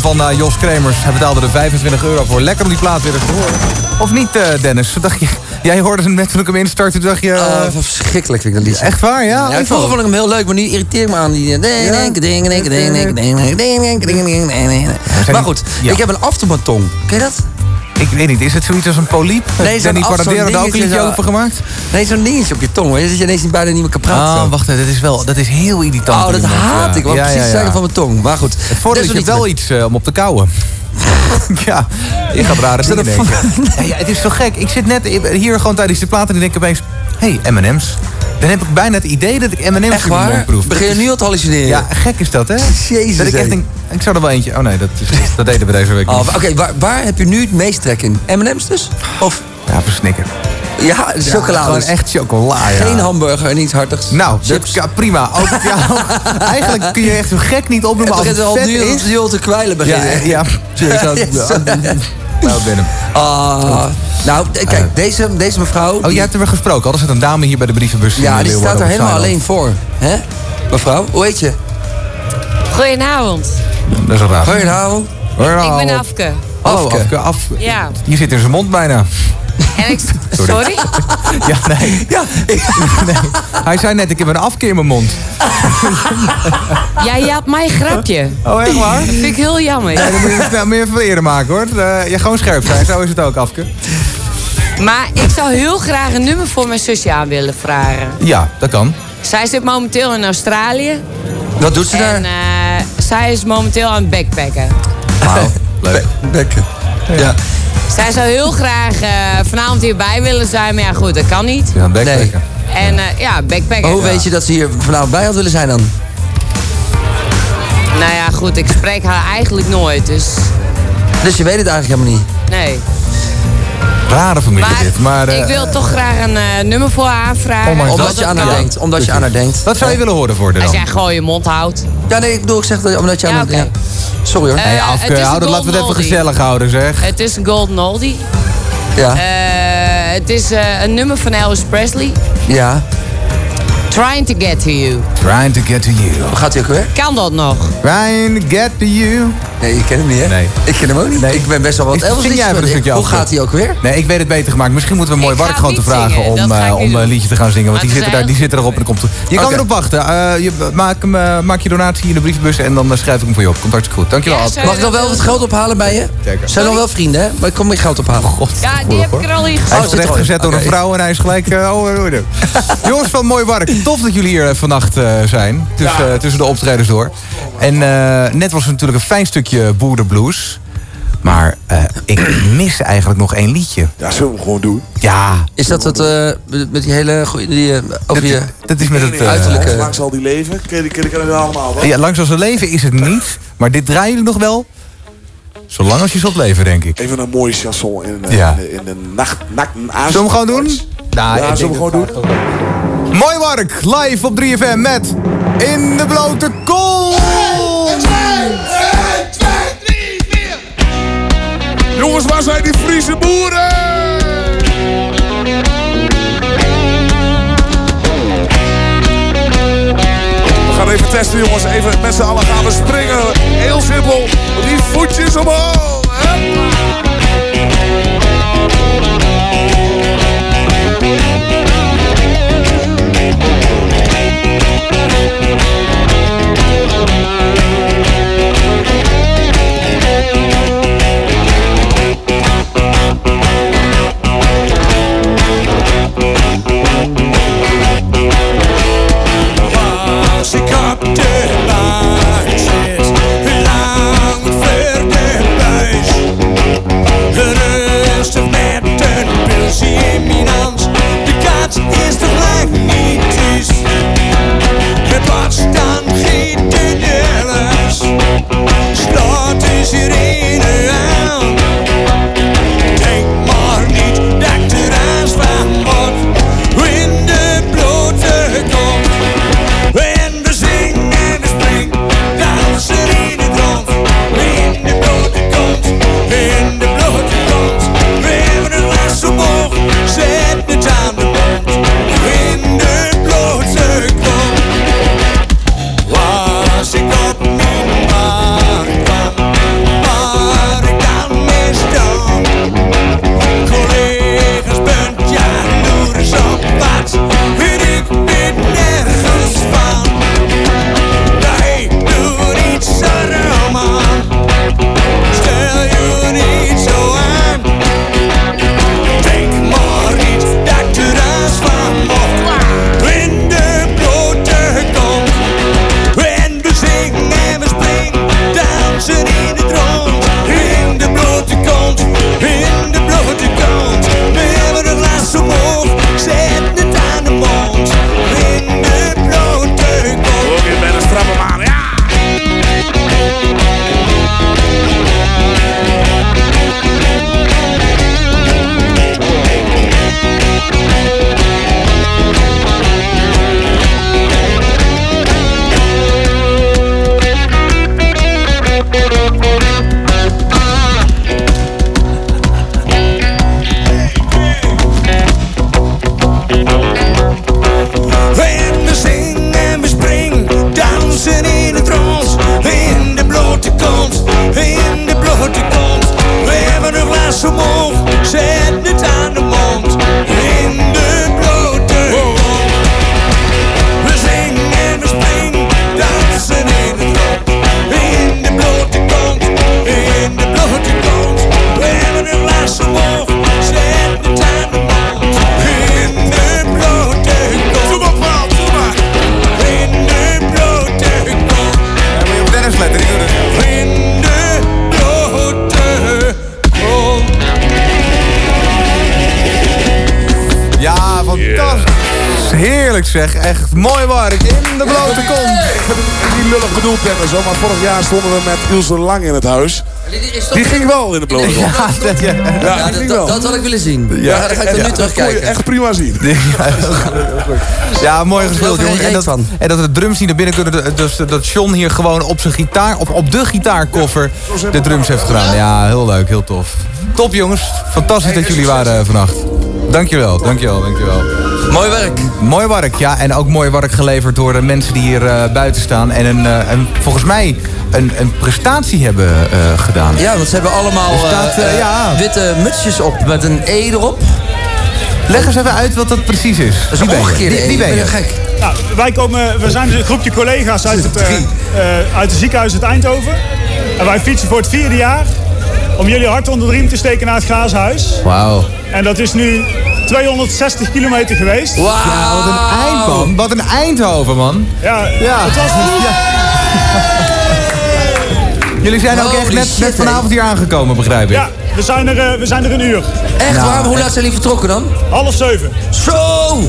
Van eh, Jos Kremers. Hij betaalde er 25 euro voor. Lekker om die plaat weer eens te horen. Of niet, eh, Dennis? Dacht je, jij hoorde hem net toen ik hem instartte. Dacht je... eh, Oh, verschrikkelijk vind ik dat liedje. Echt waar, ja? Ja, Ik vroeger vond- ik hem heel leuk, maar nu irriteer ik me aan die... Maar goed, Ja. ik heb een afterbaton. Ken je dat? Ik weet niet, is het zoiets als een poliep? Heeft Danny af- Paradero daar ook een liedje over gemaakt? Nee, zo'n dingetje op je tong. hoor. Je zit je ineens bijna niet meer kan praten. Ah, zo. wacht even, dat is wel, dat is heel irritant. Oh, dat haat ik. Wat Ja, precies zeggen van mijn tong. Maar goed. Het voordeel is, je wel iets eh, om op te kauwen. *laughs* ja, je gaat rare dat dingen denken. Ja, ja, het is zo gek. Ik zit net hier gewoon tijdens de plaat en ik denk opeens... Hé, hey, M&M's. Dan heb ik bijna het idee dat ik M&M's in mijn proef. Begin je Dat nu al te hallucineren? Ja, gek is dat, hè? Jezus, Dat ik echt ik zou er wel eentje... Oh nee, dat, is, dat deden we deze week Oh, niet. Oké, waar, waar heb je nu het meest trek in? M&M's dus? Of... Ja, versnikken. Ja, chocolade. Gewoon echt chocola, ja. Geen hamburger en iets hartigs. Nou, chips. dat, ja, prima. Ook, ja, *laughs* eigenlijk kun je echt zo gek niet opnoemen als het vet nu, is. nu al te kwijlen Ja, beginnen. ja. Cheers. *laughs* Nou, binnen. Ah, nou, d- kijk, deze, deze mevrouw... Oh, jij hebt er weer gesproken. Hadden ze een dame hier bij de brievenbus Ja, eh, die staat er helemaal alleen voor. Hè? Mevrouw, hoe heet je? Goedenavond. Dat is raar. Goedenavond. Ik ben Afke. Hallo, Afke. Afke. Ja. Je zit in zijn mond bijna. En ik... *laughs* Sorry. Sorry? Ja, nee. *laughs* Ja, *laughs* nee. Hij zei net, ik heb een afke in mijn mond. Ja, je had mij een grapje. Oh, echt waar? Dat vind ik heel jammer. Ja, dan moet je het snel meer even eerder maken, hoor. Uh, je gewoon scherp zijn, zo is het ook, Afke. Maar ik zou heel graag een nummer voor mijn zusje aan willen vragen. Ja, dat kan. Zij zit momenteel in Australië. Wat doet ze daar? En eh, zij is momenteel aan het backpacken. Wauw, leuk. Bekken. Ja. Zij zou heel graag eh, vanavond hierbij willen zijn, maar ja goed, dat kan niet. Ja, backpacken. En eh, ja, backpacken. Maar hoe weet je dat ze hier vanavond bij had willen zijn dan? Nou ja, goed, ik spreek haar eigenlijk nooit, dus Dus je weet het eigenlijk helemaal niet. nee. Rare familie Maar dit, maar... eh, ik wil toch graag een eh, nummer voor haar aanvragen. Ondanks Omdat dat- je aan haar denkt. Omdat je aan haar denkt. Wat zou je willen horen voor de Als dan? jij gewoon je mond houdt. Ja, nee, ik bedoel, ik zeg dat omdat je aan Ja, haar... Ja. Sorry hoor. Eh, Hey, het Afke, is een hou dat, laten we het even gezellig houden, zeg. Het is een golden oldie. Ja. Eh, het is eh, een nummer van Elvis Presley. Ja. Trying to get to you. Trying to get to you. Hoe gaat hij ook weer? Kan dat nog? Trying to get to you. Nee, je kent hem niet, hè? Nee. Ik ken hem ook niet. Ik ben best wel wat Ik- Elvis zing jij een stukje Hoe gaat hij ook weer? Nee, ik weet het beter gemaakt. Misschien moeten we mooi Ik Wark het gewoon te vragen zingen, om, eh, ik om een doen. liedje te gaan zingen. Want die het zit, er, daar, die heel- zit erop en dan komt Je kan erop wachten. Eh, je, maak, hem, eh, maak je donatie in de brievenbus en dan eh, schrijf ik hem voor je op. Komt hartstikke goed. Dankjewel, Ja, Ad. zo- Mag ik dan wel wat geld ophalen bij je? Zeker. Zijn nog wel vrienden, hè? Maar ik kom weer geld ophalen. God. Ja, die heb ik er al in Hij gezet. is terecht gezet door een vrouw en hij is gelijk... eh, oh, oh, oh. *laughs* Jongens van Mooi Wark, tof dat jullie hier eh, vannacht eh, zijn. Tussen, eh, tussen de optredens door. En eh, net was er natuurlijk een fijn stukje boerenblues. Maar eh, ik mis eigenlijk nog één liedje. Ja, zullen we gewoon doen? Ja, Is dat het eh, met die hele goeie... Die, eh, over je... dat is met het... Uiterlijke- Lang zal die leven. Ken je die allemaal, ja, langs als een leven is het niet. Maar dit draaien jullie nog wel. Zolang als je zult leven, denk ik. Even een mooie chanson in, Ja. in, de, in de nacht, nacht. Zullen we hem gewoon doen? Nou, Ja, ik zullen we gewoon dat- doen? Mooi Wark, live op 3FM met In de Blote Kool. Jongens, waar zijn die Friese boeren? We gaan even testen, jongens. Even met z'n allen gaan we springen. Heel simpel. Die voetjes omhoog. Zeg. Echt mooi werk. In de blote kont. Ik vind het niet lullig bedoeld, Dennis, hoor, maar vorig jaar stonden we met Ilse Lang in het huis. Die ging wel in de blote kont. Ja, dat, ja. Ja, dat, dat, dat had ik willen zien. Ja, dan ga ik dan nu dat terugkijken. je echt prima zien. *laughs* Ja, mooi gespeeld, jongens. En dat, en dat de drums niet naar binnen kunnen. Dus dat John hier gewoon op zijn gitaar, of op de gitaarkoffer, de drums heeft gedaan. Ja, heel leuk, heel tof. Top, jongens. Fantastisch dat jullie waren eh, vannacht. Dankjewel, dankjewel, dankjewel. Mooi werk. Mooi werk, ja. En ook mooi werk geleverd door de mensen die hier eh, buiten staan. En een, eh, een, volgens mij een, een prestatie hebben eh, gedaan. Ja, want ze hebben allemaal staat, ja. witte mutsjes op met een E erop. Leg eens even uit wat dat precies is. Dat is Wie een ben je? Wie- E. wie ben je? ben gek. Nou, wij komen, we zijn dus een groepje collega's uit het, eh, eh, uit het ziekenhuis uit Eindhoven. En wij fietsen voor het vierde jaar om jullie hart onder de riem te steken naar het glazen huis. Wauw. En dat is nu 260 kilometer geweest. Ja, wat een eind, man. Wat een Eindhoven, man. Ja, Ja. het was *laughs* Jullie zijn ook echt net, vanavond hier aangekomen, begrijp ik. Ja, we zijn er, eh, we zijn er een uur. Echt Nou, waar? Hoe laat zijn jullie vertrokken dan? Half zeven. Zo!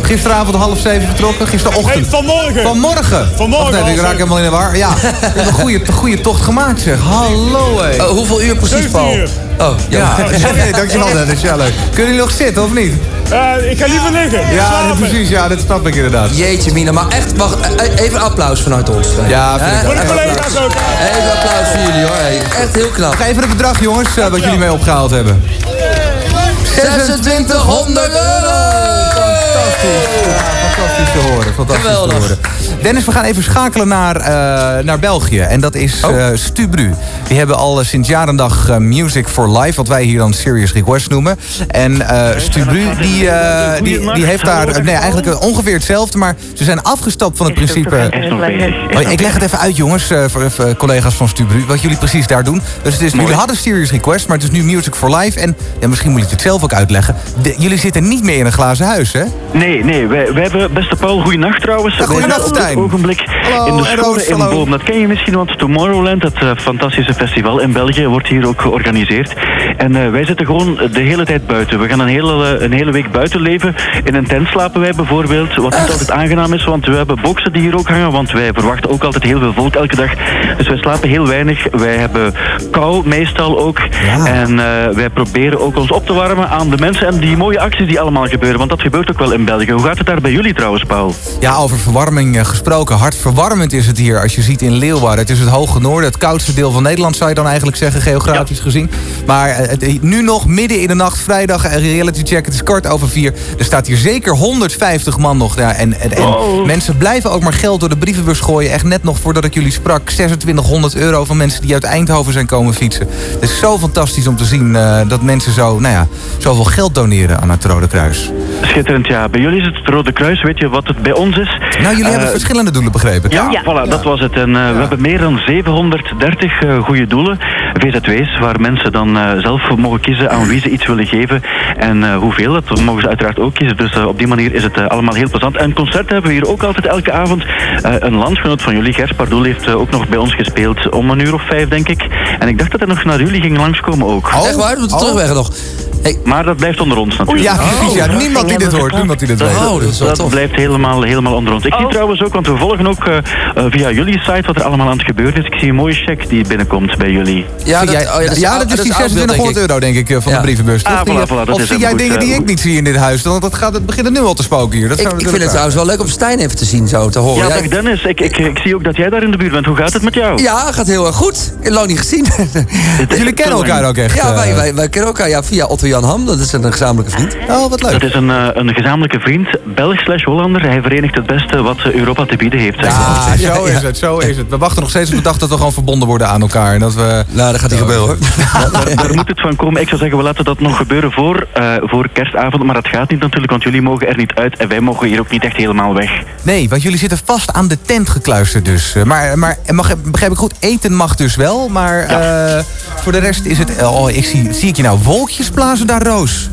Gisteravond half zeven vertrokken, gisterochtend. Nee, vanmorgen. Vanmorgen. Vanmorgen Wacht, nee, ik raak zeven. helemaal in de war. Ja, *laughs* een goede, een goede tocht gemaakt, zeg. Hallo, hé. Oh, hoeveel uur precies, 17 Paul? uur. Oh, Ja, ja. oké, dankjewel *laughs* Dennis. Ja, leuk. Kunnen jullie nog zitten, of niet? Eh, ik ga liever liggen. Ja, precies. Ja, dat snap ik inderdaad. Jeetje, Mina. Maar echt, wacht, eh, even applaus vanuit ons. Ja, vind ik. Voor de Even collega's ook. applaus. Even applaus voor jullie hoor. Hey, Echt heel knap. Nog even het bedrag, jongens, eh, wat jullie mee opgehaald hebben. 2600 euro! Fantastisch. Fantastisch te horen. Fantastisch Geweldig. te horen. Dennis, we gaan even schakelen naar, eh, naar België. En dat is Oh. eh, Stubru. Die hebben al eh, sinds jaar en dag Music for Life, wat wij hier dan Serious Request noemen. En eh, Stubru, die, eh, die, die heeft daar nee, eigenlijk ongeveer hetzelfde, maar ze zijn afgestapt van het principe. Oh, ik leg het even uit, jongens, collega's van Stubru, wat jullie precies daar doen. Dus het is, jullie hadden Serious Request, maar het is nu Music for Life. En ja, misschien moet je het zelf ook uitleggen. De- jullie zitten niet meer in een glazen huis, hè? Nee, nee, wij, wij hebben, beste Paul, goeienacht trouwens. Ja, goeienacht, op dit ogenblik Hallo, in de en scholen in. Boom. Dat ken je misschien, want Tomorrowland, het eh, fantastische festival in België, wordt hier ook georganiseerd. En eh, wij zitten gewoon de hele tijd buiten. We gaan een hele, eh, een hele week buiten leven. In een tent slapen wij bijvoorbeeld, wat niet altijd aangenaam is, want we hebben boksen die hier ook hangen, want wij verwachten ook altijd heel veel volk elke dag. Dus wij slapen heel weinig. Wij hebben kou meestal ook. En wij proberen ook ons op te warmen aan de mensen en die mooie acties die allemaal gebeuren, want dat gebeurt ook wel in België. Hoe gaat het daar bij jullie trouwens, Paul? Ja, over verwarming eh, gesproken. Hartverwarmend is het hier als je ziet in Leeuwarden. Het is het hoge noorden, het koudste deel van Nederland zou je dan eigenlijk zeggen, geografisch gezien. Maar eh, het- nu nog, midden in de nacht, vrijdag, eh, reality check, het is kwart over vier. Er staat hier zeker 150 man nog. Ja, en en, en Oh. mensen blijven ook maar geld door de brievenbus gooien. Echt net nog voordat ik jullie sprak, 2600 euro van mensen die uit Eindhoven zijn komen fietsen. Het is zo fantastisch om te zien eh, dat mensen zo, nou ja, zoveel geld doneren aan het Rode Kruis. Schitterend, ja. Bij jullie is het het Rode Kruis. Weet je wat het bij ons is? Nou, jullie Eh, hebben verschillende doelen begrepen. Ja, voilà, dat was het. En eh, we hebben meer dan 730 eh goede doelen, VZW's, waar mensen dan eh, zelf mogen kiezen aan wie ze iets willen geven en eh, hoeveel. Dat mogen ze uiteraard ook kiezen. Dus eh, op die manier is het eh, allemaal heel plezant. En concerten hebben we hier ook altijd elke avond. Eh, een landgenoot van jullie, Gers Pardoel, heeft eh, ook nog bij ons gespeeld om een uur of vijf, denk ik. En ik dacht dat hij nog naar jullie ging langskomen ook. Echt waar? We moeten terugweg nog. Maar dat blijft onder ons natuurlijk. Ja, precies. Ja, niemand die dit hoort. Niemand die dit weet. Oh, dat is wel dat tof. Blijft helemaal, helemaal onder ons. Ik zie trouwens ook, want we volgen ook eh, eh, via jullie site wat er allemaal aan het gebeuren is. Ik zie een mooie check die binnenkomt bij jullie. Ja, dat, jij- oh ja, dat is, ja, oud- dat is die oud beeld, denk 2600 ik. euro, denk ik, eh, van Ja. de brievenbus. Ah, voilà, voilà, dat of is zie jij goed, dingen die ik niet zie in dit huis? Want dat gaat, het begint nu al te spoken hier. Dat Ik, ik vind het trouwens wel leuk om Stijn even te zien, zo te horen. Ja, dag Dennis. Ik, ik, ik zie ook dat jij daar in de buurt bent. Hoe gaat het met jou? Ja, gaat heel erg goed. Ik heb lang niet gezien. *laughs* Jullie *laughs* kennen elkaar ook echt. ja, wij, wij, wij kennen elkaar ja, via Otto Jan Ham. Dat is een gezamenlijke vriend. Oh, wat leuk. Dat is een, eh, een gezamenlijke vriend, Belg slash Hollander. Hij verenigt het beste wat Europa te bieden heeft. Ja, *laughs* zo is het, zo is het. We wachten nog steeds op de dag dat we gewoon verbonden worden aan elkaar. En dat we... Nou, dat gaat niet gebeuren hoor. *laughs* Daar, daar moet het van komen. Ik zou zeggen, we laten dat nog gebeuren voor, eh, voor kerstavond. Maar dat gaat niet natuurlijk, want jullie mogen er niet uit. En wij mogen hier ook niet echt helemaal weg. Nee, want jullie zitten vast aan de tent gekluisterd dus. Eh, Maar, maar mag, begrijp ik goed, eten mag dus wel. Maar eh, voor de rest is het... Oh, ik zie, zie ik je nou wolkjes blazen daar, Roos?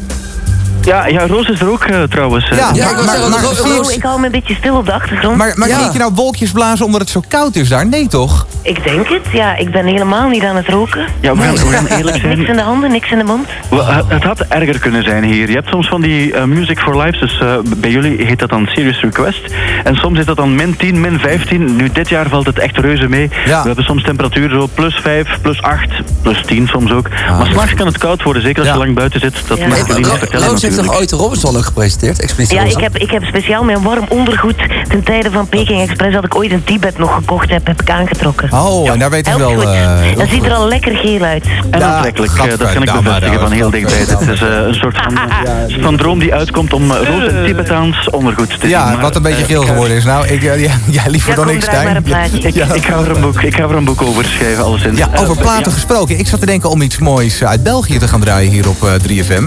Ja, ja Roos is er ook eh, trouwens. eh. Ja, Ja, maar, ik maar, maar, Roos- je- hou me een beetje stil op de achtergrond. maar, maar Ja. je nou wolkjes blazen omdat het zo koud is daar? Nee, toch? Ik denk het, ja. Ik ben helemaal niet aan het roken. Ja, we gaan, we gaan *laughs* eerlijk zijn. Niks in de handen, niks in de mond. We- het- had erger kunnen zijn hier. Je hebt soms van die eh, Music for Lives, dus eh, bij jullie heet dat dan Serious Request. En soms is dat dan min 10, min 15. Nu, dit jaar valt het echt reuze mee. We hebben soms temperaturen zo plus 5, plus 8, plus 10 soms ook. maar s'nachts kan het koud worden, zeker als je lang buiten zit. Dat Ja. mag ik jullie niet vertellen Heeft toch natuurlijk. ooit de Robinson ook gepresenteerd? Ja, ik heb, ik heb speciaal mijn warm ondergoed ten tijde van Peking Express dat ik ooit in Tibet nog gekocht heb, heb ik aangetrokken. Oh, en daar weet hij wel... Eh, heel dat ziet er al lekker geel uit. En aantrekkelijk, eh, dat kan ik bevestigen van heel dichtbij. Het is eh, een soort van, *laughs* van droom die uitkomt om roze Tibetaans ondergoed te Ja, wat een beetje geel ik geworden is. Nou, ik, *laughs* ja, liever dan ik, Stijn. Ik, ik, ga er een boek, ik ga er een boek over schrijven, alleszins. Ja, over platen ja. gesproken. Ik zat te denken om iets moois uit België te gaan draaien hier op eh, 3FM.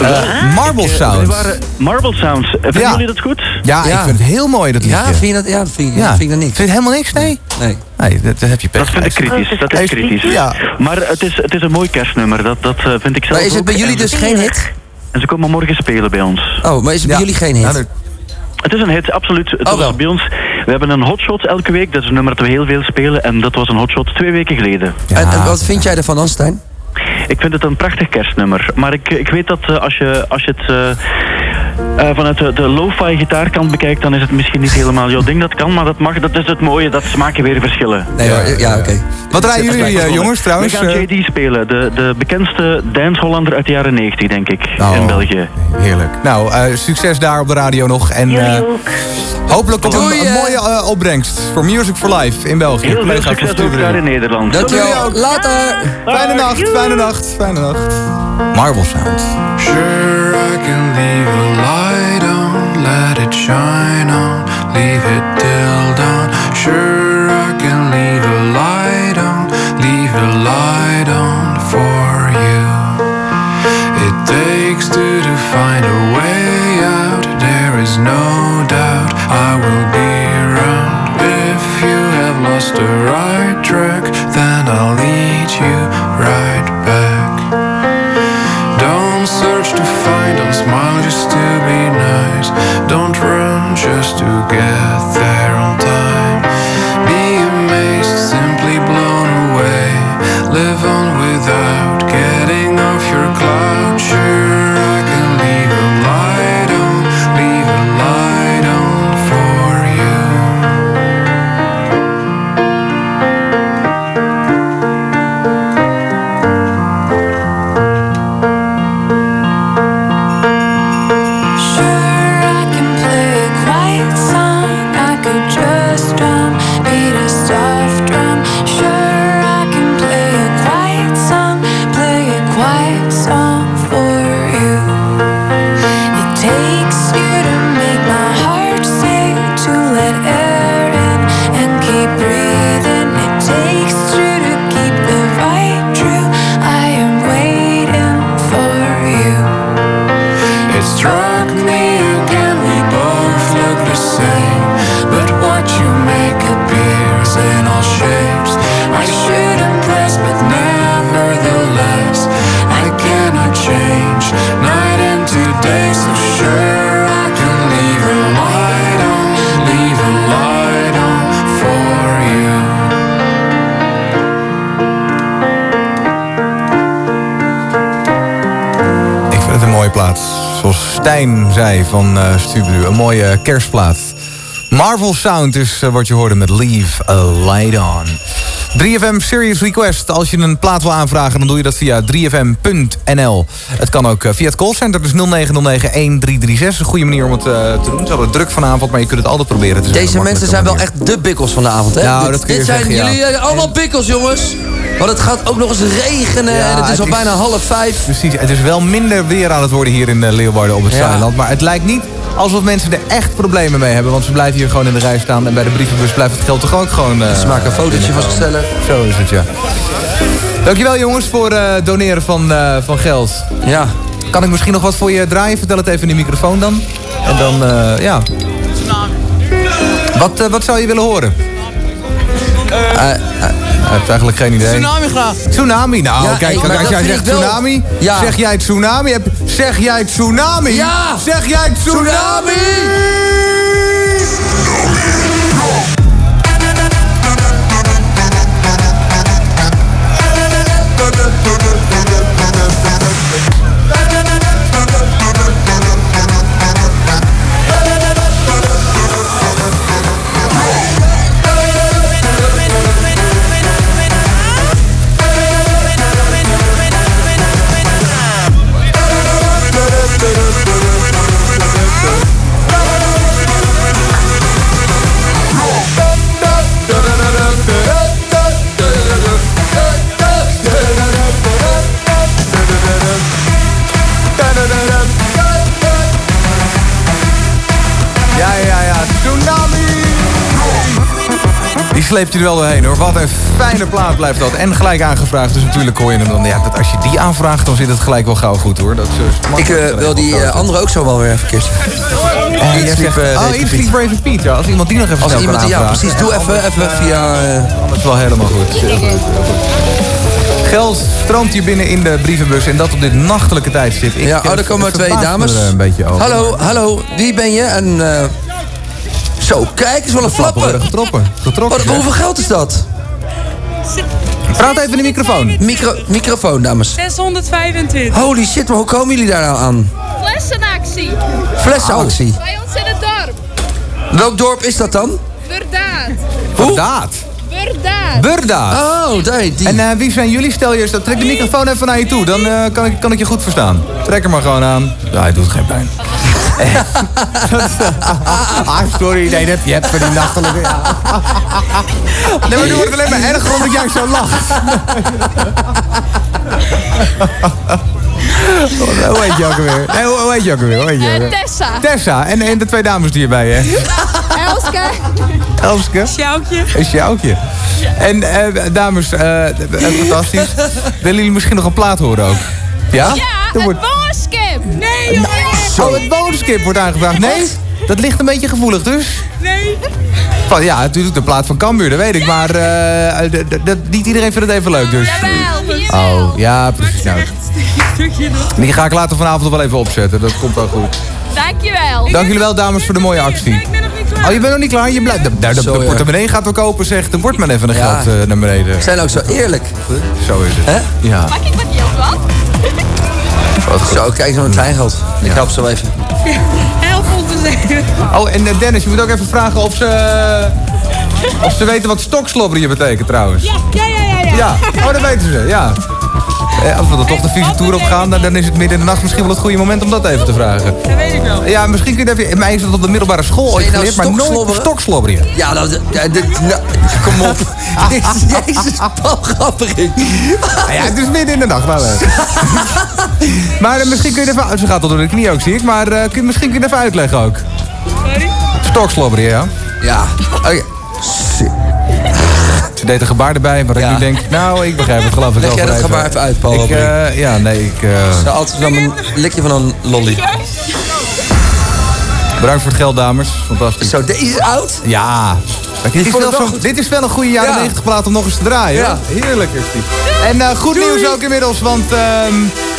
Eh, Marble eh, Sounds. we waren- Marble Sounds. Eh, Vinden Ja. jullie dat goed? Ja, ik vind het heel mooi dat liedje. Ja, vind je dat, ja, dat vind, Ja. vind ik dat niet. Vind je helemaal niks? Nee? Nee. Nee, dat, dat heb je pech. Dat vind ik kritisch. Dat is kritisch. Ja. Maar het is, het is een mooi kerstnummer. Dat, dat eh, vind ik zelf Maar is het ook. bij jullie dus geen hit? En ze komen morgen spelen bij ons. Oh, maar is het bij jullie geen hit? Het is een hit, absoluut. Het Oh, was bij ons. We hebben een hotshot elke week. Dat is een nummer dat we heel veel spelen. En dat was een hotshot twee weken geleden. En, en wat vind jij ervan dan, Stijn? Ik vind het een prachtig kerstnummer. Maar ik, ik weet dat eh, als, je, als je het eh, vanuit de, de lo-fi gitaarkant bekijkt, dan is het misschien niet helemaal jouw ding. Dat kan, maar dat mag. Dat is het mooie. Dat smaken weer verschillen. Nee hoor, ja, oké. Wat draaien jullie, eh, jongens, trouwens? We gaan Eh, JD spelen. De, de bekendste dance-Hollander uit de jaren 90, denk ik. Oh. In België. Heerlijk. Nou, eh, succes daar op de radio nog. En eh, hopelijk op een, een mooie opbrengst voor Music for Life in België. Heel veel succes ook daar in Nederland. Dankjewel. Later. Fijne nacht, fijne nacht, fijne nacht. Marble Sound. Sure, I can leave light on, let it shine on, leave it till dawn. Sure, I can leave a light on, leave a light on for you. It takes two to find a way out, there is no doubt I will be around. If you have lost the right track, then I'll lead you smile just to be nice. Don't run just to get there Stijn zei van uh. Een mooie kerstplaat. Marvel Sound uh, wat je hoorde met Leave a Light On. 3FM Serious Request. Als je een plaat wil aanvragen, dan doe je dat via 3fm.nl. Het kan ook uh, via het callcenter, dus 0909-1336. Een goede manier om het uh, te doen. Ze hadden het druk vanavond, maar je kunt het altijd proberen. te Deze mensen zijn wel echt de bikkels van de avond, hè? Nou, dit, dat kun je dit zijn ja. jullie eh, allemaal bikkels, jongens. Want het gaat ook nog eens regenen Ja, en het is het al is- bijna half vijf. Precies, het is wel minder weer aan het worden hier in eh, Leeuwarden op het Ja. Zuiland. Maar het lijkt niet alsof mensen er echt problemen mee hebben. Want ze blijven hier gewoon in de rij staan. En bij de brievenbus blijft het geld toch ook gewoon... eh, Ze maken een fotootje van zichzelf. Zo is het, ja. Dankjewel jongens voor eh, doneren van, eh, van geld. Ja. Kan ik misschien nog wat voor je draaien? Vertel het even in de microfoon dan. En dan, eh, ja. Wat, wat zou je willen horen? Eh, hij heeft eigenlijk geen idee. Tsunami graag. Tsunami? Nou, ja, kijk, als jij zegt tsunami, ja. zeg jij tsunami? Zeg jij tsunami? Ja! Zeg jij tsunami? tsunami! Sleept je er wel doorheen hoor. Wat een fijne plaat blijft dat. En gelijk aangevraagd, dus natuurlijk hoor je hem dan. Ja, dat als je die aanvraagt, dan zit het gelijk wel gauw goed hoor. Dat is, Ik eh, wil die eh, andere ook zo wel weer even kisten. Oh, Eat, sleep, eh, oh. Sleep, Brave Pete. Ja, als iemand die nog even Als snel kan iemand, ja aanvragen. precies. Doe even, even via... eh, Dat is wel helemaal goed. Geld stroomt hier binnen in de brievenbus en dat op dit nachtelijke tijdstip. Ik, ja, oh, eh, daar komen twee dames. er Een beetje over. Hallo, hallo, wie ben je? En eh, zo, kijk eens wel een Flappen getrokken. getrokken Wat, hoeveel geld is dat? Praat even in de microfoon. Micro, microfoon, dames. 625. Holy shit, maar hoe komen jullie daar nou aan? Flessenactie. Flessenactie. Bij ons in het dorp. Welk dorp is dat dan? Verdaad. Verdaad. Verdaad. Burda. Oh, die. En eh, wie zijn jullie? Stel je eens, dat- trek de microfoon even naar je toe. Dan eh, kan, ik, kan ik je goed verstaan. Trek er maar gewoon aan. Ja, hij doet geen pijn. *laughs* ah, sorry. Nee, dat, je hebt voor die nachtelijke... Ja. *laughs* Nee, maar nu wordt het alleen maar erger omdat jij zo lacht. *laughs* hoe heet je ook alweer? Nee, hoe, hoe heet je ook alweer? Hoe heet je ook Eh? Tessa. Tessa. En, en de twee dames die hierbij, hè? Elske. Elske. Sjoukje. Een sjoukje. En eh, dames, eh, fantastisch. Willen jullie misschien nog een plaat horen ook? Ja? Ja, het wordt-. Nee, Oh, het bonuskip wordt aangevraagd. Nee? Dat ligt een beetje gevoelig dus. Nee. Van, ja, natuurlijk de plaat van Cambuur, dat weet ik. Maar eh, d- niet iedereen vindt het even leuk dus. Oh, ja, precies. Nou, die ga ik later vanavond nog wel even opzetten. Dat komt wel goed. Dankjewel. Dank jullie wel, dames, voor de mooie actie. Oh, je bent nog niet klaar? Je blijft, de, de, portemonnee gaat wel kopen, zegt. Dan wordt men even een Ja. geld eh, naar beneden. We zijn ook zo eerlijk. Zo is het. Hè? Ja. Mag ik wat je ook wat? Zo, kijk eens naar mijn kleingeld. Ik help zo even. Help ons eens even. Oh, en eh, Dennis, je moet ook even vragen of ze... of ze weten wat stokslobberen betekent trouwens. Ja, ja, ja, ja. Ja, oh, dat weten ze, ja. Eh, als we dan toch de vieze tour op gaan, dan, is het midden in de nacht misschien wel het goede moment om dat even te vragen. Dat weet ik wel. Ja, misschien kun je even... Mij is het op de middelbare school ooit nou geleerd, maar nooit stokslobberen? Ja, dat, ja, dit, nou, kom op. *laughs* Jezus, Gappering. Ah, ja, het is midden in de nacht, maar wel. *laughs* maar eh, misschien kun je even... Ze gaat tot door de knie ook, zie ik. Maar eh, kun je, misschien kun je het even uitleggen ook. Sorry? Stokslobberen, ja. Ja. Oh, ja. Ze deed een gebaar erbij, waar ik nu denk... Nou, ik begrijp het geloof ik Leg wel jij voor dat gebaar even uit, Paul Ik, eh, ja, nee, ik... Zo altijd dan een likje van een lolly. bedankt voor het geld, dames. Fantastisch. Zo, deze is oud? Ja. Dit, is wel wel dit is wel een goede jaren Ja. 90 plaat om nog eens te draaien. Ja. Heerlijk is die. En eh, goed Doei. nieuws ook inmiddels, want ehm,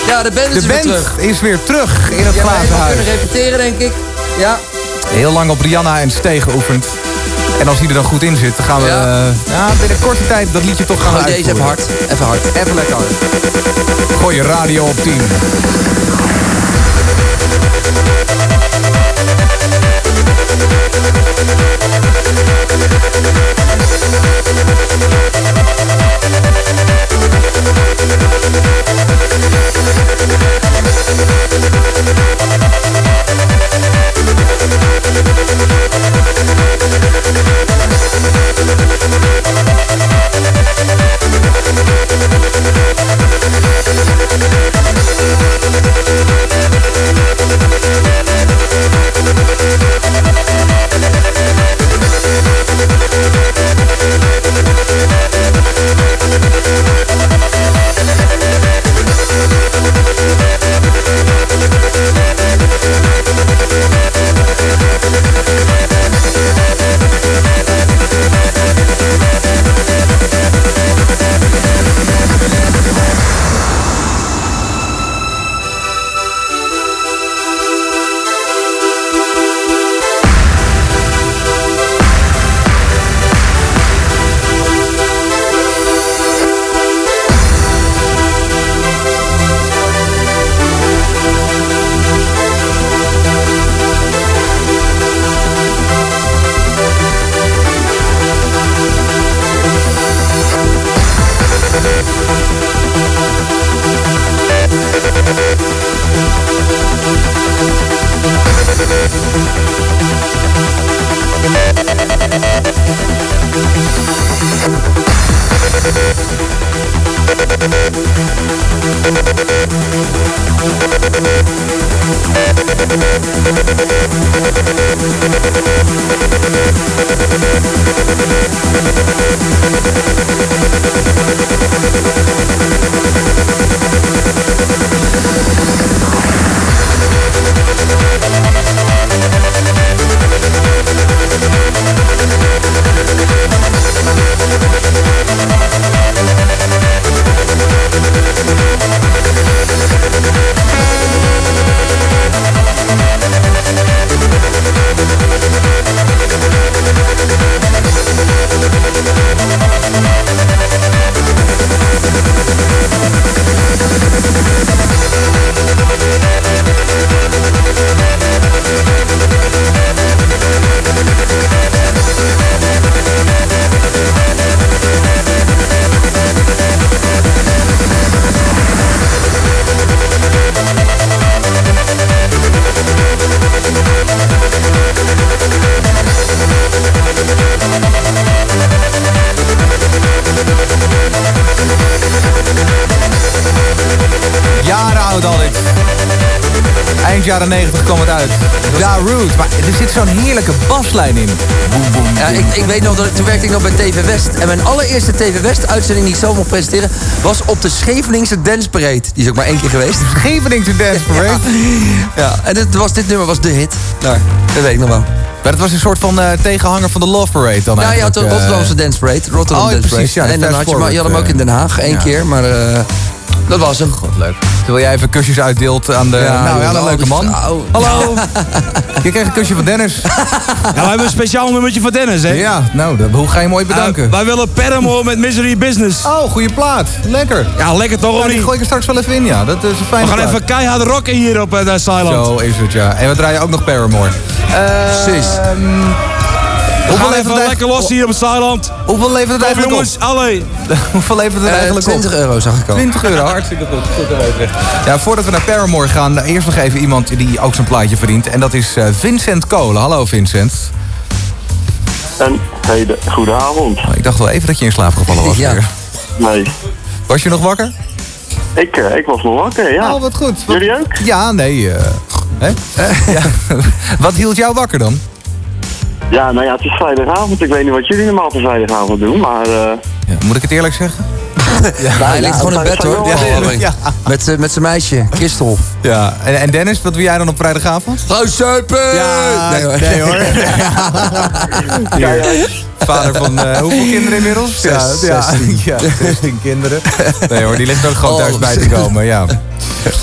Ja, de band is de weer band terug. is weer terug in het Ja, glazen huis. kunnen repeteren, denk ik. Ja. Heel lang op Rihanna en Stee geoefend. En als hij er dan goed in zit, dan gaan we Ja. eh, ja, binnen korte tijd dat liedje toch gaan Gooi we deze even hard. Even hard. Even lekker hard. Gooi je radio op 10. Jaren 90 kwam het uit. Da Root. Maar er zit zo'n heerlijke baslijn in. Boem, boem, Ja, ik, ik weet nog, dat, toen werkte ik nog bij TV West. En mijn allereerste TV West uitzending die ik zelf mocht presenteren... was op de Scheveningse Dance Parade. Die is ook maar één keer geweest. Scheveningse Dance Parade? Ja, en dit, was, dit nummer was de hit. Daar, dat weet ik nog wel. Maar dat was een soort van eh, tegenhanger van de Love Parade dan Ja, je had eigenlijk, de eh. Rotterdamse Dance Parade. Rotterdam Oh, ja, Dance precies, Parade. ja, en dan had je, maar, je had hem ook in Den Haag één ja. keer, maar eh, dat was hem. God, leuk. Terwijl jij even kusjes uitdeelt aan de... Ja, nou ja, joh, een leuke man. Hallo. Je krijgt een kusje van Dennis. Ja, we hebben een speciaal nummertje voor Dennis, hè? Ja, nou, dat, hoe ga je mooi bedanken? Eh, wij willen Paramore met Misery Business. Oh, goede plaat. Lekker. Ja, lekker toch, Ja, die niet? gooi ik er straks wel even in, ja. Dat is een fijne We gaan plaat. even keihard rocken hier op uh, Silent. Zo is het, ja. En we draaien ook nog Paramore. Precies. We Hoeveel gaan levert even het lekker los hier op Silent. Hoeveel levert het Kom eigenlijk jongens, op? allee. *laughs* Hoeveel levert het Eh, eigenlijk 20 op? euro zag ik al. 20 euro, hartstikke goed. goed. Ja, voordat we naar Paramore gaan, eh, eerst nog even iemand die ook zijn plaatje verdient. En dat is eh, Vincent Kolen. Hallo Vincent. Een hele goede avond. Oh, ik dacht wel even dat je in slaap gevallen was. *laughs* Ja. weer. Nee, Was je nog wakker? ik, eh, ik was nog wakker, ja. Oh, wat goed. Wat- Jullie ook? Ja, nee. eh, hè? *laughs* ja. Wat hield jou wakker dan? Ja, nou ja, het is vrijdagavond. Ik weet niet wat jullie normaal op een vrijdagavond doen, maar... eh, Ja, moet ik het eerlijk zeggen? *laughs* Ja, hij ligt gewoon in bed hoor. Ja. Met, met zijn meisje, Christel. Ja. En, en Dennis, wat doe jij dan op vrijdagavond? Gaan zuipen! Ja, nee hoor. nee, hoor. *laughs* ja, ja, Vader van eh, hoeveel kinderen inmiddels? Zes, ja, *laughs* ja, 16. ja, 16 kinderen. Nee hoor, die ligt ook gewoon Oh, thuis bij te komen, ja.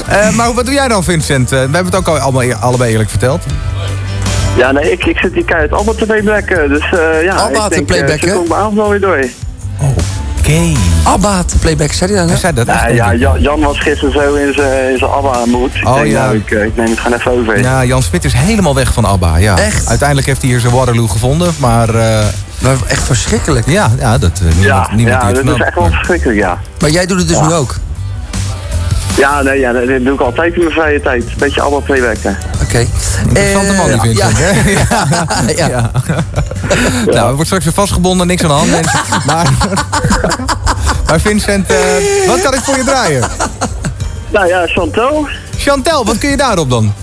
Eh, maar wat doe jij dan, Vincent? We hebben het ook al allemaal e- allebei eerlijk verteld. Ja, nee, ik, ik zit hier keihard allemaal te playbacken. Dus eh ja, Abba ik te denk, playbacken? uh, komt mijn avond alweer door. Oké. Abba, de playback, zei hij dan? Hij zei dat echt, Ja, ja, ik. Jan, Jan was gisteren zo in zijn in zijn ABBA-moed. Ik Oh, denk, ja. nou, ik, eh, ik neem het gewoon even over. Ja, Jan Smit is helemaal weg van ABBA, ja. Echt? Uiteindelijk heeft hij hier zijn Waterloo gevonden, maar... eh, Maar echt verschrikkelijk. ja, ja, dat, eh, niemand, Ja, niemand ja die dat is echt wel verschrikkelijk, ja. Maar jij doet het dus Ja. nu ook? Ja, nee, ja, dat doe ik altijd in mijn vrije tijd. Beetje ABBA playbacken. Oké. Interessante man, die Eh, Vincent, ja. hè? *laughs* Ja. Ja. *laughs* Nou, hij wordt straks weer vastgebonden, niks aan de hand. mensen. *laughs* Maar, maar Vincent, eh, wat kan ik voor je draaien? Nou ja, Chantal. Chantel, wat kun je daarop dan?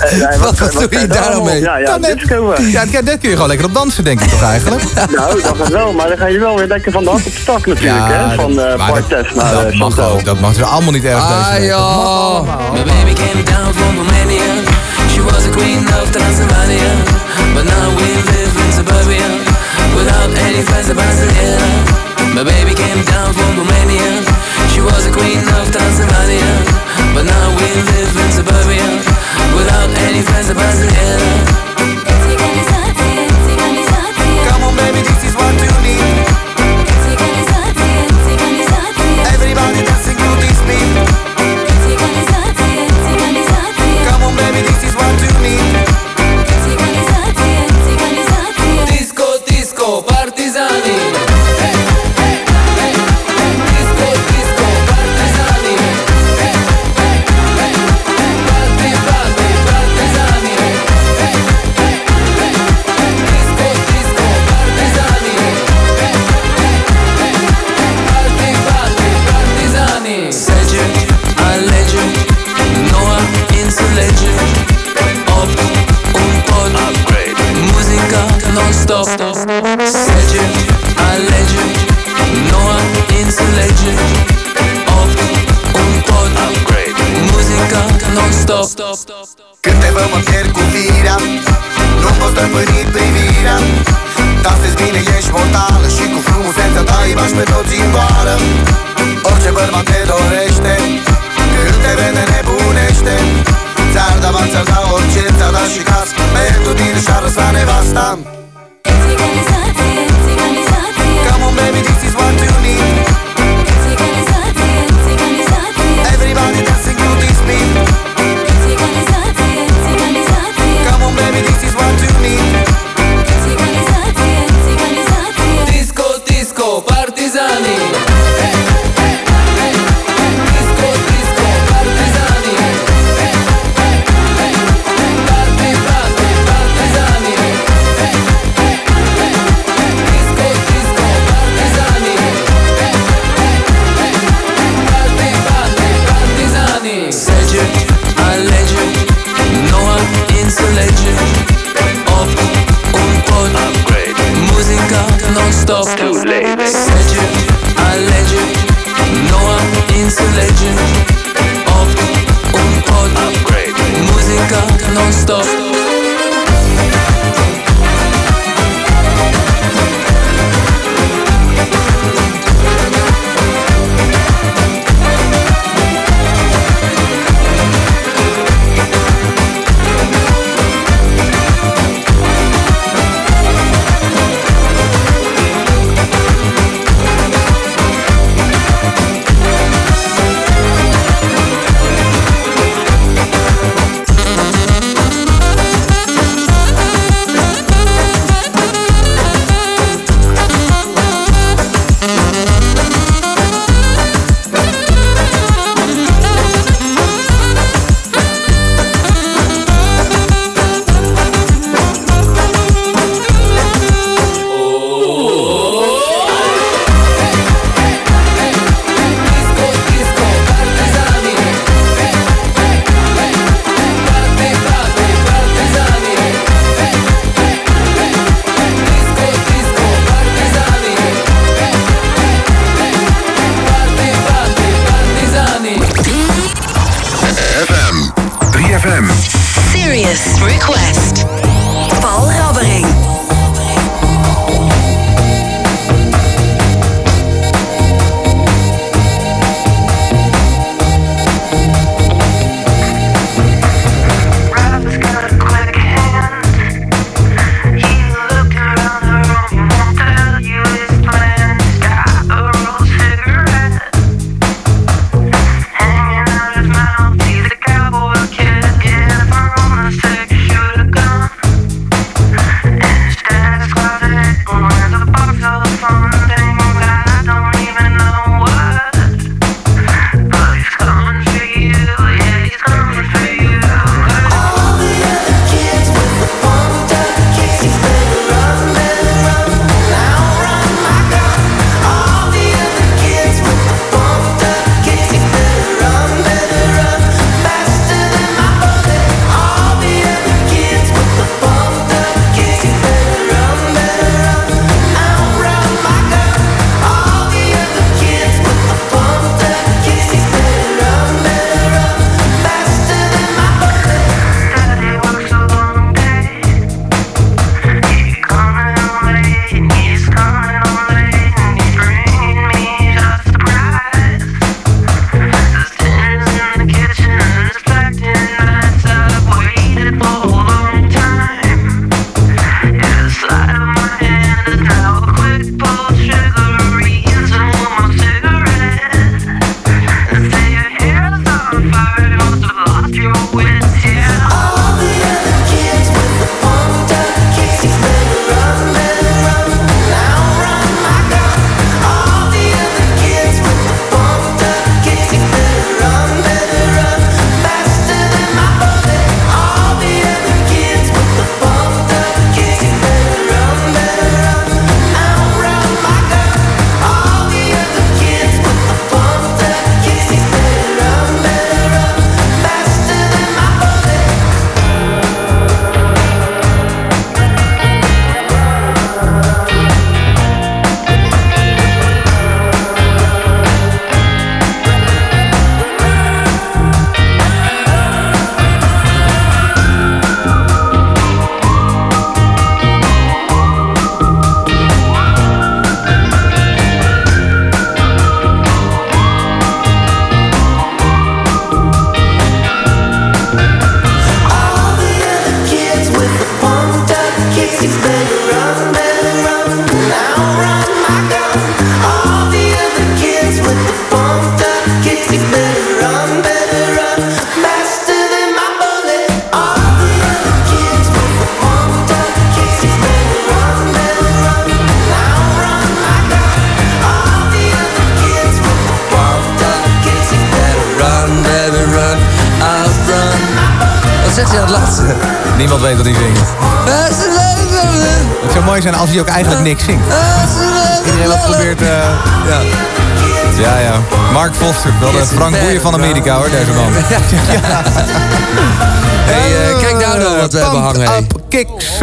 Nee, Wat- wat doe je daar nou mee? Ja, ja, Ja, eh. Ja, ja, dat kun je gewoon lekker op dansen, denk ik toch eigenlijk? *laughs* Nou, dat gaat wel, maar dan ga je wel weer lekker van de hand op de tak natuurlijk, hè? Van dat- eh maar Bart dat- Tess naar dat eh, mag ook. Dat mag dus allemaal niet erg deze Ah week. ja. My baby came down from Romania. She was a queen of Transylvania. But now we live in suburbia without any friends of Brasilia. My baby came down from Romania. She was a queen of Transylvania. But now we live in suburbia without any friends of Brasilia. Come bărbat te dorește Când te vede nebunește. Ți-ar da bani, ți-ar da orice, ți-ar da și casc Pentru tine și-ar lăsa nevasta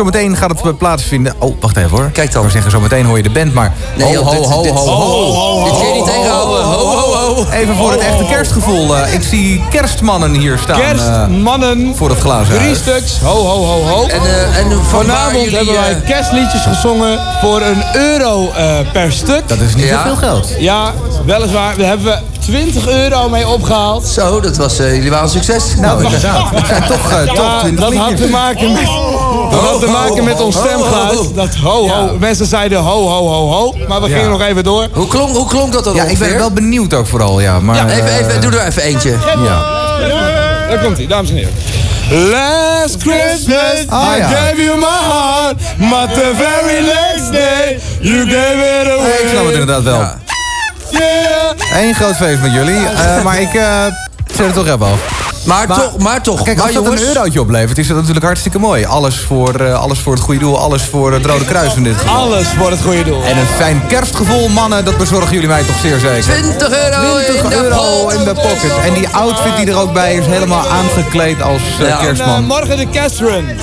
zometeen gaat het plaatsvinden. Oh, wacht even hoor. Kijk dan. We zeggen zometeen hoor je de band, maar... Nee, ho, joh, ho, dit- ho, dit- ho, ho. Dit kun je niet tegenhouden. Ho, ho, ho. Even voor het echte kerstgevoel. eh, ik zie kerstmannen hier staan. eh, Kerstmannen. voor het glazen Drie stuks. Ho, ho, ho, ho. En, eh, Vanavond jullie, hebben wij eh, kerstliedjes gezongen voor een euro eh, per stuk. Dat is niet Ja. zoveel geld. Ja, weliswaar. We hebben 20 euro mee opgehaald. Zo, dat was, eh, jullie waren een succes. Nou, *laughs* inderdaad. Toch eh, Ja, toch 20 dat had te maken met, dat had te maken met ons stemgeluid. Dat ho, ho. Mensen zeiden ho, ho, ho, ho. Maar we Ja. gingen nog even door. Hoe klonk, hoe klonk dat dan Ja, ik ben wel benieuwd ook vooral, ja. Maar, Ja, Even, eh, even, doe er even eentje. Ja. Daar komt hij, dames en heren. Last Christmas Ah, I ja. gave you my heart, but the very next day you gave it away. Ik snap het inderdaad wel. Ja. Yeah. Eén groot feest met jullie. eh, maar ik eh, zet het toch even af. Maar, toch, maar toch. Kijk, maar als dat jongens, een eurotje oplevert, is dat natuurlijk hartstikke mooi. Alles voor, eh, alles voor het goede doel, alles voor het Rode Kruis in dit geval. Alles voor het goede doel. En een fijn kerstgevoel, mannen, dat bezorgen jullie mij toch zeer zeker. 20 euro 20 in de euro in de pocket. En die outfit die er ook bij is, helemaal aangekleed als eh, Ja. En, kerstman. eh, morgen de kerstrun.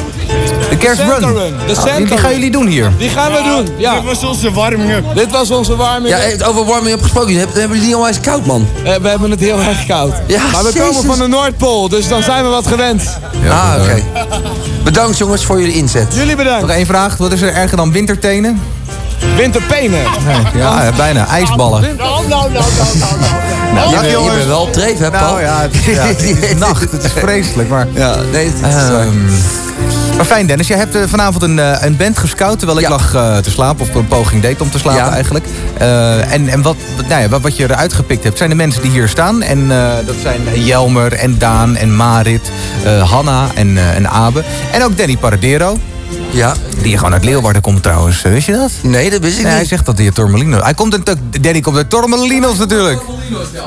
De kerstrun. De Ah, Santa die, die gaan jullie doen hier. Die gaan we doen. Ja. Dit was onze warming-up. Dit was onze warming-up. Ja, eh, over warming-up gesproken. Hebben, hebben jullie niet al eens koud, man? Eh, we hebben het heel erg koud. Ja, maar we jezus. komen van de Noordpool, dus dan zijn we wat gewend. ah, oké. Bedankt jongens voor jullie inzet. Jullie bedankt. Nog één vraag, wat is er erger dan wintertenen? Winterpenen. Ja, ja, bijna. IJsballen. Nou, nou, nou, nou, nou. Nou, je, dag, bent, je jongens. bent wel op hè, Paul? Nou ja, het, ja, *laughs* het is nacht. Het is vreselijk, maar... Ja, nee, het is waar. Maar fijn, Dennis. Jij hebt eh, vanavond een, eh, een band gescout terwijl ik Ja. lag eh, te slapen. Of een poging deed om te slapen Ja. eigenlijk. Eh, en en wat, nou ja, wat, wat je eruit gepikt hebt, zijn de mensen die hier staan. En eh, dat zijn Jelmer en Daan en Marit, eh, Hanna en, eh, en Abe. En ook Danny Paradero. Ja. Die gewoon uit Leeuwarden komt trouwens. Wist je dat? Nee, dat wist ik Nee, hij niet. zegt dat hij uit Tormelinos... Hij komt uit, Danny komt uit Tormelinos natuurlijk.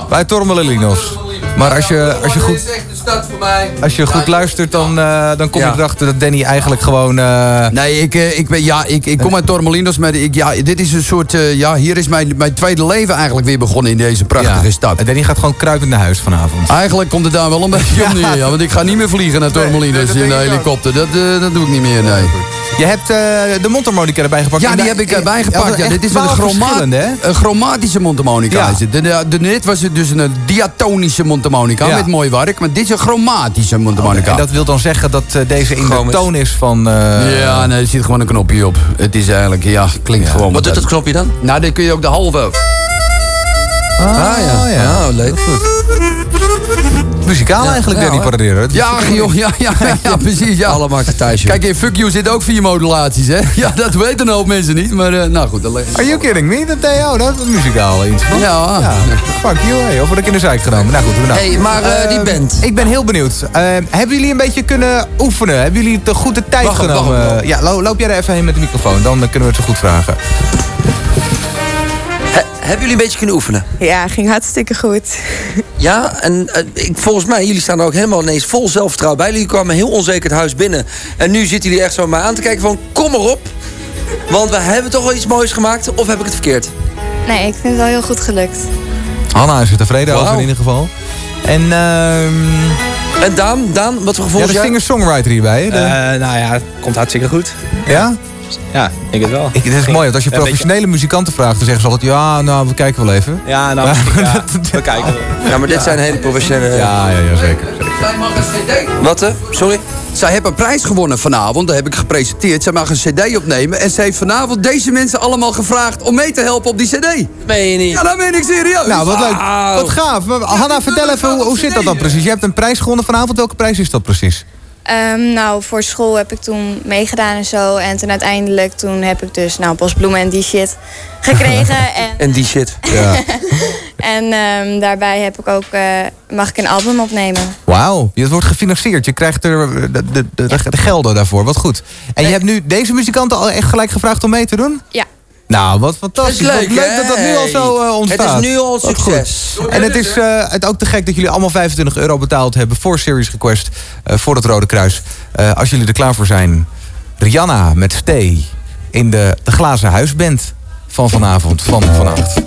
Bij Tormelinos. Maar als je, als je goed... stad voor mij. Als je goed luistert, dan, eh, dan kom je erachter dat Danny eigenlijk gewoon... eh, Nee, ik, eh, ik, ben, ja, ik, ik kom uit Tormelinos, maar ik, ja, dit is een soort... eh, ja, hier is mijn, mijn tweede leven eigenlijk weer begonnen in deze prachtige ja. stad. En Danny gaat gewoon kruipend naar huis vanavond. Eigenlijk komt het daar wel een beetje op *laughs* neer, ja, want ik ga niet meer vliegen naar Tormelinos dat in de helikopter. Dat, eh, dat doe ik niet meer, nee. Je hebt eh, de mondharmonica erbij gepakt. Ja, die heb ik erbij gepakt. Ja, dit is een, 12 chroma een chromatische mondharmonica. Ja. is het. De, de, de- net was het dus een diatonische mondharmonica Ja. met mooi werk. Maar dit is een chromatische mondharmonica. En dat wil dan zeggen dat eh, deze in de toon is van... eh, ja, nee, er zit gewoon een knopje op. Het is eigenlijk, ja, klinkt gewoon... Wat doet dat knopje dan? Nou, dan kun je ook de halve... Ah, ja. ja. Oh, leuk. Goed. Muzikaal eigenlijk, ja, Danny. Paradero. Is- Ja, joh, ja, *laughs* ja, ja, precies. Ja. Allemaal thuis, joh. Kijk, in Fuck You zitten ook vier modulaties, hè? *laughs* Ja, dat weten een hoop mensen niet, maar eh, nou goed. Are you kidding me? Dat deed jou, dat is muzikaal iets van. Ja. Fuck you, hey. Of word ik in de zijk genomen? Nou goed, we hey, maar eh, die band. Ik ben heel benieuwd. Eh, hebben jullie een beetje kunnen oefenen? Hebben jullie de tijd Wacht, wacht, genomen? Ja, lo- loop jij er even heen met de microfoon. Dan eh, kunnen we het zo goed vragen. He- hebben jullie een beetje kunnen oefenen? Ja, ging hartstikke goed. *laughs* Ja, en eh, ik, volgens mij, jullie staan er ook helemaal ineens vol zelfvertrouwen bij. Jullie kwamen heel onzeker het huis binnen. En nu zitten jullie echt zo maar aan te kijken van, kom erop. Want we hebben toch wel iets moois gemaakt, of heb ik het verkeerd? Nee, ik vind het wel heel goed gelukt. Hanna is er tevreden over in ieder geval. En, ehm En Daan, Daan wat voor gevoel ja, is de singer-songwriter hierbij. hè? De- Eh, nou ja, het komt hartstikke goed. ja? Ja, ik het wel. Ik, het is mooi, want als je beetje- professionele muzikanten vraagt, dan zeggen ze altijd... Ja, nou, we kijken wel even. Ja, nou, ja, *laughs* we kijken wel. Ja, maar dit zijn hele professionele... Ja, ja, ja, zeker. Wat, eh? Sorry? Zij hebben een prijs gewonnen vanavond, dat heb ik gepresenteerd. Zij mag een cd opnemen en ze heeft vanavond deze mensen allemaal gevraagd om mee te helpen op die cd. Meen je niet? Ja, dat meen ik serieus. Nou, wat leuk. Wat gaaf. Hanna, vertel even, hoe, hoe zit dat dan precies? Je hebt een prijs gewonnen vanavond. Welke prijs is dat precies? Ehm, nou, voor school heb ik toen meegedaan en zo. En toen uiteindelijk toen heb ik dus nou, bosbloemen en die shit gekregen. *laughs* en En die shit. Ja. *laughs* en ehm, daarbij heb ik ook, eh, mag ik een album opnemen. Wauw, het wordt gefinancierd. Je krijgt er de, de, de, de gelden daarvoor. Wat goed. En je hebt nu deze muzikanten al echt gelijk gevraagd om mee te doen? Ja. Nou, wat fantastisch. Dat leuk, Wat leuk dat dat nu al zo eh, ontstaat. Het is nu al Wat succes. goed. En het is eh, het ook te gek dat jullie allemaal 25 euro betaald hebben voor Series Request. eh, voor het Rode Kruis. Als jullie er klaar voor zijn, Rihanna met Stay in de, de Glazen Huisband van vanavond, van vannacht.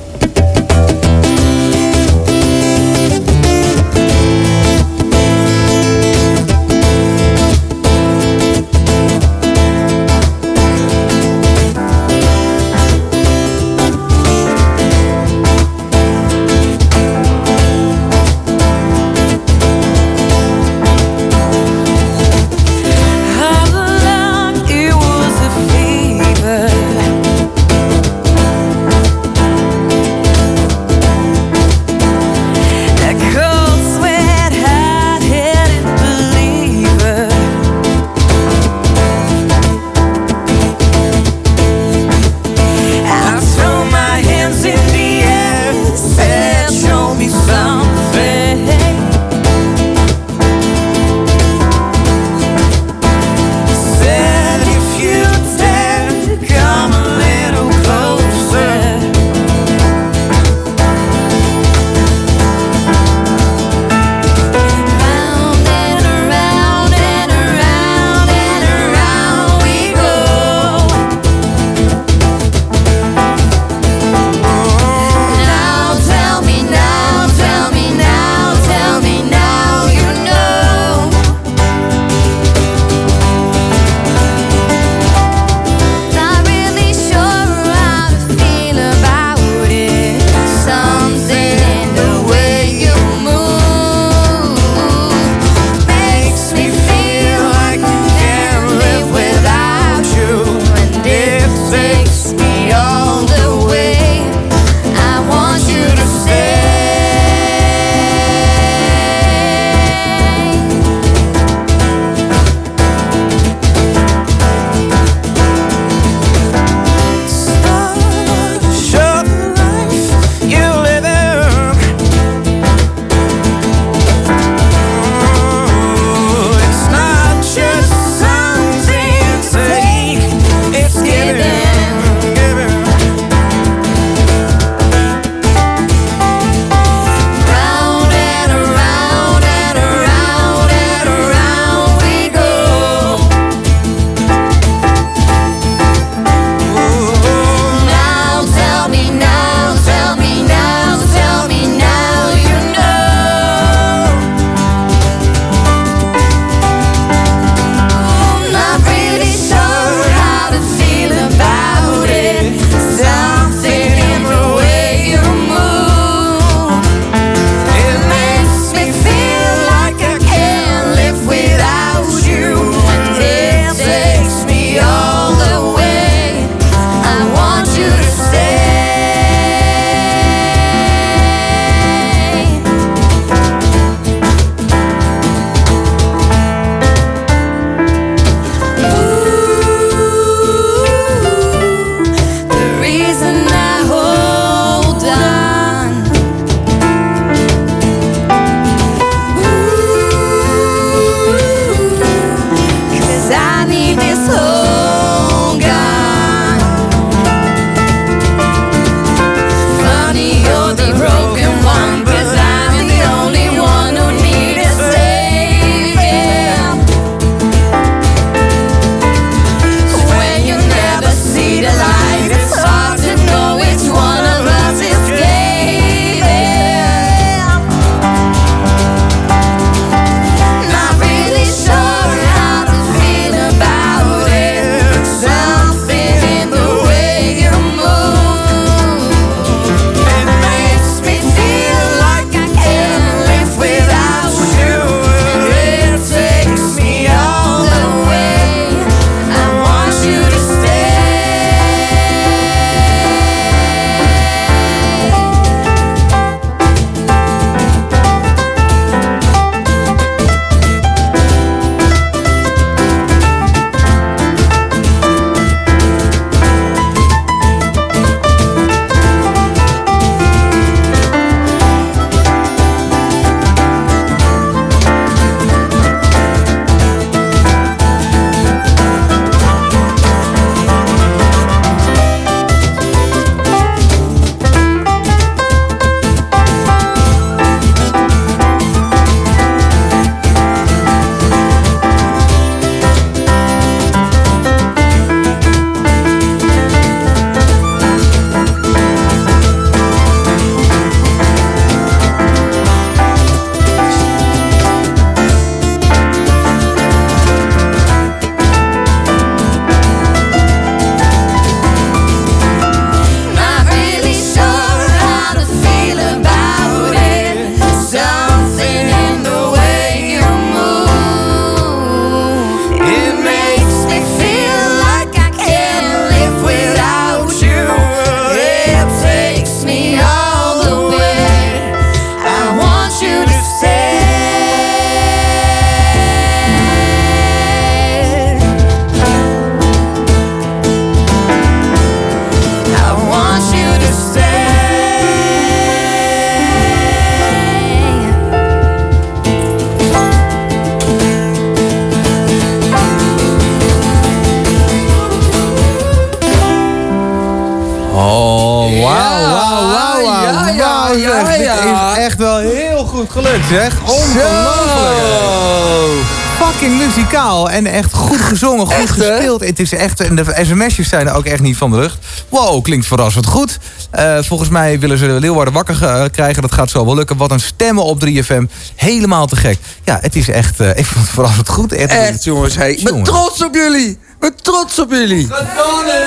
En de sms'jes zijn er ook echt niet van de lucht. Wow, klinkt verrassend goed. Eh, volgens mij willen ze Leeuwarden wakker eh, krijgen. Dat gaat zo wel lukken. Wat een stemmen op 3FM. Helemaal te gek. Ja, het is echt, eh, ik vond het verrassend goed. Echt, jongens. Hey, ben trots op jullie. Ben trots op jullie.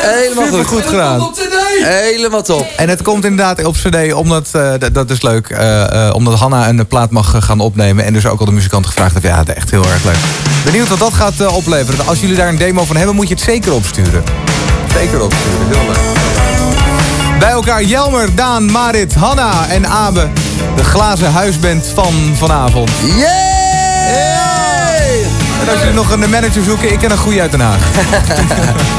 Helemaal goed. goed gedaan. Helemaal top. En het komt inderdaad op cd, omdat, dat is leuk, omdat Hanna een plaat mag gaan opnemen. En dus ook al de muzikant gevraagd heeft. Ja, echt heel erg leuk. Benieuwd wat dat gaat eh, opleveren. Als jullie daar een demo van hebben, moet je het zeker opsturen. Zeker opsturen, heel leuk. Bij elkaar Jelmer, Daan, Marit, Hanna en Abe. De glazen huisband van vanavond. Yay! En als jullie nog een manager zoeken, ik ken een goeie uit Den Haag. *laughs*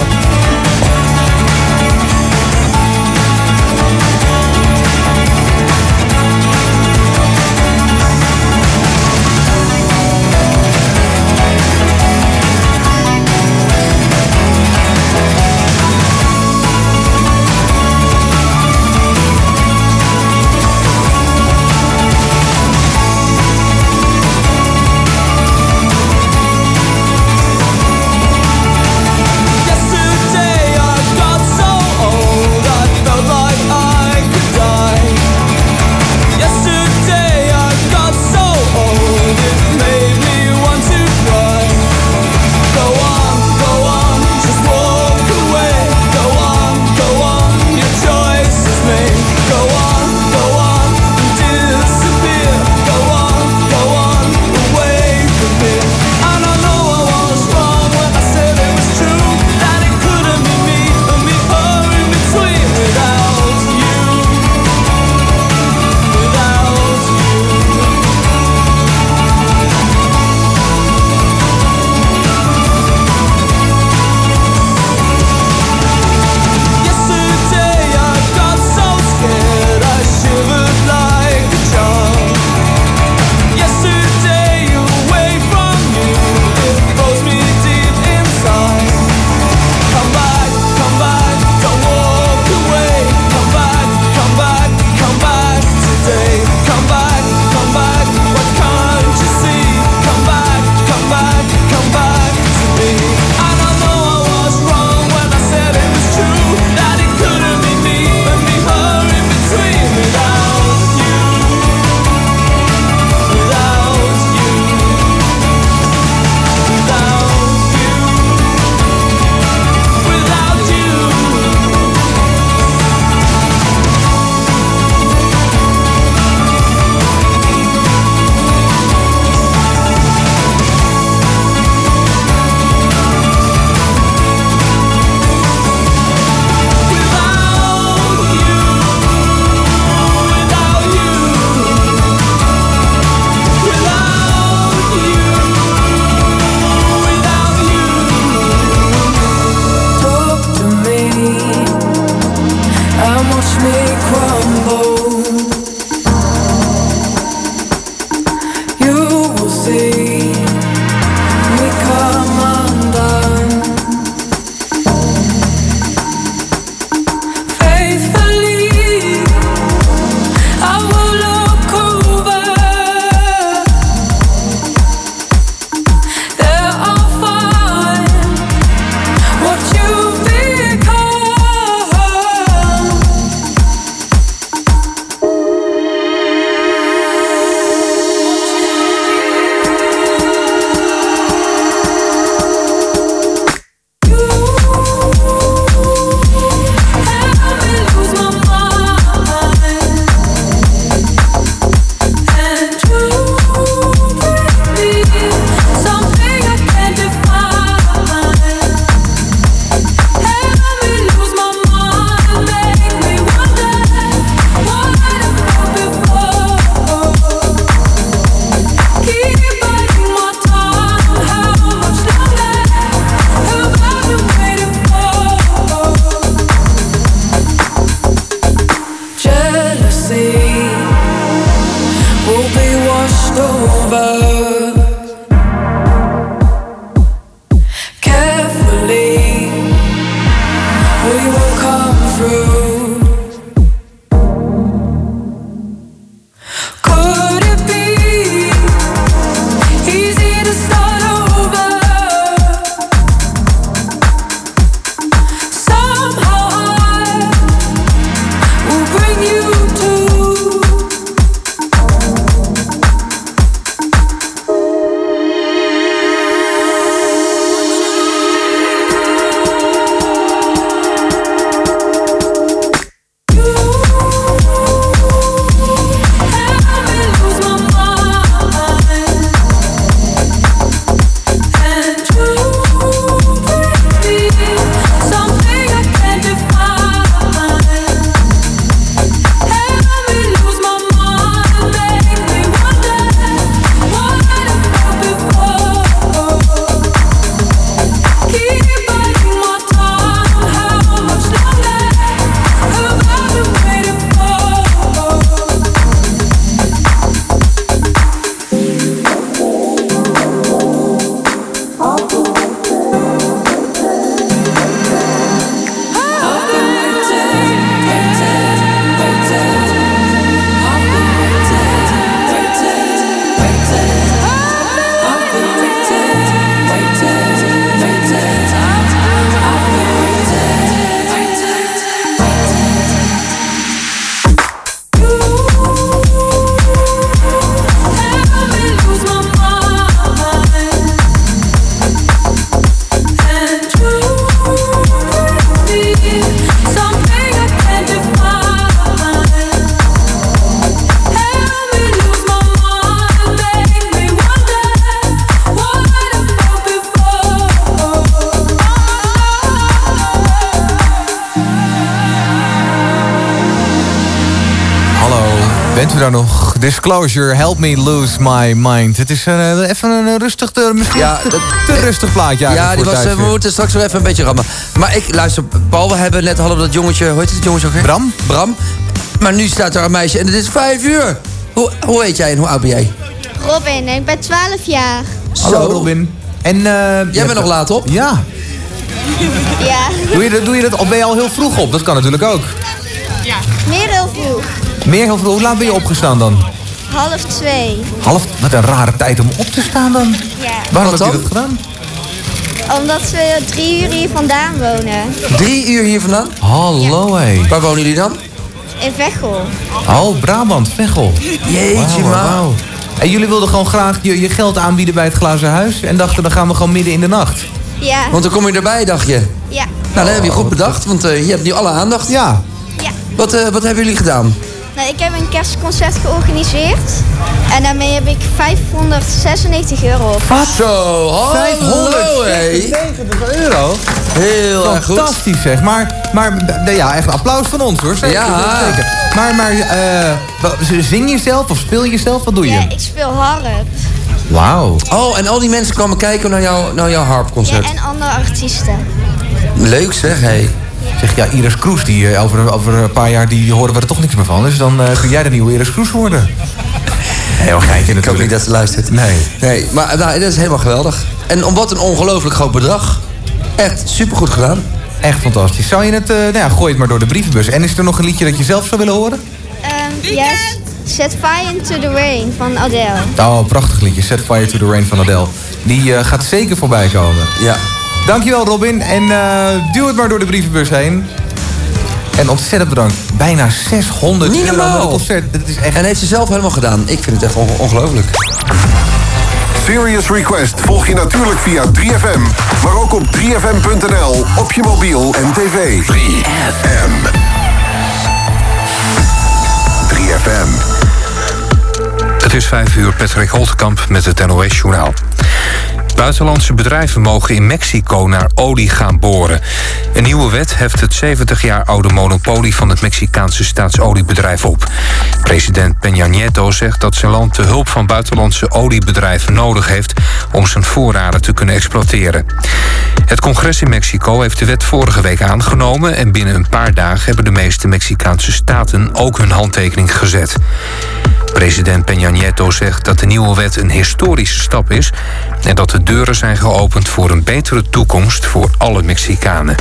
nog? Disclosure, help me lose my mind. Het is eh, even een rustig, te, misschien Ja, te, dat- te rustig plaatje Ja, eigenlijk die was, eh, we moeten straks weer even een beetje rammen. Maar ik, luister, Paul, we hebben net hadden we dat jongetje, hoe heet het jongetje ook weer? Bram. Bram. Maar nu staat er een meisje en het is vijf uur. Hoe, hoe heet jij en hoe oud ben jij? Robin, ik ben 12 jaar. Hallo Robin. En, eh, jij bent nog laat op? Ja. Ja, Doe je, dat, doe je dat, of ben je al heel vroeg op? Dat kan natuurlijk ook. meer heel vroeg. Meer heel vroeg. Hoe laat ben je opgestaan dan? Half twee. Half, wat een rare tijd om op te staan dan. Ja. Waarom heb je dat gedaan? Omdat we drie uur hier vandaan wonen. Drie uur hier vandaan? Hallo hé. Waar wonen jullie dan? In Veghel. Oh, Brabant, Veghel. Jeetje, Wauw, man. wauw. En jullie wilden gewoon graag je, je geld aanbieden bij het glazen huis. En dachten, dan gaan we gewoon midden in de nacht. Ja. Want dan kom je erbij, dacht je. Ja. Nou, dat heb je goed bedacht, want eh, je hebt nu alle aandacht. Ja. Ja. Wat, eh, wat hebben jullie gedaan? Ik heb een kerstconcert georganiseerd. En daarmee heb ik 596 euro opgehaald. Zo, hallo hé. 596 euro? Heel erg goed. Fantastisch zeg. Maar, maar ja, echt een applaus van ons hoor. Zeker, Ja. zeker. Maar, maar eh, zing je zelf of speel je zelf? Wat doe je? Ja, ik speel harp. Wauw. Oh, en al die mensen kwamen kijken naar, jou, naar jouw harpconcert. Ja, en andere artiesten. Leuk zeg, hé. Zeg ja, Iris Kroes, die, eh, over, over een paar jaar die horen we er toch niks meer van. Dus dan eh, kun jij de nieuwe Iris Kroes worden. *laughs* Heel geintje natuurlijk. Ik hoop niet dat ze luistert. Nee. Nee, maar nou, dat is helemaal geweldig. En om wat een ongelooflijk groot bedrag. Echt supergoed gedaan. Echt fantastisch. Zou je het, eh, nou ja, gooi het maar door de brievenbus. En is er nog een liedje dat je zelf zou willen horen? Ehm yes. Set Fire into the Rain van Adele. Oh, prachtig liedje. Set Fire to the Rain van Adele. Die eh, gaat zeker voorbij komen. Ja. Dankjewel Robin. En eh, duw het maar door de brievenbus heen. En ontzettend bedankt. Bijna 600 Niet euro een concert. Dat is echt... En heeft ze zelf helemaal gedaan. Ik vind het echt on- ongelooflijk. Serious Request volg je natuurlijk via 3FM, maar ook op 3FM.nl, op je mobiel en tv. 3FM. 3FM. Het is 5 uur, Patrick Holtkamp met het NOS-journaal. Buitenlandse bedrijven mogen in Mexico naar olie gaan boren. Een nieuwe wet heft het 70 jaar oude monopolie van het Mexicaanse staatsoliebedrijf op. President Peña Nieto zegt dat zijn land de hulp van buitenlandse oliebedrijven nodig heeft om zijn voorraden te kunnen exploiteren. Het congres in Mexico heeft de wet vorige week aangenomen en binnen een paar dagen hebben de meeste Mexicaanse staten ook hun handtekening gezet. President Peña Nieto zegt dat de nieuwe wet een historische stap is en dat de deuren zijn geopend voor een betere toekomst voor alle Mexicanen.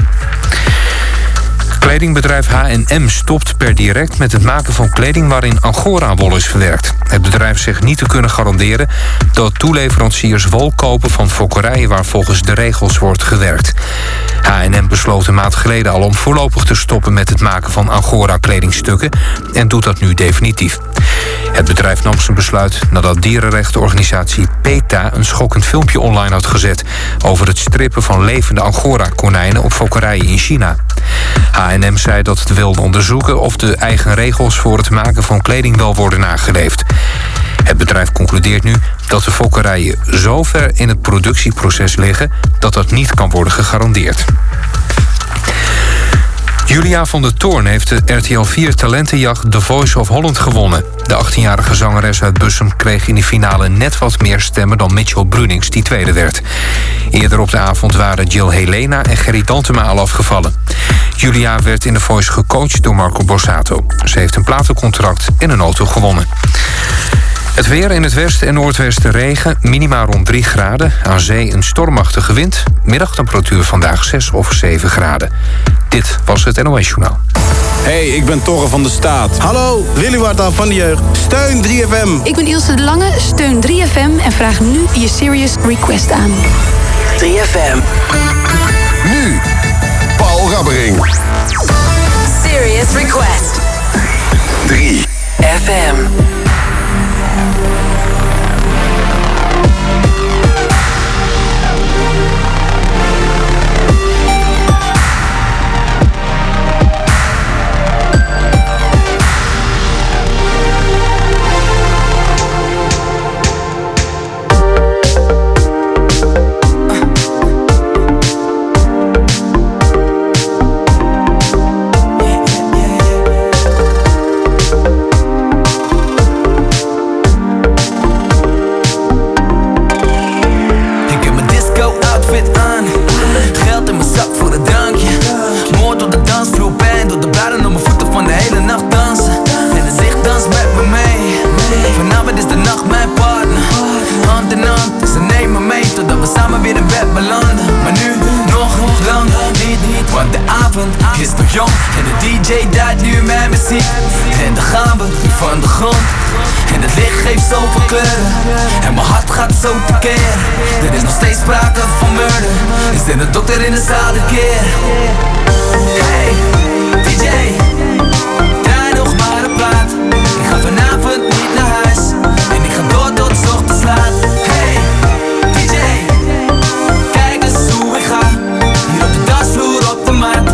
Kledingbedrijf H&M stopt per direct met het maken van kleding waarin angora-wol is verwerkt. Het bedrijf zegt niet te kunnen garanderen dat toeleveranciers wol kopen van fokkerijen waar volgens de regels wordt gewerkt. H&M besloot een maand geleden al om voorlopig te stoppen met het maken van angora-kledingstukken en doet dat nu definitief. Het bedrijf nam zijn besluit nadat dierenrechtenorganisatie PETA een schokkend filmpje online had gezet over het strippen van levende angora-konijnen op fokkerijen in China. H&M zei dat het wilde onderzoeken of de eigen regels voor het maken van kleding wel worden nageleefd. Het bedrijf concludeert nu dat de fokkerijen zo ver in het productieproces liggen dat dat niet kan worden gegarandeerd. Julia van der Toorn heeft de RTL 4 talentenjacht The Voice of Holland gewonnen. De 18-jarige zangeres uit Bussum kreeg in de finale net wat meer stemmen dan Mitchell Brunings, die tweede werd. Eerder op de avond waren Jill Helena en Gerry Dantema al afgevallen. Julia werd in The Voice gecoacht door Marco Borsato. Ze heeft een platencontract en een auto gewonnen. Het weer in het westen en noordwesten regen, minima rond 3 graden. Aan zee een stormachtige wind. Middagtemperatuur vandaag 6 of 7 graden. Dit was het NOS Journaal. Hey, ik ben Torre van de Staat. Hallo, Willy Warta van de Jeugd. Steun 3FM. Ik ben Ilse de Lange, steun 3FM en vraag nu je Serious Request aan. 3FM. Nu, Paul Rabbering. Serious Request. 3 zoveel kleuren En mijn hart gaat zo tekeer. Er is nog steeds sprake van murder. Is er een dokter in de zaal dit keer. Hey, DJ Draai nog maar een plaat. Ik ga vanavond niet naar huis. En ik ga door tot 's ochtends laat. Hey, DJ Kijk eens hoe ik ga. Hier op de dansvloer op de mat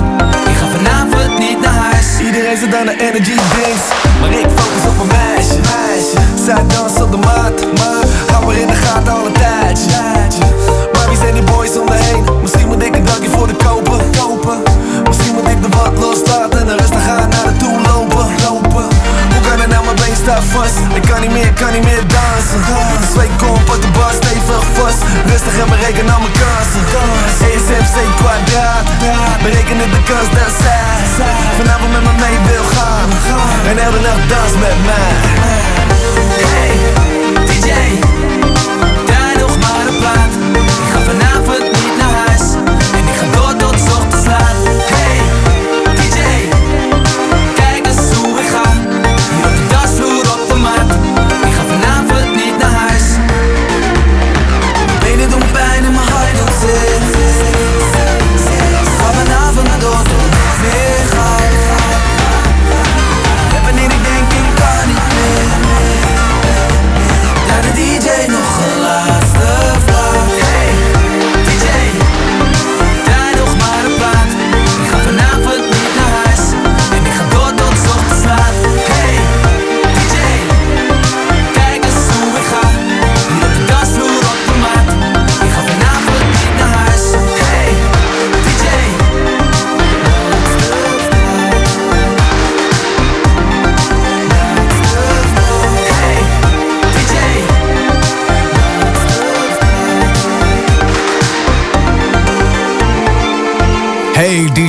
Ik ga vanavond niet naar huis. Iedereen zit aan de energy drinks. Maar ik focus op mijn meisje. Zij danst op de mat Maar hou haar in de gaten al een tijdje Maar wie zijn die boys om me heen? Misschien moet ik een dankje voor de kopen. Misschien moet ik de wat loslaten En rustig gaan naar de toe lopen, Hoe kan het nou, mijn been staat vast? Ik kan niet meer, kan niet meer dansen. Twee kom, pak de bar stevig vast. Rustig en bereken al mijn kansen. ESMC kwadraat Berekenen de kans dat zij Vanavond met me mee wil gaan. En elke nacht dans met mij Hey, DJ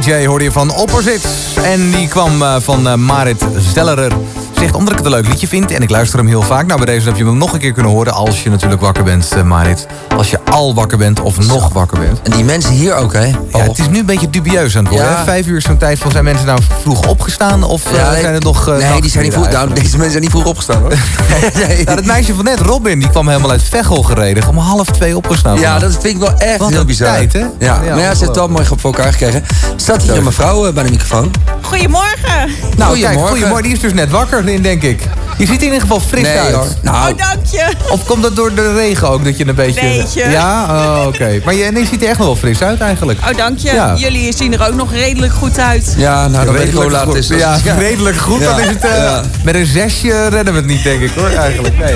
DJ hoorde je van Opposites. En die kwam eh, van eh, Marit Stellerer. Zegt omdat ik het een leuk liedje vind en ik luister hem heel vaak. Nou, bij deze heb je hem nog een keer kunnen horen als je natuurlijk wakker bent, eh, Marit. Als je al wakker bent of nog wakker bent. En die mensen hier ook, hè? Ja, het is nu een beetje dubieus aan het worden. Ja. Vijf uur is zo'n tijd van zijn mensen nou vroeg opgestaan of eh, Ja, nee, zijn het nog... eh, nee, die zijn niet vroeg. Nou, deze mensen zijn niet vroeg opgestaan, hoor. *laughs* eigenlijk? Nou, dat meisje van net, Robin, die kwam helemaal uit Veghel gereden. Om half twee opgestaan. Ja, dat vind ik wel echt Wat heel bizar. tijd, hè? Ja, Ja, maar ja, ze heeft het wel mooi voor elkaar gekregen. Staat hier een mevrouw eh, bij de microfoon? Goedemorgen. Nou, kijk, goedemorgen. Die is dus net wakker, denk ik. Je ziet er in ieder geval fris Nee, uit. hoor. Nou. Oh, dank je. Of komt dat door de regen ook, dat je een beetje... Beetje. Ja? Oh, oké. Maar je, nee, je ziet er echt nog wel fris uit eigenlijk. Oh, dank je. Ja. Jullie zien er ook nog redelijk goed uit. Ja, nou, dan weet ik hoe het is. goed. Ja, *laughs* redelijk goed. Ja. Dan is het, eh, Ja. Met een zesje redden we het niet, denk ik, hoor, eigenlijk. Nee.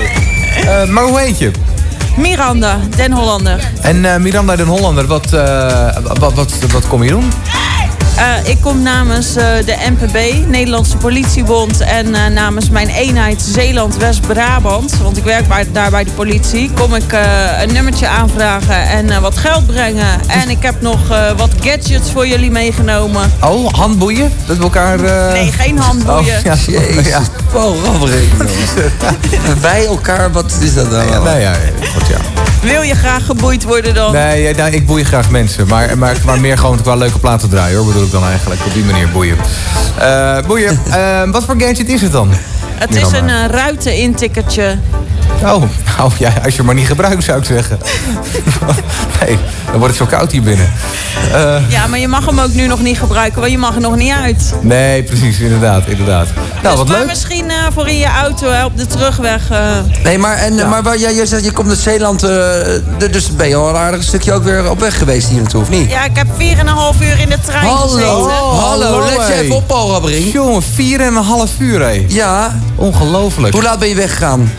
Eh, maar hoe heet je? Miranda, Den Hollander. En eh, Miranda den Hollander, wat, eh, wat, wat, wat kom je doen? Eh, ik kom namens eh, de NPB, Nederlandse Politiebond... en eh, namens mijn eenheid Zeeland-West-Brabant... want ik werk bij, daar bij de politie... kom ik eh, een nummertje aanvragen en eh, wat geld brengen. En ik heb nog eh, wat gadgets voor jullie meegenomen. Oh, handboeien? Dat we elkaar... eh, Nee, geen handboeien. Oh, ja. *laughs* Jezus, Ja. Paul Rabbering. *laughs* Bij elkaar, wat is dat nou? Ja, nou ja, goed, ja. Wil je graag geboeid worden dan? Nee, nou, ik boei graag mensen. Maar, maar, maar meer gewoon qua leuke platen draaien, hoor. Bedoel ik dan eigenlijk. Op die manier boeien. Eh, boeien. *laughs* Eh, wat voor gadget is het dan? Het is een uh, ruitenintikkertje. Oh, nou ja, als je het maar niet gebruikt, zou ik zeggen. *laughs* nee, dan wordt het zo koud hier binnen. Eh, Ja, maar je mag hem ook nu nog niet gebruiken, want je mag er nog niet uit. nee, precies, inderdaad, inderdaad. Nou, wat maar leuk. misschien eh, voor in je auto hè, op de terugweg. eh. Nee, maar, en, maar waar, jij, jij zegt, je komt uit Zeeland, eh, dus ben je al een aardig stukje ook weer op weg geweest hier naartoe, of niet? Ja, ik heb 4,5 uur in de trein Hallo, gezeten. hallo, let je even op, Paul Rabbering. Jongen, 4,5 uur, hé. Ja. Ongelooflijk. Hoe laat ben je weggegaan?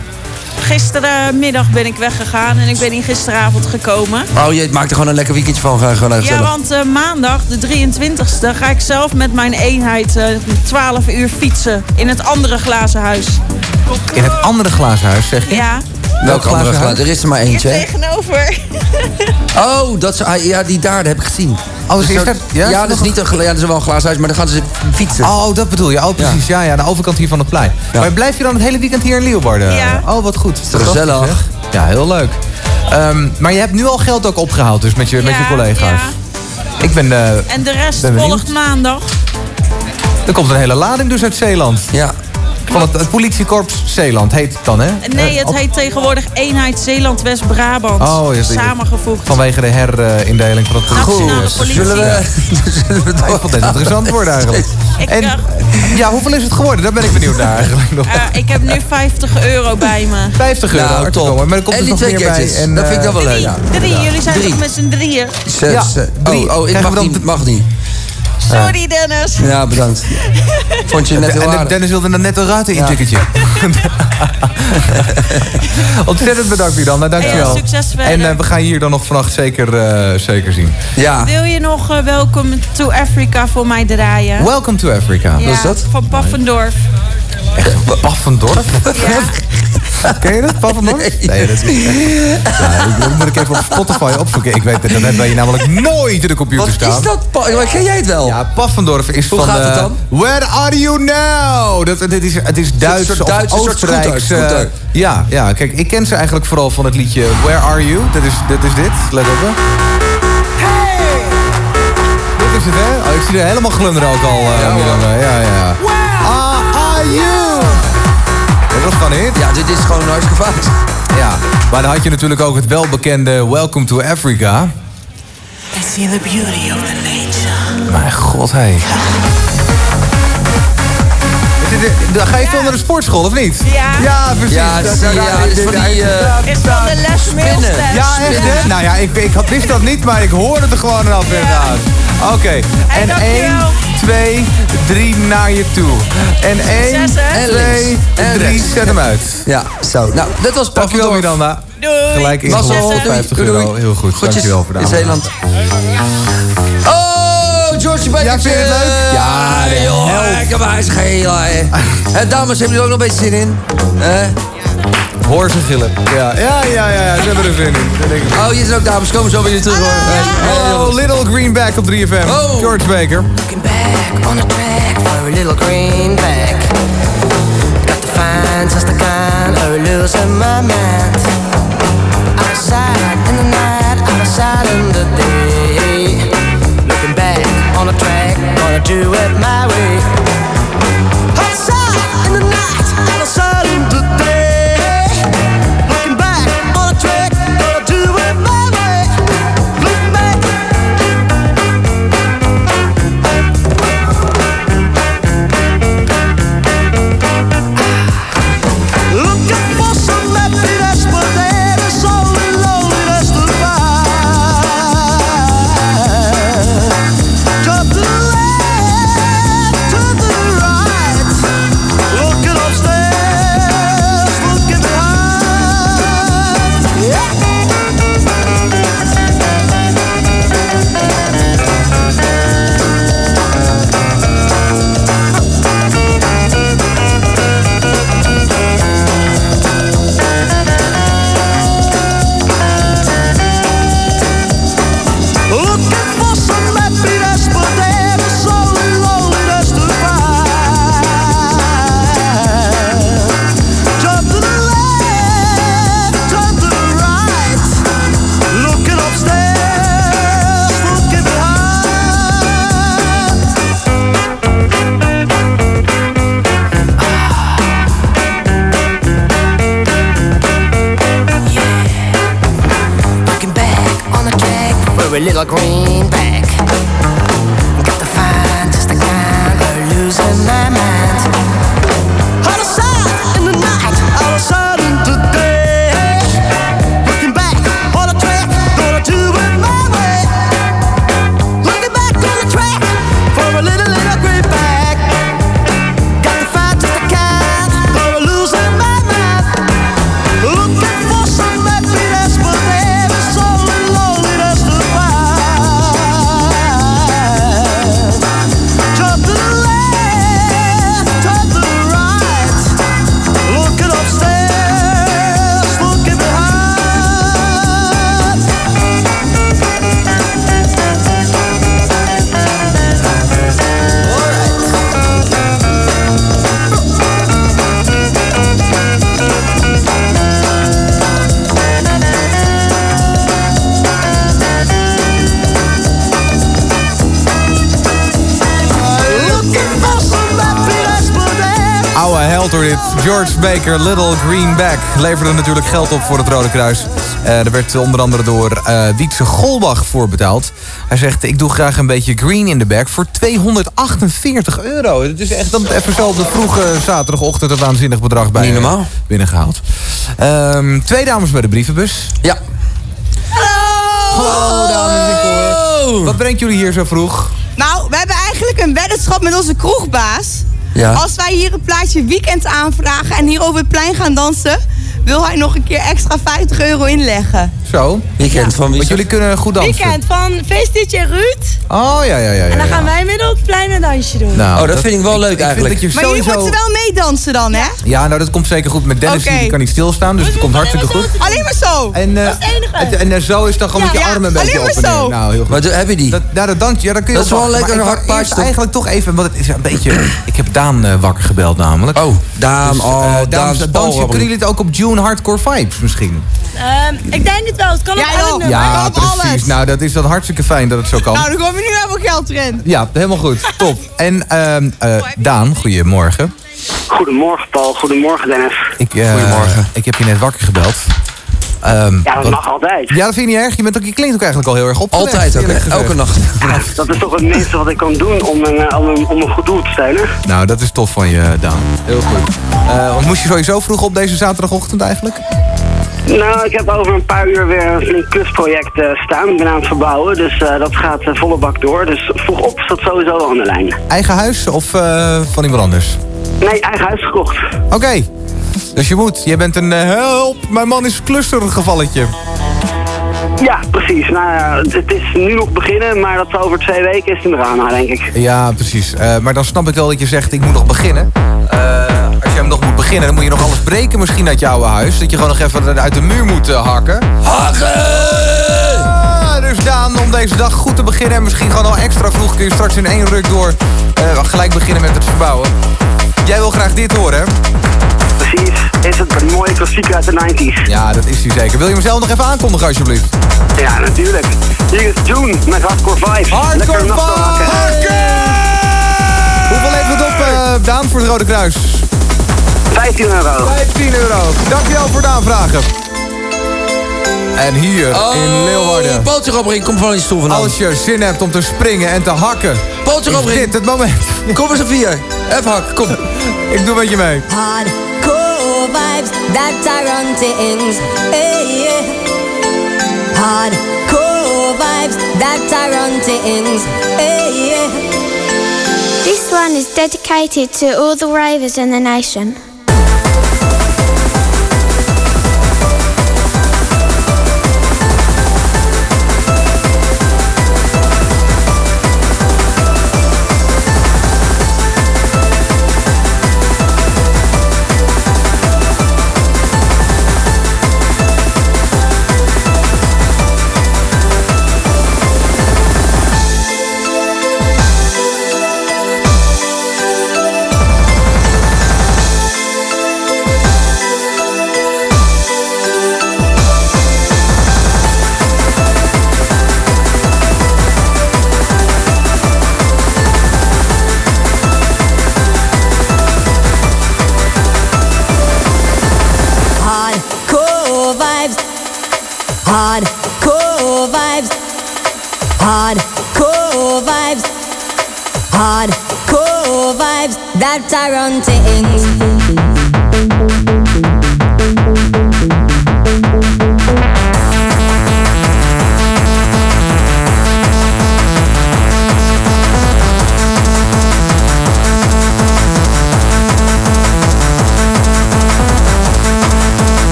Gisterenmiddag ben ik weggegaan en ik ben hier gisteravond gekomen. Oh, je maakt er gewoon een lekker weekendje van, gewoon even Ja, want eh, maandag, de 23e, ga ik zelf met mijn eenheid eh 12 uur fietsen in het andere glazen huis. In het andere glazen huis, zeg je? Ja. Welk andere glazen? Er is er maar eentje, hè? tegenover. *laughs* Oh, dat is, ah, ja, die daar, dat heb ik gezien. Oh, is dat, ja? ja, dat is niet een, gla- ja, dat is wel een glazen huis, maar dan gaan ze fietsen. Oh, dat bedoel je. Oh, precies. Ja, ja, aan de overkant hier van het plein. Maar blijf je dan het hele weekend hier in Leeuwarden? Ja. Oh, wat goed. toch gezellig? Zeg. Ja, heel leuk. Ehm, maar je hebt nu al geld ook opgehaald, dus met je, met je Ja, collega's. ja. Ik ben... eh, En de rest ben benieuwd. volgt maandag. Er komt een hele lading dus uit Zeeland. Ja. Van het, het politiekorps Zeeland heet het dan, hè? Nee, Eh, het op- heet tegenwoordig Eenheid Zeeland-West-Brabant. Oh, ja, Samengevoegd. Vanwege de herindeling van het Nationale politie. Zullen we, *laughs* zullen we vond het interessant worden eigenlijk. Ik, En, ja, hoeveel is het geworden? Daar ben ik benieuwd naar eigenlijk nog. eh, ik heb nu 50 euro bij me. 50 euro Nou, uitgekomen, maar er komt En dus die nog twee meer bij. En, dat vind ik eh, dan wel leuk. Drie, jullie zijn Drie. toch met z'n drieën? Zes, Ja, eh, drie. Oh, oh, ik mag dan niet. Mag niet. Sorry Dennis. Ja, bedankt. Vond je net heel en aardig. Dennis wilde een netto raten Ja. intikketje. *laughs* Ontzettend bedankt, Miranda. Dankjewel. Ja, succes verder. En eh, we gaan je hier dan nog vannacht zeker, eh, zeker zien. Ja. Wil je nog eh, Welcome to Africa voor mij draaien? Welcome to Africa. Ja, Wat is dat? Van Paffendorf. Paffendorf? *laughs* Ken je dat, Paffendorf? Nee, dat is echt... Ja, dat moet ik even op Spotify opzoeken. Ik weet dat, dat hebben wij namelijk nooit in de computer Wat staan. is dat? Ken jij het wel? Ja, Paffendorf is Hoe van... gaat het eh, dan? Where are you now? Dat, dit is, het is Duits soort of Duits, Oostenrijks. scooter. ja, ja, kijk, ik ken ze eigenlijk vooral van het liedje Where are you? Dat is, dat is dit. Let op, hè. Dit is het, hè? Oh, ik zie er helemaal glunderen ook al. eh, Ja, ja, ja. You? Dat was gewoon hit. Ja, dit is gewoon hartstikke fout. Ja, maar dan had je natuurlijk ook het welbekende Welcome to Africa. I see the beauty of the nature. Mijn god, hé. Hey. Dan ga je veel naar de sportschool, of niet? Ja. Ja, precies. Ja, Dat- ja, is van die, eh, Is van de Les. Ja, echt hè? Nou ja, ik, ik had- wist dat niet, maar ik hoorde er gewoon af en aan. Oké, en dankjewel. 1, 2, 3 naar je toe. En 1, Zes, hè? En 2, links. En 3, rechts. zet hem uit. Ja, zo. Nou, dat was Dankjewel Paffendorf. Miranda. Doei. Gelijk ingelogd, 50 Doei, doei. euro. Heel goed, dankjewel voor de in aandacht. Zeeland. Oh, George Baker. Ja, vind je het leuk? Ja, de joh. Ik heb geheel. Hè, *laughs* dames, hebben jullie ook nog een beetje zin in? Hè? Hoor ze gillen. Ja, ja, ja, ja, ze hebben er zin in. Oh, hier zijn ook dames. Komen zo weer terug, hoor. Hey, Oh, Little Greenback op 3FM. Oh. George Baker. Looking back on the track for a little greenback. Got to find just the kind of losing my mind. Outside in the night, outside in the day. Looking back on the track, gonna do it my way. Outside in the night, track for a little greenback. George Baker, Little Greenback. Leverde natuurlijk geld op voor het Rode Kruis. Eh er werd onder andere door eh Wietse Golbach voor betaald. Hij zegt, ik doe graag een beetje green in de bag voor 248 euro. Het is echt dan even zo op de vroege zaterdagochtend een waanzinnig bedrag bij Niet eh, normaal. binnengehaald. Ehm, twee dames bij de brievenbus. Ja. Hallo dames en heren. Wat brengt jullie hier zo vroeg? Nou, we hebben eigenlijk een weddenschap met onze kroegbaas. Ja. Als wij hier een plaatje weekend aanvragen en hier over het plein gaan dansen, wil hij nog een keer extra 50 euro inleggen. Zo. Weekend van wie? Want jullie kunnen goed dansen. Weekend van feestditje Ruud. Oh ja, ja, ja. ja, En dan ja. gaan wij midden op het plein een dansje doen. Nou, Oh, dat vind ik wel leuk eigenlijk. dat je maar jullie moeten wel meedansen dan, hè? Ja, nou dat komt zeker goed met Dennis. Oké. Die kan niet stilstaan, dus het komt hartstikke goed. Alleen maar zo. En, eh, dat is het enige. en, en, eh, zo is dan gewoon Ja, met je ja, armen een beetje alleen op maar en neer. zo. Nou, heel goed. Maar heb je die? Dat, nou, dat dansje, ja, dan kun je Dat is wel lekker een hard paardje, Eigenlijk toch even, want het is een beetje... Ik heb Daan eh, wakker gebeld namelijk. Oh, Daan, Dus, oh, Daan dansje, balrabber. kunnen jullie het ook op June Hardcore Vibes misschien? Ehm, ik denk het wel. Het kan op alle nummers. Ja, precies. Nou, dat is dan hartstikke fijn dat het zo kan. Nou, dan we nu helemaal geld. Ja, helemaal goed. Top. En ehm, eh, Daan, goedemorgen. Goedemorgen Paul, goedemorgen Dennis. Ik, eh, Goedemorgen. Ik heb je net wakker gebeld. Ehm, Ja, dat wat- mag altijd. Ja, dat vind je niet erg. Je, bent ook, je klinkt ook eigenlijk al heel erg opgewekt. Altijd ook, elke nacht. *laughs* Dat is toch het minste wat ik kan doen om een, eh, om een, om een goed doel te steunen. Nou, dat is tof van je, Daan. Heel goed. Eh, want moest je sowieso vroeg op deze zaterdagochtend eigenlijk? Nou, ik heb over een paar uur weer een flink klusproject eh, staan. Ik ben aan het verbouwen, dus eh, dat gaat eh, volle bak door. Dus vroeg op staat sowieso wel aan de lijn. Eigen huis of van iemand anders? Nee, eigen huis gekocht. Oké. Dus je moet. Je bent een help. Mijn man is clustergevalletje. Ja, precies. Nou ja, het is nu nog beginnen, maar dat over twee weken is het eraan, denk ik. Ja, precies. Maar dan snap ik wel dat je zegt, ik moet nog beginnen. Eh, hem nog moet beginnen, dan moet je nog alles breken misschien uit je oude huis. Dat je gewoon nog even uit de muur moet eh, hakken. Hakken! dus Daan, om deze dag goed te beginnen en misschien gewoon al extra vroeg... kun je straks in één ruk door eh, gelijk beginnen met het verbouwen. Jij wil graag dit horen, hè? Precies. Is het een mooie klassieker uit de 90s? Ja, dat is hij zeker. Wil je hem zelf nog even aankondigen, alsjeblieft? Ja, natuurlijk. Hier is June met Hardcore 5. Lekker nacht hakken. Hoeveel levert het op, eh, Daan, voor het Rode Kruis? 15 euro. 15 euro. Dankjewel voor de aanvragen. En hier in Leeuwarden. Oh, Pootje Robbering, kom van die stoel vandaan. Als je zin hebt om te springen en te hakken. Pootje is dit het moment. Kom eens even hier. Even hak, kom. *laughs* Ik doe met je mee. Hardcore vibes that are on things. Hey, yeah. Hardcore vibes that are on things. Hey, yeah. This one is dedicated to all the ravers in the nation. Hardcore vibes. Hardcore vibes that are on things.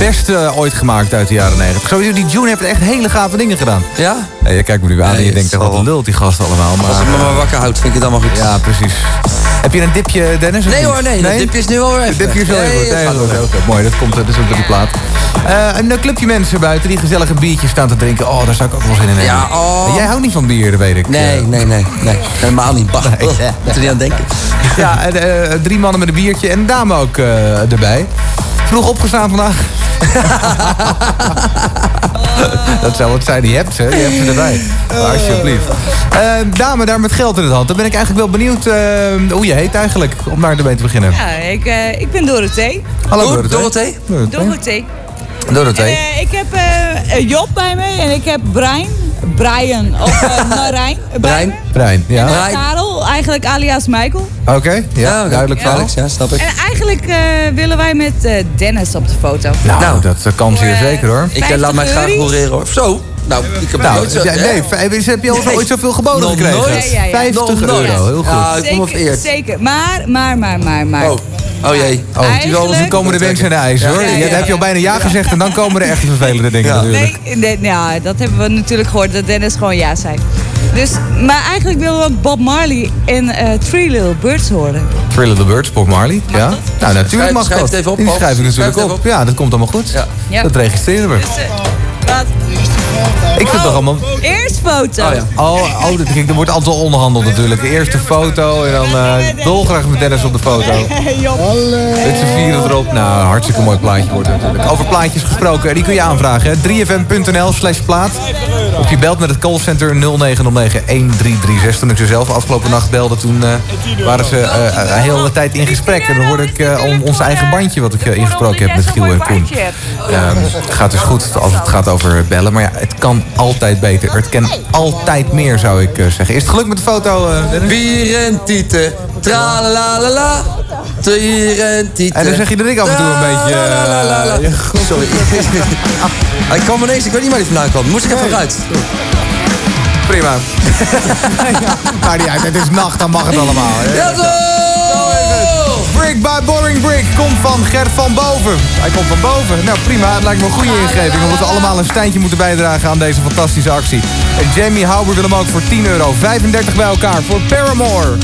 Een de eh, ooit gemaakt uit de jaren 90. Sowieso, die June heeft echt hele gave dingen gedaan. Ja? Ja, je kijkt me nu aan en je Nee, denkt, wat zal- lult die gasten allemaal. Maar, Als me maar wakker houd, vind ik het allemaal goed. Ja, precies. Heb je een dipje, Dennis? Nee hoor, nee. Dat dipje is nu alweer even. Het dipje is wel Nee, even Nee, goed. wel. Oké, mooi, dat komt eh, dus ook door die plaat. Eh, een eh, clubje mensen buiten die gezellig een biertje staan te drinken. Oh, daar zou ik ook wel zin in hebben. Ja, oh. Jij houdt niet van bier, dat weet ik. Nee, Eh, nee, nee. nee. Helemaal niet. Bah. *laughs* Moet er niet aan denken. Ja, en, eh, drie mannen met een biertje en een dame ook eh, erbij. Vroeg opgestaan vandaag. *laughs* dat zou het zijn. Je hebt ze, je hebt ze erbij. Maar alsjeblieft. Eh, dame daar met geld in de hand. Dan ben ik eigenlijk wel benieuwd eh, hoe je heet eigenlijk. Om daar ermee te beginnen. Ja, ik, eh, ik ben Dorothee. Hallo Dorothee. Dorothee. Dorothee. Dorothee. Eh, ik heb Job bij me en ik heb Brian. Brian of uh, *laughs* Marijn. Brein. Brein, ja. En Karel, eigenlijk alias Michael. Oké, ja, duidelijk verhaal. Alex, ja, snap ik. En eigenlijk eh, willen wij met eh, Dennis op de foto. Nou, dat eh, kan zeer zeker hoor. Ik laat mij graag horeren hoor. Zo. Nou, ik heb Nou, nooit zo... ja, nee, vijf- heb je al Nee. ooit zoveel geboden Nog gekregen? nooit. Ja, ja, ja. 50 Nog nooit. euro, heel goed. Ja, ik voel me Zeker. Maar, maar, maar, maar, maar. Oh, oh jee. Oh, Eigenlijk- komen de wensen en de eisen hoor. Ja, ja, Ja, ja. Dan heb je al bijna ja gezegd en dan komen er echt vervelende dingen natuurlijk. Nee, nee, nou, dat hebben we natuurlijk gehoord, dat Dennis gewoon ja zei. Dus, maar eigenlijk willen we Bob Marley en eh Three Little Birds horen. Three Little Birds, Bob Marley. ja. Nou, natuurlijk Schrijf- mag schrijf dat. het even op, Die schrijf ik natuurlijk Schrijf op. Ja, dat komt allemaal goed. Ja. Dat registreren we. Wat? Ik vind het toch allemaal... Foto. Oh ja. Oh, oh dat, kijk, er wordt altijd al onderhandeld natuurlijk. Eerst de foto en dan eh dolgraag met Dennis op de foto. Met z'n vieren erop. Nou, hartstikke mooi plaatje wordt het natuurlijk. Over plaatjes gesproken, die kun je aanvragen. hè. 3fm.nl slash plaat. Of je belt met het callcenter 0909-1336. Toen ik ze zelf afgelopen nacht belde, toen eh, waren ze eh, een hele tijd in gesprek. En dan hoorde ik eh, on- ons eigen bandje wat ik ingesproken heb met Giel en Koen. Ehm, het gaat dus goed als het gaat over bellen. Maar ja, het kan altijd beter. Het kan altijd meer, zou ik eh, zeggen. Is het geluk met de foto, eh? Bier en tieten. Tralalala. Bier en tieten. En dan zeg je dat ik af en toe een beetje... eh, ja. *laughs* Sorry. Hij kwam ineens, ik weet niet waar hij vandaan kwam. Moest ik even eruit. Prima. *laughs* ja, maar uit, het is nacht, dan mag het allemaal. hè. Ja, zo! Brick by Boring Brick komt van Gert van Boven. Hij komt van boven. Nou prima, het lijkt me een goede ingeving. Omdat we allemaal een steintje moeten bijdragen aan deze fantastische actie. En Jamie Houber wil hem ook voor 10 euro. 35 bij elkaar voor Paramore.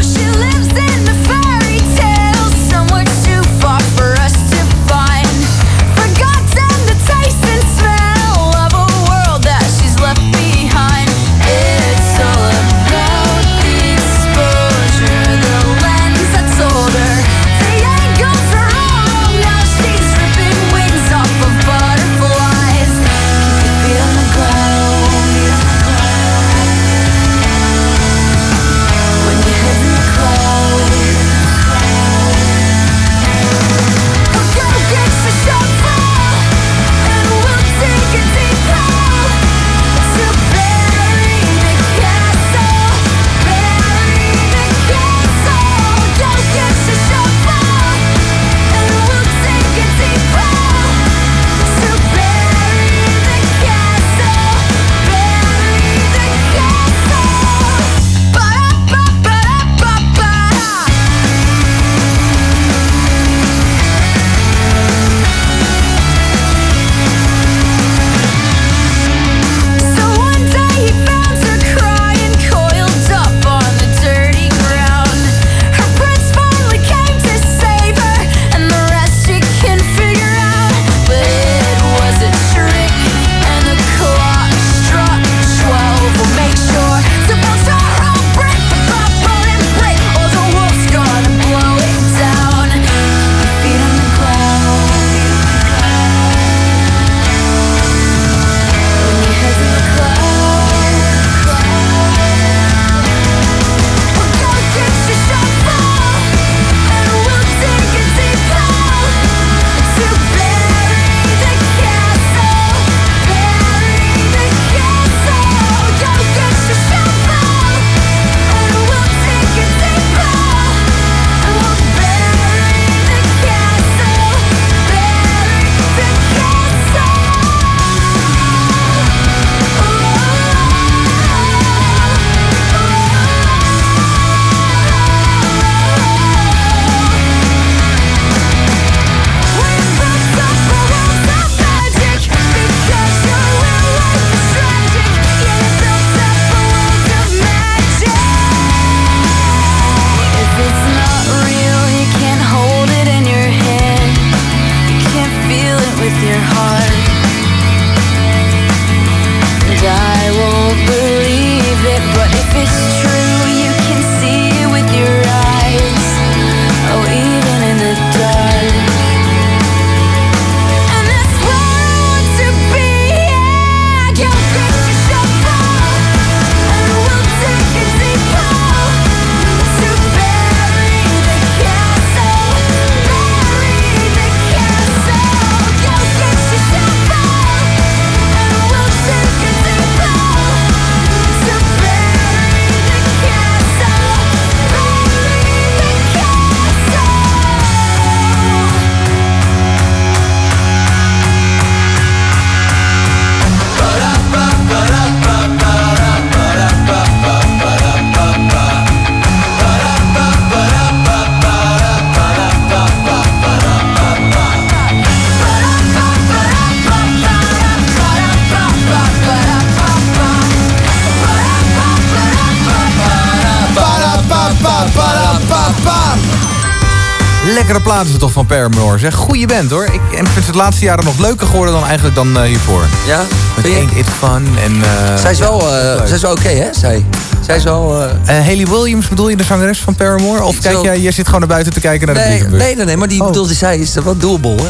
Band hoor. Ik en vind het de laatste jaren nog leuker geworden dan eigenlijk dan eh, hiervoor. Ja? Met je? Ain't It Fun en... eh, Zij is wel, eh, zij is wel oké, hè? Zij, zij is wel... Haley Williams bedoel je de zangeres van Paramore? Of kijk Zo- jij, jij zit gewoon naar buiten te kijken naar de brievenbus? nee, nee, nee, maar die bedoelde zij is wel doelbol, hè?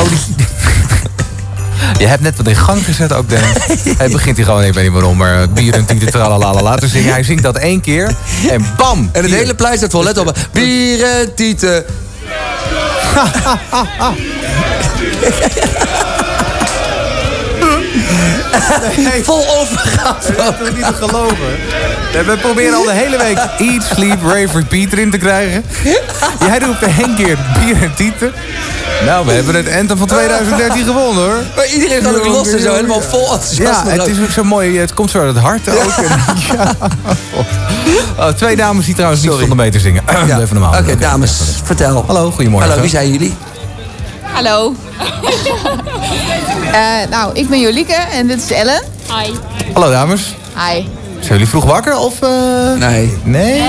Oh, die... *laughs* Je hebt net wat in gang gezet ook, Dennis. *laughs* Hij begint hier gewoon, ik weet niet waarom, maar eh, bier en tieten tralalala laten zingen. Hij zingt dat één keer en bam! En het hier. hele plein staat vol, let op. *laughs* Bier en tieten. Vol overgave. Dat is toch niet te geloven? We we proberen al de hele week Eat, Sleep, Rave, Repeat erin te krijgen. *laughs* Jij roept één keer bier en tieten. Nou, we hebben het Anthem van 2013 gewonnen hoor. Maar iedereen gaat ook los en zo, helemaal vol enthousiasme. Ja, het is ook zo mooi. Het komt zo uit het hart ook. *laughs* En, *laughs* ja. Oh, twee dames die trouwens niet stonden mee te zingen. Ja. *clears throat* Even normaal. Oké, dames, vertel. Hallo, goedemorgen. Hallo, wie zijn jullie? Hallo. *laughs* Eh, nou, ik ben Jolieke en dit is Ellen. Hi. Hallo dames. Hi. Zijn jullie vroeg wakker of... eh, Nee. Nee? Eh,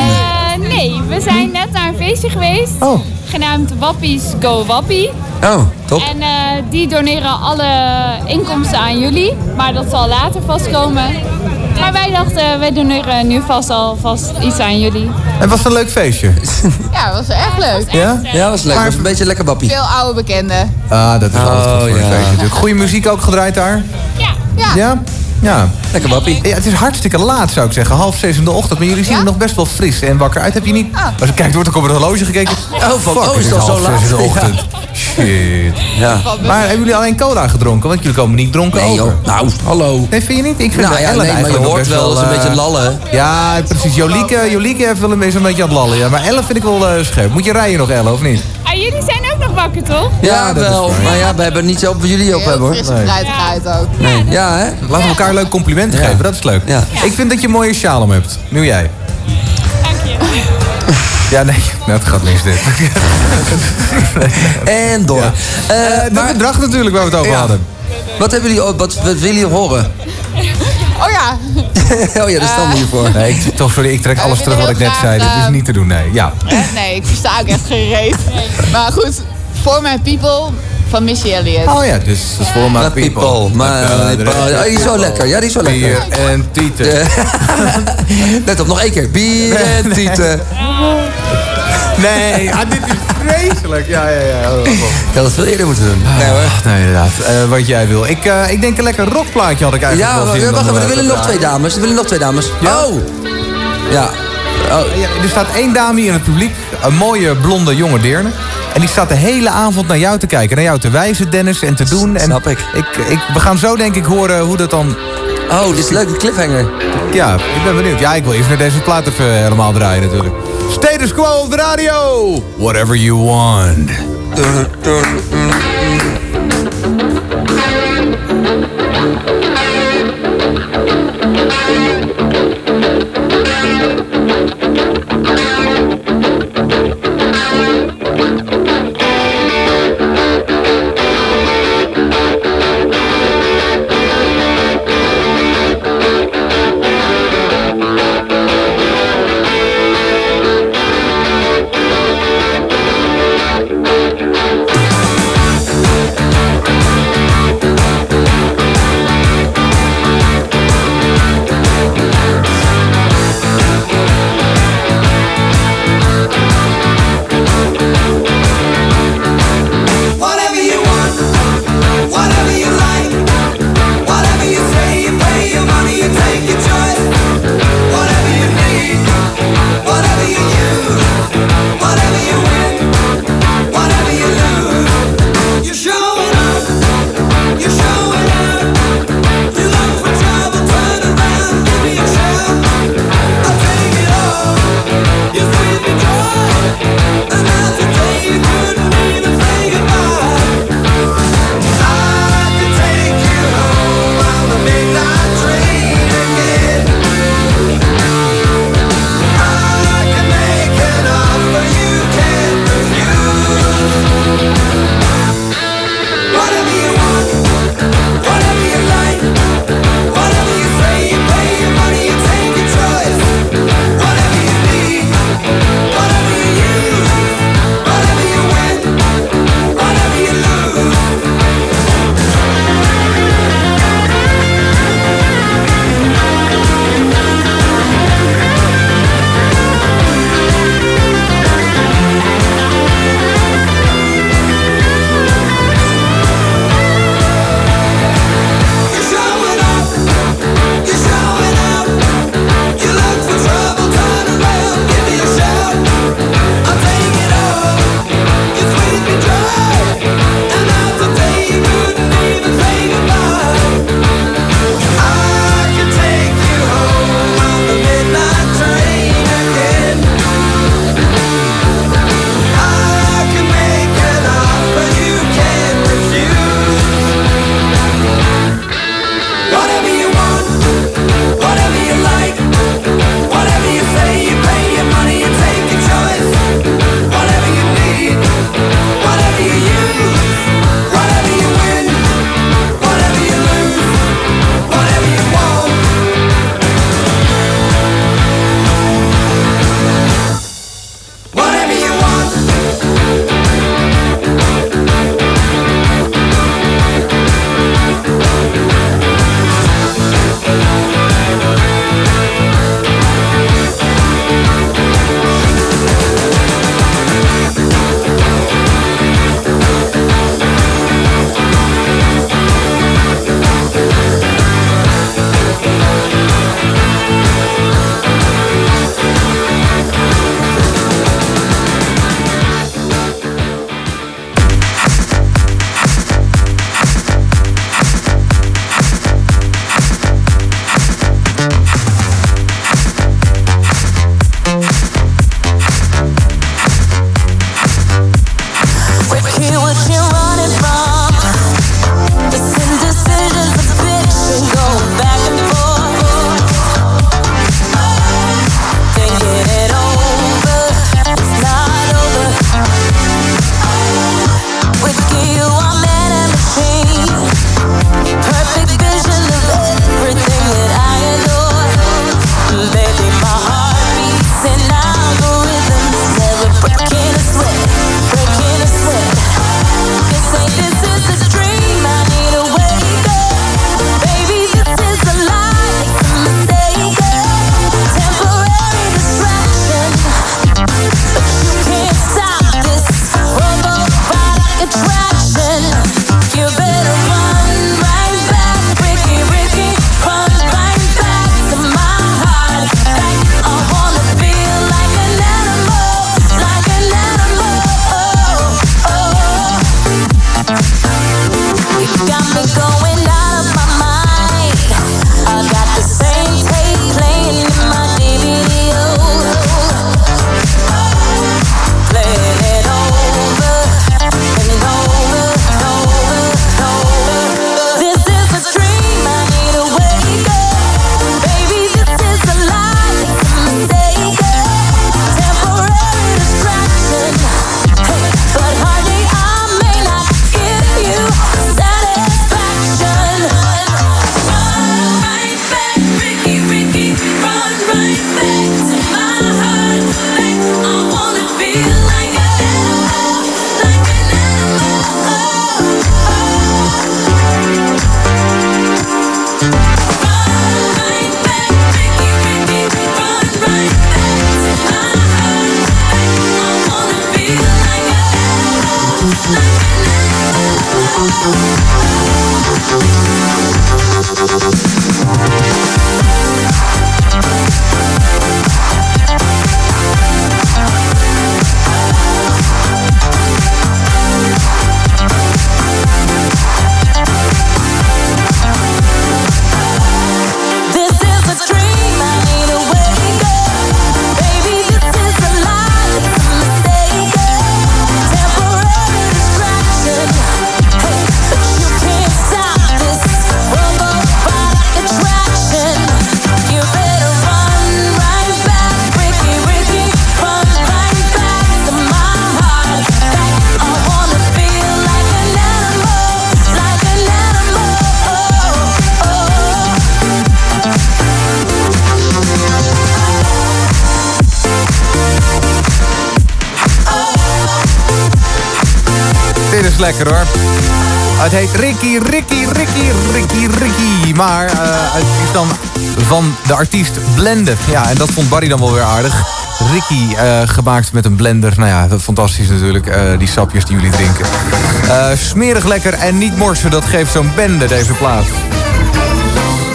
nee, we zijn net naar een feestje geweest. Oh. Genaamd Wappies Go Wappie. Oh, top. En eh, die doneren alle inkomsten aan jullie. Maar dat zal later vastkomen. Maar wij dachten, wij doneren nu vast al vast iets aan jullie. Het was een leuk feestje. *laughs* Ja, dat was echt leuk. Ja? Ja, was leuk. Maar- Was een beetje lekker bappie. Veel oude bekenden. Ah, dat is altijd goed voor Oh, een ja. feestje natuurlijk. Goede muziek ook gedraaid daar? Ja. Ja? Ja. Lekker wappie. Ja, het is hartstikke laat zou ik zeggen. Half zes in de ochtend. Maar jullie zien er nog best wel fris en wakker uit. Heb je niet... Als ik kijk, er wordt ook op het horloge gekeken. Oh, van- Fuck, oh, is het het al zo half zes laat? in de ochtend. Shit. Ja. Maar hebben jullie alleen cola gedronken? Want jullie komen niet dronken Nee, over. joh. Nou, hallo. Nee, vind je niet? Ik vind Nou ja, Ellen nee, maar je hoort wel eens een eh, beetje lallen. Ja, precies. Jolieke, Jolieke heeft wel een beetje een beetje aan het lallen. Ja. Maar Ellen vind ik wel eh, scherp. Moet je rijden nog, Ellen, of niet? Ah, jullie zijn ook nog wakker, toch? Ja, dat wel. Maar ja, we hebben niet zo op wat jullie op hebben, hoor. Nee. fruitigheid ook. Nee. Ja, hè? Laten we elkaar leuk complimenten Ja. geven, dat is leuk. Ja. Ik vind dat je een mooie sjaal om hebt. Nu jij. Dank je. Ja, nee, nou, het gaat links dit. *laughs* En door. Ja. Eh, maar bedrag natuurlijk waar we het over Ja. hadden. wat, hebben jullie, wat, wat willen jullie horen? *laughs* Oh ja. *laughs* oh ja, daar staan we hier voor. Nee, ik, toch, sorry, ik trek alles terug wat ik net zei. Dit is eh, niet te doen, nee. Ja. Nee, ik versta ook echt geen reet. Maar goed, For My People van Missy Elliott. Oh ja, dus dat is voor my My people. people, my Uh, people. Ja, die is wel lekker. Ja, die is wel lekker. Bier en tieten. Let op, nog één keer. Bier en tieten. Nee, ah, dit is vreselijk. Ja, ja, ja. Oh, oh. Ik had dat veel eerder moeten doen. Nee hoor. Ach, nee, inderdaad. Eh, wat jij wil. Ik, eh, ik denk een lekker rockplaatje had ik eigenlijk Ja, wacht even, om, er eh, willen te nog twee dames. Er willen nog twee dames. Ja? Oh. Ja. Oh. Ja, er staat één dame hier in het publiek. Een mooie blonde jonge deerne. En die staat de hele avond naar jou te kijken. Naar jou te wijzen, Dennis, en te doen. En Snap ik. ik, ik. We gaan zo denk ik horen hoe dat dan... Oh, dit is een leuke cliffhanger. Ja, ik ben benieuwd. Ja, ik wil eerst naar deze plaat even helemaal draaien natuurlijk. Status quo op de radio. Whatever you want. Ja, en dat vond Barry dan wel weer aardig. Ricky eh, gemaakt met een blender. Nou ja, fantastisch natuurlijk. eh, die sapjes die jullie drinken. Eh, smerig lekker en niet morsen. Dat geeft zo'n bende deze plaat.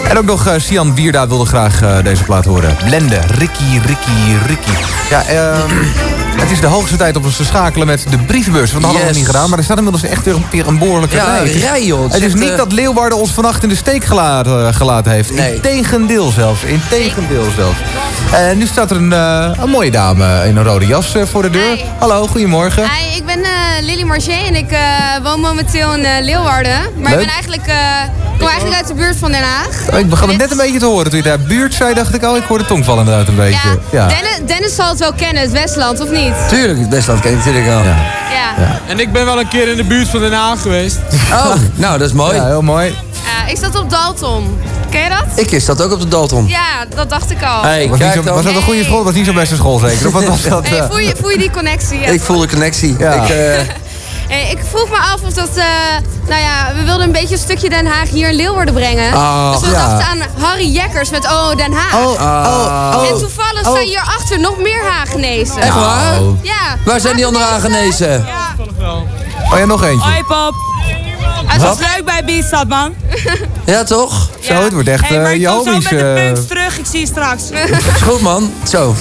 En ook nog Sian Bierda wilde graag deze plaat horen. Blende, Ricky, Ricky, Ricky. Ja, ehm, het is de hoogste tijd om ons te schakelen met de brievenbus. Want dat hadden we nog niet gedaan. Maar er staat inmiddels echt weer een, weer een behoorlijke Ja, rij. een rij, joh. Het Het is niet eh, dat Leeuwarden ons vannacht in de steek gelaten, eh, gelaten heeft. Nee. Integendeel zelfs. Integendeel zelfs. En nu staat er een, eh, een mooie dame in een rode jas eh, voor de deur. Hallo, goedemorgen. Hi, ik ben eh, Lily Marché en ik eh, woon momenteel in eh, Leeuwarden. Maar Leuk. ik ben eigenlijk, eh, kom eigenlijk uit de buurt van Den Haag. Oh, Ik begon het net een beetje te horen. Toen je daar buurt zei, dacht ik, oh, ik hoor de tongval inderdaad een beetje. Ja. Dennis, Dennis zal het wel kennen, het Westland, of niet? Tuurlijk, het Westland ken ik natuurlijk al. Ja. En ik ben wel een keer in de buurt van Den Haag geweest. *laughs* Oh, nou, dat is mooi. Ja, heel mooi. Ja, ik zat op Dalton. Ken je dat? Ik is dat ook op de Dalton. Ja, dat dacht ik al. Hey, was, niet kijk zo, dan. was dat een goede school? Dat was niet zo'n beste school zeker? Of wat was *laughs* dat? Hey, voel, je, voel je die connectie? Ja. Ik voel de connectie. Ja. Ik, eh, *laughs* ik vroeg me af of dat, eh, nou ja, we wilden een beetje een stukje Den Haag hier in Leeuwarden brengen. Ach, dus we ja. dachten aan Harry Jekkers met Oh Den Haag. Oh, oh, oh. En toevallig Oh. staan hierachter nog meer Hagenezen. Echt waar? Ja. Waar zijn die andere Hagenezen? Oh ja, nog eentje. Hoi pap. Het was leuk bij Biestad, man. Ja, toch? Zo, het wordt echt Hey, maar eh, ik je kom zo met de eh, punks terug. Ik zie je straks. Is goed, man. Zo.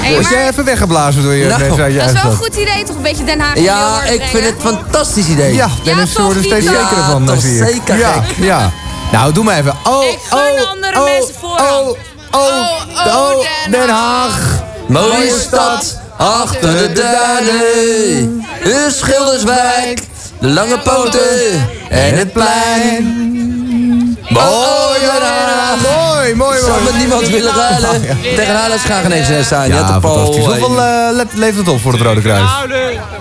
Hey, Was maar jij even weggeblazen door je Nou, dat is wel een goed idee, toch een beetje Den Haag Ja, ik vind het een fantastisch idee. Ja, Dennis wordt er steeds Dieter? zekerder van, Ja, zeker ja, ja. Nou, doe maar even. Oh, Ik gun oh, andere oh, mensen voorrang. Oh, oh, oh, oh, Den Haag. Mooie stad, achter de duinen. De Schilderswijk, de lange poten en het plein. Mooi, Haag. Mooi, mooi, Zou mooi. met niemand willen ruilen. Tegen Haarlems graag ineens staan. Ja, fantastisch. Hoeveel eh, le- levert het op voor het Rode Kruis?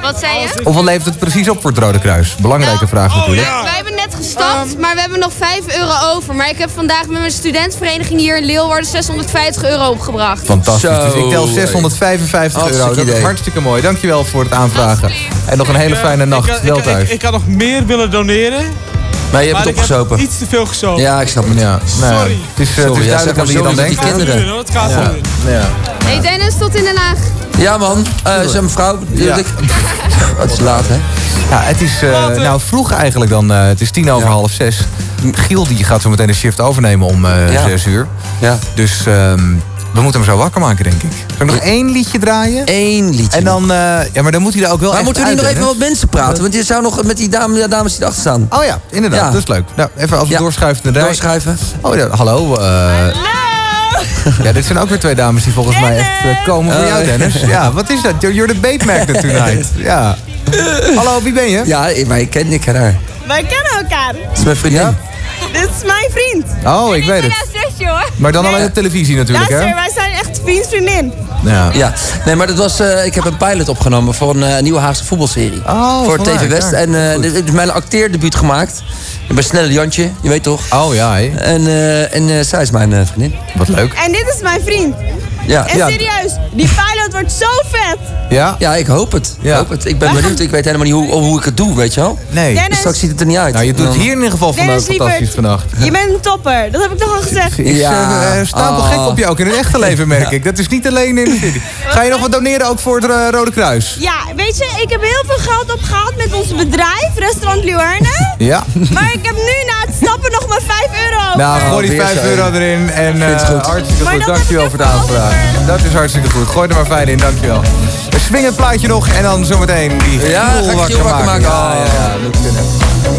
Wat zei je? Hoeveel levert het precies op voor het Rode Kruis? Belangrijke vraag natuurlijk. Wij hebben net gestapt, maar we hebben nog 5 euro over. Maar ik heb vandaag met mijn studentenvereniging hier in Leeuwarden 650 euro opgebracht. Fantastisch. Zo, Dus ik tel hé. 655 euro. Hartstikke Dat is hartstikke mooi. Dankjewel voor het aanvragen. En nog een hele fijne Ik nacht. had- Wel ik, thuis. ik, ik had nog meer willen doneren. Maar je hebt maar het ik heb opgezopen. iets te veel Ja, ik snap het. Ja, ja, Sorry. Het is, eh, het is ja, duidelijk wie je dan denkt. die kinderen. Doen, hoor, Het gaat Ja. Ja. Hey Dennis, tot in Den Haag. Ja, man. Eh zijn vrouw, natuurlijk. *laughs* Het is laat, hè? Ja, het is eh, nou vroeg eigenlijk dan. eh, het is tien over half zes. Giel die gaat zo meteen de shift overnemen om eh Ja. zes uur. Ja. Dus ehm, we moeten hem zo wakker maken, denk ik. Ik nog één liedje draaien? Eén liedje. En dan, eh, ja, maar dan moet hij er ook wel Maar echt moeten we nu nog even met mensen praten? Want je zou nog met die dame, ja, dames die erachter staan. Oh ja, inderdaad. Ja. Dat is leuk. Nou, even als we Ja. doorschuiven in de rij. Doorschuiven. Oh ja, hallo. eh, *laughs* ja, dit zijn ook weer twee dames die volgens mij echt eh, komen voor Oh, jou, ja. Dennis. *laughs* Ja, wat is dat? You're the bait magnet tonight. *laughs* Ja. Hallo, wie ben je? Ja, maar ik ken, ik ken haar. Wij kennen elkaar. Dat is mijn vriendin. Dit is mijn vriend. Oh, ik weet het. zusje hoor. Maar dan alleen op televisie natuurlijk, Luister, hè? wij zijn echt vriend, vriendin. Ja. Ja, nee, maar dat was, eh, ik heb een pilot opgenomen voor een eh, nieuwe Haagse voetbalserie. Oh, voor vandaar, TV West. ja. En eh, dit is mijn acteerdebuut gemaakt. Ik ben Snelle Jantje, je weet toch? Oh ja, hé. En, eh, en eh, zij is mijn eh, vriendin. Wat leuk. En dit is mijn vriend. Ja. En Ja. serieus, die pilot wordt zo vet. Ja? Ja, ik hoop het. Ik Ja. hoop het. Ik ben benieuwd. Ik weet helemaal niet hoe, hoe ik het doe, weet je wel? Nee. Dennis. Dus straks ziet het er niet uit. Nou, je doet het hier in ieder geval vandaag fantastisch vannacht. je bent een topper. Dat heb ik toch al gezegd. Is Ja. eh, stapel Ah. gek op je ook in het echte leven, merk ik. Dat is niet alleen in de serie. Ga je nog wat doneren ook voor het eh, Rode Kruis? Ja, weet je, ik heb heel veel geld opgehaald met ons bedrijf, restaurant Liorne. Ja. Maar ik heb nu na het stappen nog maar 5 euro. Nou, gooi die weer 5 zo. euro erin en eh, goed. hartstikke goed. Dankjewel heb voor de aanvraag. Dat is hartstikke goed. Gooi er maar fijn in, dankjewel. Een swingend plaatje nog en dan zometeen die Ja, ga ik wakker maken. Ja, ja, ja, kunnen.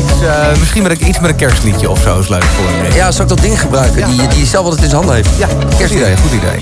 Iets, eh, misschien met een, iets met een kerstliedje of zo is leuk voor. Ja, zou ik dat ding gebruiken die, die je zelf altijd in zijn handen heeft? Ja, goed idee, goed idee.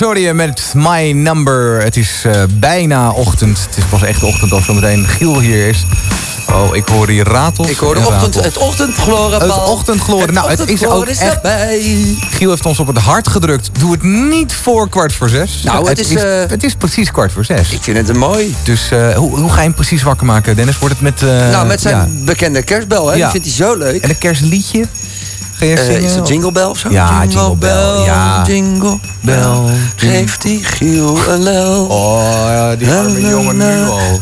Vol sorry met My Number. Het is eh, bijna ochtend. Het is pas echt ochtend als zometeen Giel hier is. Oh, ik hoor hier ratels. Ik hoor de en ochtend, het ochtendgloren. Het ochtendgloren. Nou, het is ook echt... Giel heeft ons op het hart gedrukt. Doe het niet voor kwart voor zes. Nou, het is, eh, het is precies kwart voor zes. Ik vind het een mooi. Dus eh, hoe, hoe ga je hem precies wakker maken, Dennis? Wordt het met... eh, nou, met zijn ja. bekende kerstbel, hè? Ja. Die vindt hij zo leuk. En een kerstliedje? Ga je Eh, zingen? is het Jingle Bell of zo? Ja, Jingle Bell. Ja. Jingle Bell. Geeft die Giel een lel. Oh, ja, die arme jongen nu al.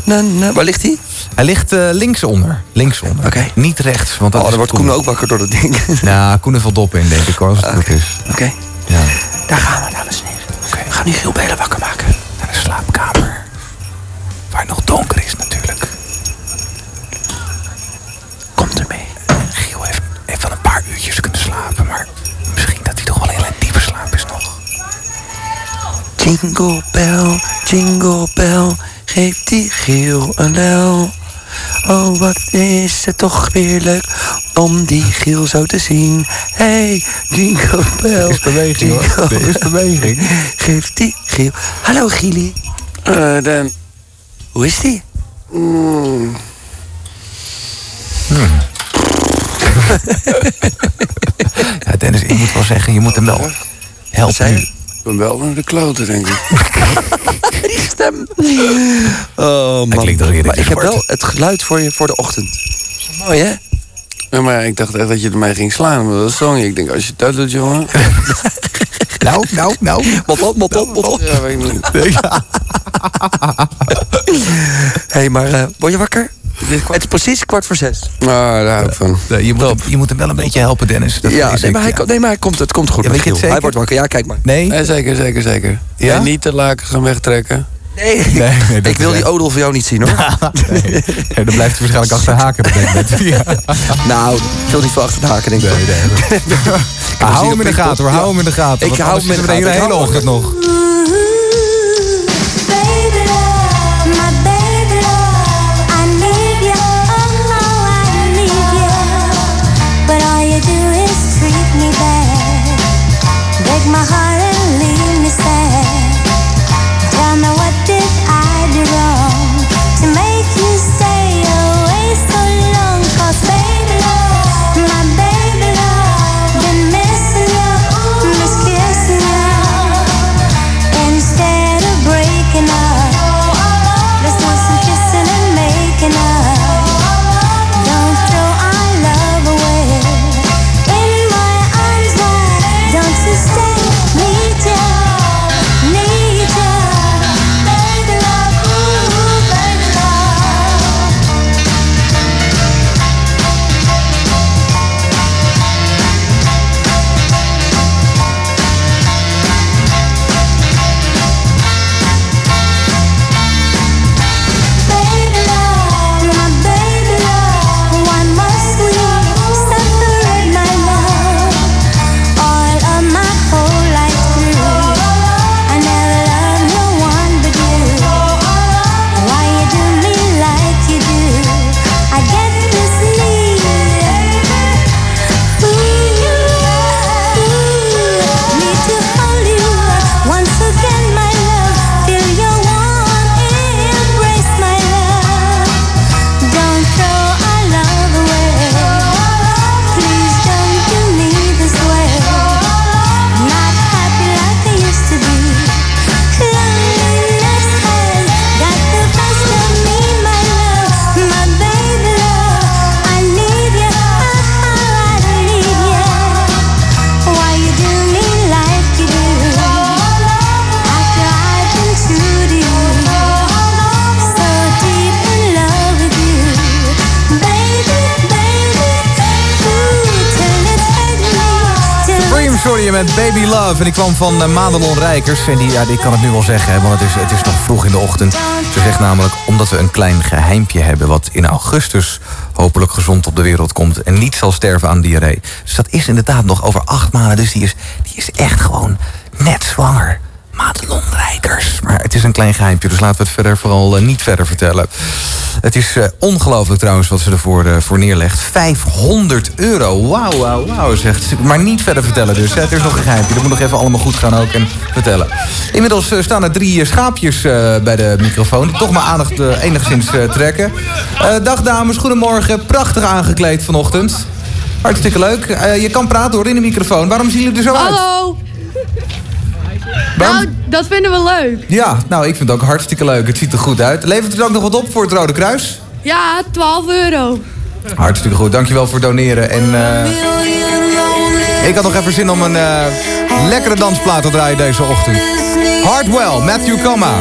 Waar ligt hij? Hij ligt eh, linksonder. Linksonder. Oké. Niet rechts, want dat Oh, dan wordt Koen ook wakker door dat ding. *laughs* Nou, Koen heeft wel dop in, denk ik hoor, als het goed is. Oké. Ja. Daar gaan we, dames en heren. We gaan nu Giel Belen wakker maken. Naar de slaapkamer. Jingle bell, jingle bell, geeft die Giel een lel. Oh, wat is het toch weer leuk om die Giel zo te zien. Hey, jingle bell. Er is beweging, hoor. Er is bell, beweging. Geeft die Giel. Hallo Gielie. Eh, Dan. Hoe is die? Mm. *laughs* Ja, Dennis, ik moet wel zeggen, je moet hem wel helpen ben wel naar de kloten, denk ik. Die stem. Oh man. klinkt toch maar ik heb wel het geluid voor je voor de ochtend. Mooi hè? Ja, maar ik dacht echt dat je ermee ging slaan. Maar dat zong je. Ik denk, als je dat doet, jongen. *laughs* Nou, nou, nou. Wat op, wat op, wat op. Ja, weet ik niet. *laughs* Hé, hey, maar eh, word je wakker? Het is precies kwart voor zes. Nou, daar ik van. Nee, Je moet, je moet hem wel een beetje helpen, Dennis. Dat ja, nee maar, hij, ja. nee, maar hij komt, het komt goed. Ja, met weet je het Giel. zeker? Hij wordt wakker. Ja, kijk maar. Nee? Zeker, zeker, zeker. Ja? En niet de laken gaan wegtrekken. Nee, Nee, nee, ik wil die odel voor jou niet zien hoor. Nee, dan blijft hij waarschijnlijk achter haken. *laughs* Ja. nou, ik wil niet veel achter de haken, denk ik. Nee, nee. Maar *laughs* hou hem in de gaten hoor, hou hem in de gaten. Ik hou hem in de gaten, hele ik hou ochtend nog. Met Baby Love. En die kwam van uh, Madelon Rijkers. En die, ja, die kan het nu wel zeggen, want het is, het is nog vroeg in de ochtend. Ze zegt namelijk, omdat we een klein geheimpje hebben... wat in augustus hopelijk gezond op de wereld komt... en niet zal sterven aan diarree. Dus dat is inderdaad nog over acht maanden. Dus die is, die is echt gewoon net zwanger. Madelon Rijkers. Maar het is een klein geheimpje, dus laten we het verder vooral eh, niet verder vertellen. Het is eh, ongelooflijk trouwens wat ze ervoor eh, voor neerlegt. 500 euro. Wauw, wauw, wauw, zegt ze. Maar niet verder vertellen dus. Hè. Het is nog een geheimpje. Dat moet nog even allemaal goed gaan ook en vertellen. Inmiddels staan er drie schaapjes eh, bij de microfoon. Die toch maar aandacht enigszins eh, trekken. Eh, dag dames, goedemorgen. Prachtig aangekleed vanochtend. Hartstikke leuk. Eh, je kan praten hoor in de microfoon. Waarom zien jullie er zo uit? Hallo! Nou, dat vinden we leuk. Ja, nou, ik vind het ook hartstikke leuk. Het ziet er goed uit. Levert het ook nog wat op voor het Rode Kruis? Ja, 12 euro. Hartstikke goed. Dankjewel voor doneren. En eh, ik had nog even zin om een eh, lekkere dansplaat te draaien deze ochtend. Hardwell, Matthew Coma.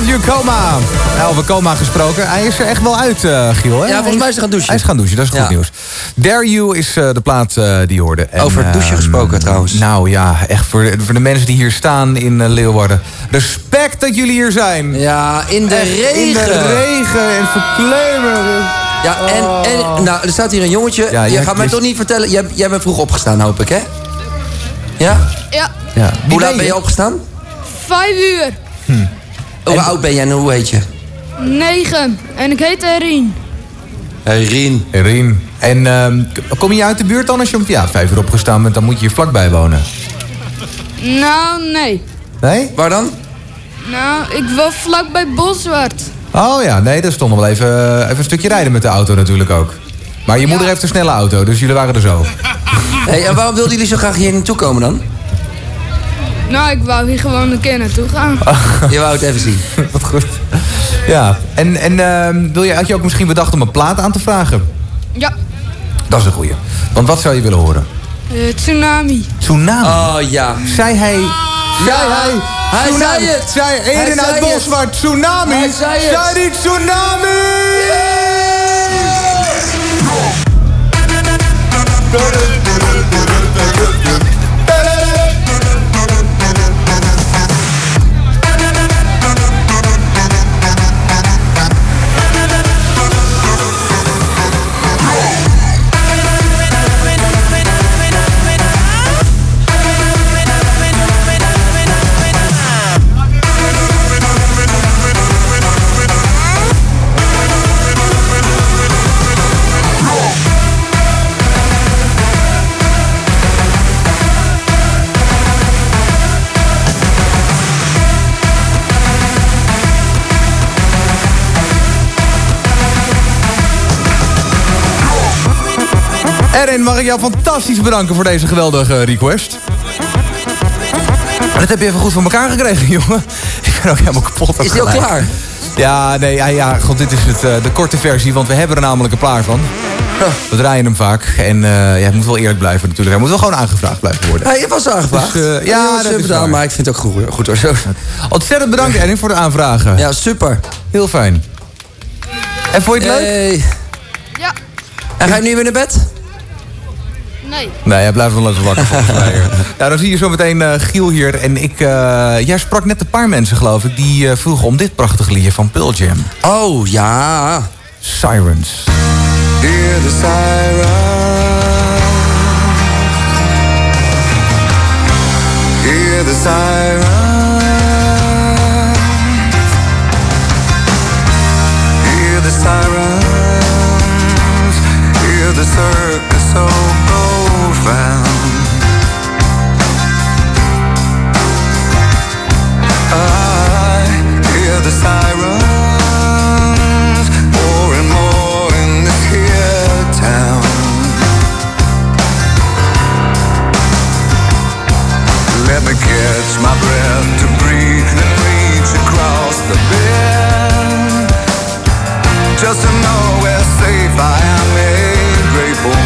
Matthew Coma. Nou, over Coma gesproken. Hij is er echt wel uit, eh, Giel. Hè? Ja, volgens mij is hij gaan douchen. Hij is gaan douchen, dat is goed Ja. nieuws. Dare You is eh, de plaat eh, die je hoorde. En, Over douchen ehm, gesproken trouwens. Nou ja, echt voor de, voor de mensen die hier staan in Leeuwarden. Respect dat jullie hier zijn. Ja, in de Echt, regen. In de regen en verklemen. Ja, en, en nou, er staat hier een jongetje. Ja, je jij- gaat mij je- toch niet vertellen... Jij, jij bent vroeg opgestaan, hoop ik, hè? Ja? Ja, Ja. Hoe laat ben je opgestaan? vijf uur. Hoe oud ben jij en hoe heet je? Negen. En ik heet Erin. Hey, Rien. Rien. En ehm, kom je uit de buurt dan als je om ja, vijf uur opgestaan bent? Dan moet je hier vlakbij wonen. Nou, nee. Nee? Waar dan? Nou, ik woon vlak bij Boswart. Oh ja, nee, dat stond nog wel even, even een stukje rijden met de auto natuurlijk ook. Maar je moeder heeft een snelle auto, dus jullie waren er zo. Hey, en waarom wilden jullie zo graag hier naartoe komen dan? Nou, ik wou hier gewoon een keer naartoe gaan. *laughs* Je wou het even zien. *laughs* Wat goed. Ja, en, en ehm, wil je, had je ook misschien bedacht om een plaat aan te vragen? Ja, Dat is een goeie. Want wat zou je willen horen? eh, tsunami. Tsunami. Oh ja. Zei hij... Zei hij... Hij tsunami. zei het. Zei Hij Eden uit zei het. Boswart. Tsunami. Hij zei het. Zei die tsunami. Erin, mag ik jou fantastisch bedanken voor deze geweldige request. Maar dat heb je even goed voor elkaar gekregen, *laughs* jongen. Ik ben ook helemaal kapot. Is die al klaar? Ja, nee, ja, ja, god, dit is het, eh, de korte versie, want we hebben er namelijk een paar van. We draaien hem vaak. En eh, ja, het moet wel eerlijk blijven natuurlijk. Hij moet wel gewoon aangevraagd blijven worden. Je was aangevraagd. Dus, eh, ja, ja, dat is gedaan, maar ik vind het ook goed, goed hoor. Zo. Ontzettend bedankt, Erin, voor de aanvragen. Ja, super. Heel fijn. En vond je het leuk? Hey. Ja. En ga je nu weer naar bed? Nee. Nee, hij blijft wel even wakker *laughs* volgens mij. Nou, dan zie je zo meteen eh, Giel hier. En ik, eh, jij sprak net een paar mensen, geloof ik, die eh, vroegen om dit prachtige liedje van Pearl Jam. Oh, ja. Sirens. Hear the siren. Hear the siren. Hear the sirens. Hear the circus so I hear the sirens more and more in this here town. Let me catch my breath to breathe and reach across the. Just to know where safe I am, a grateful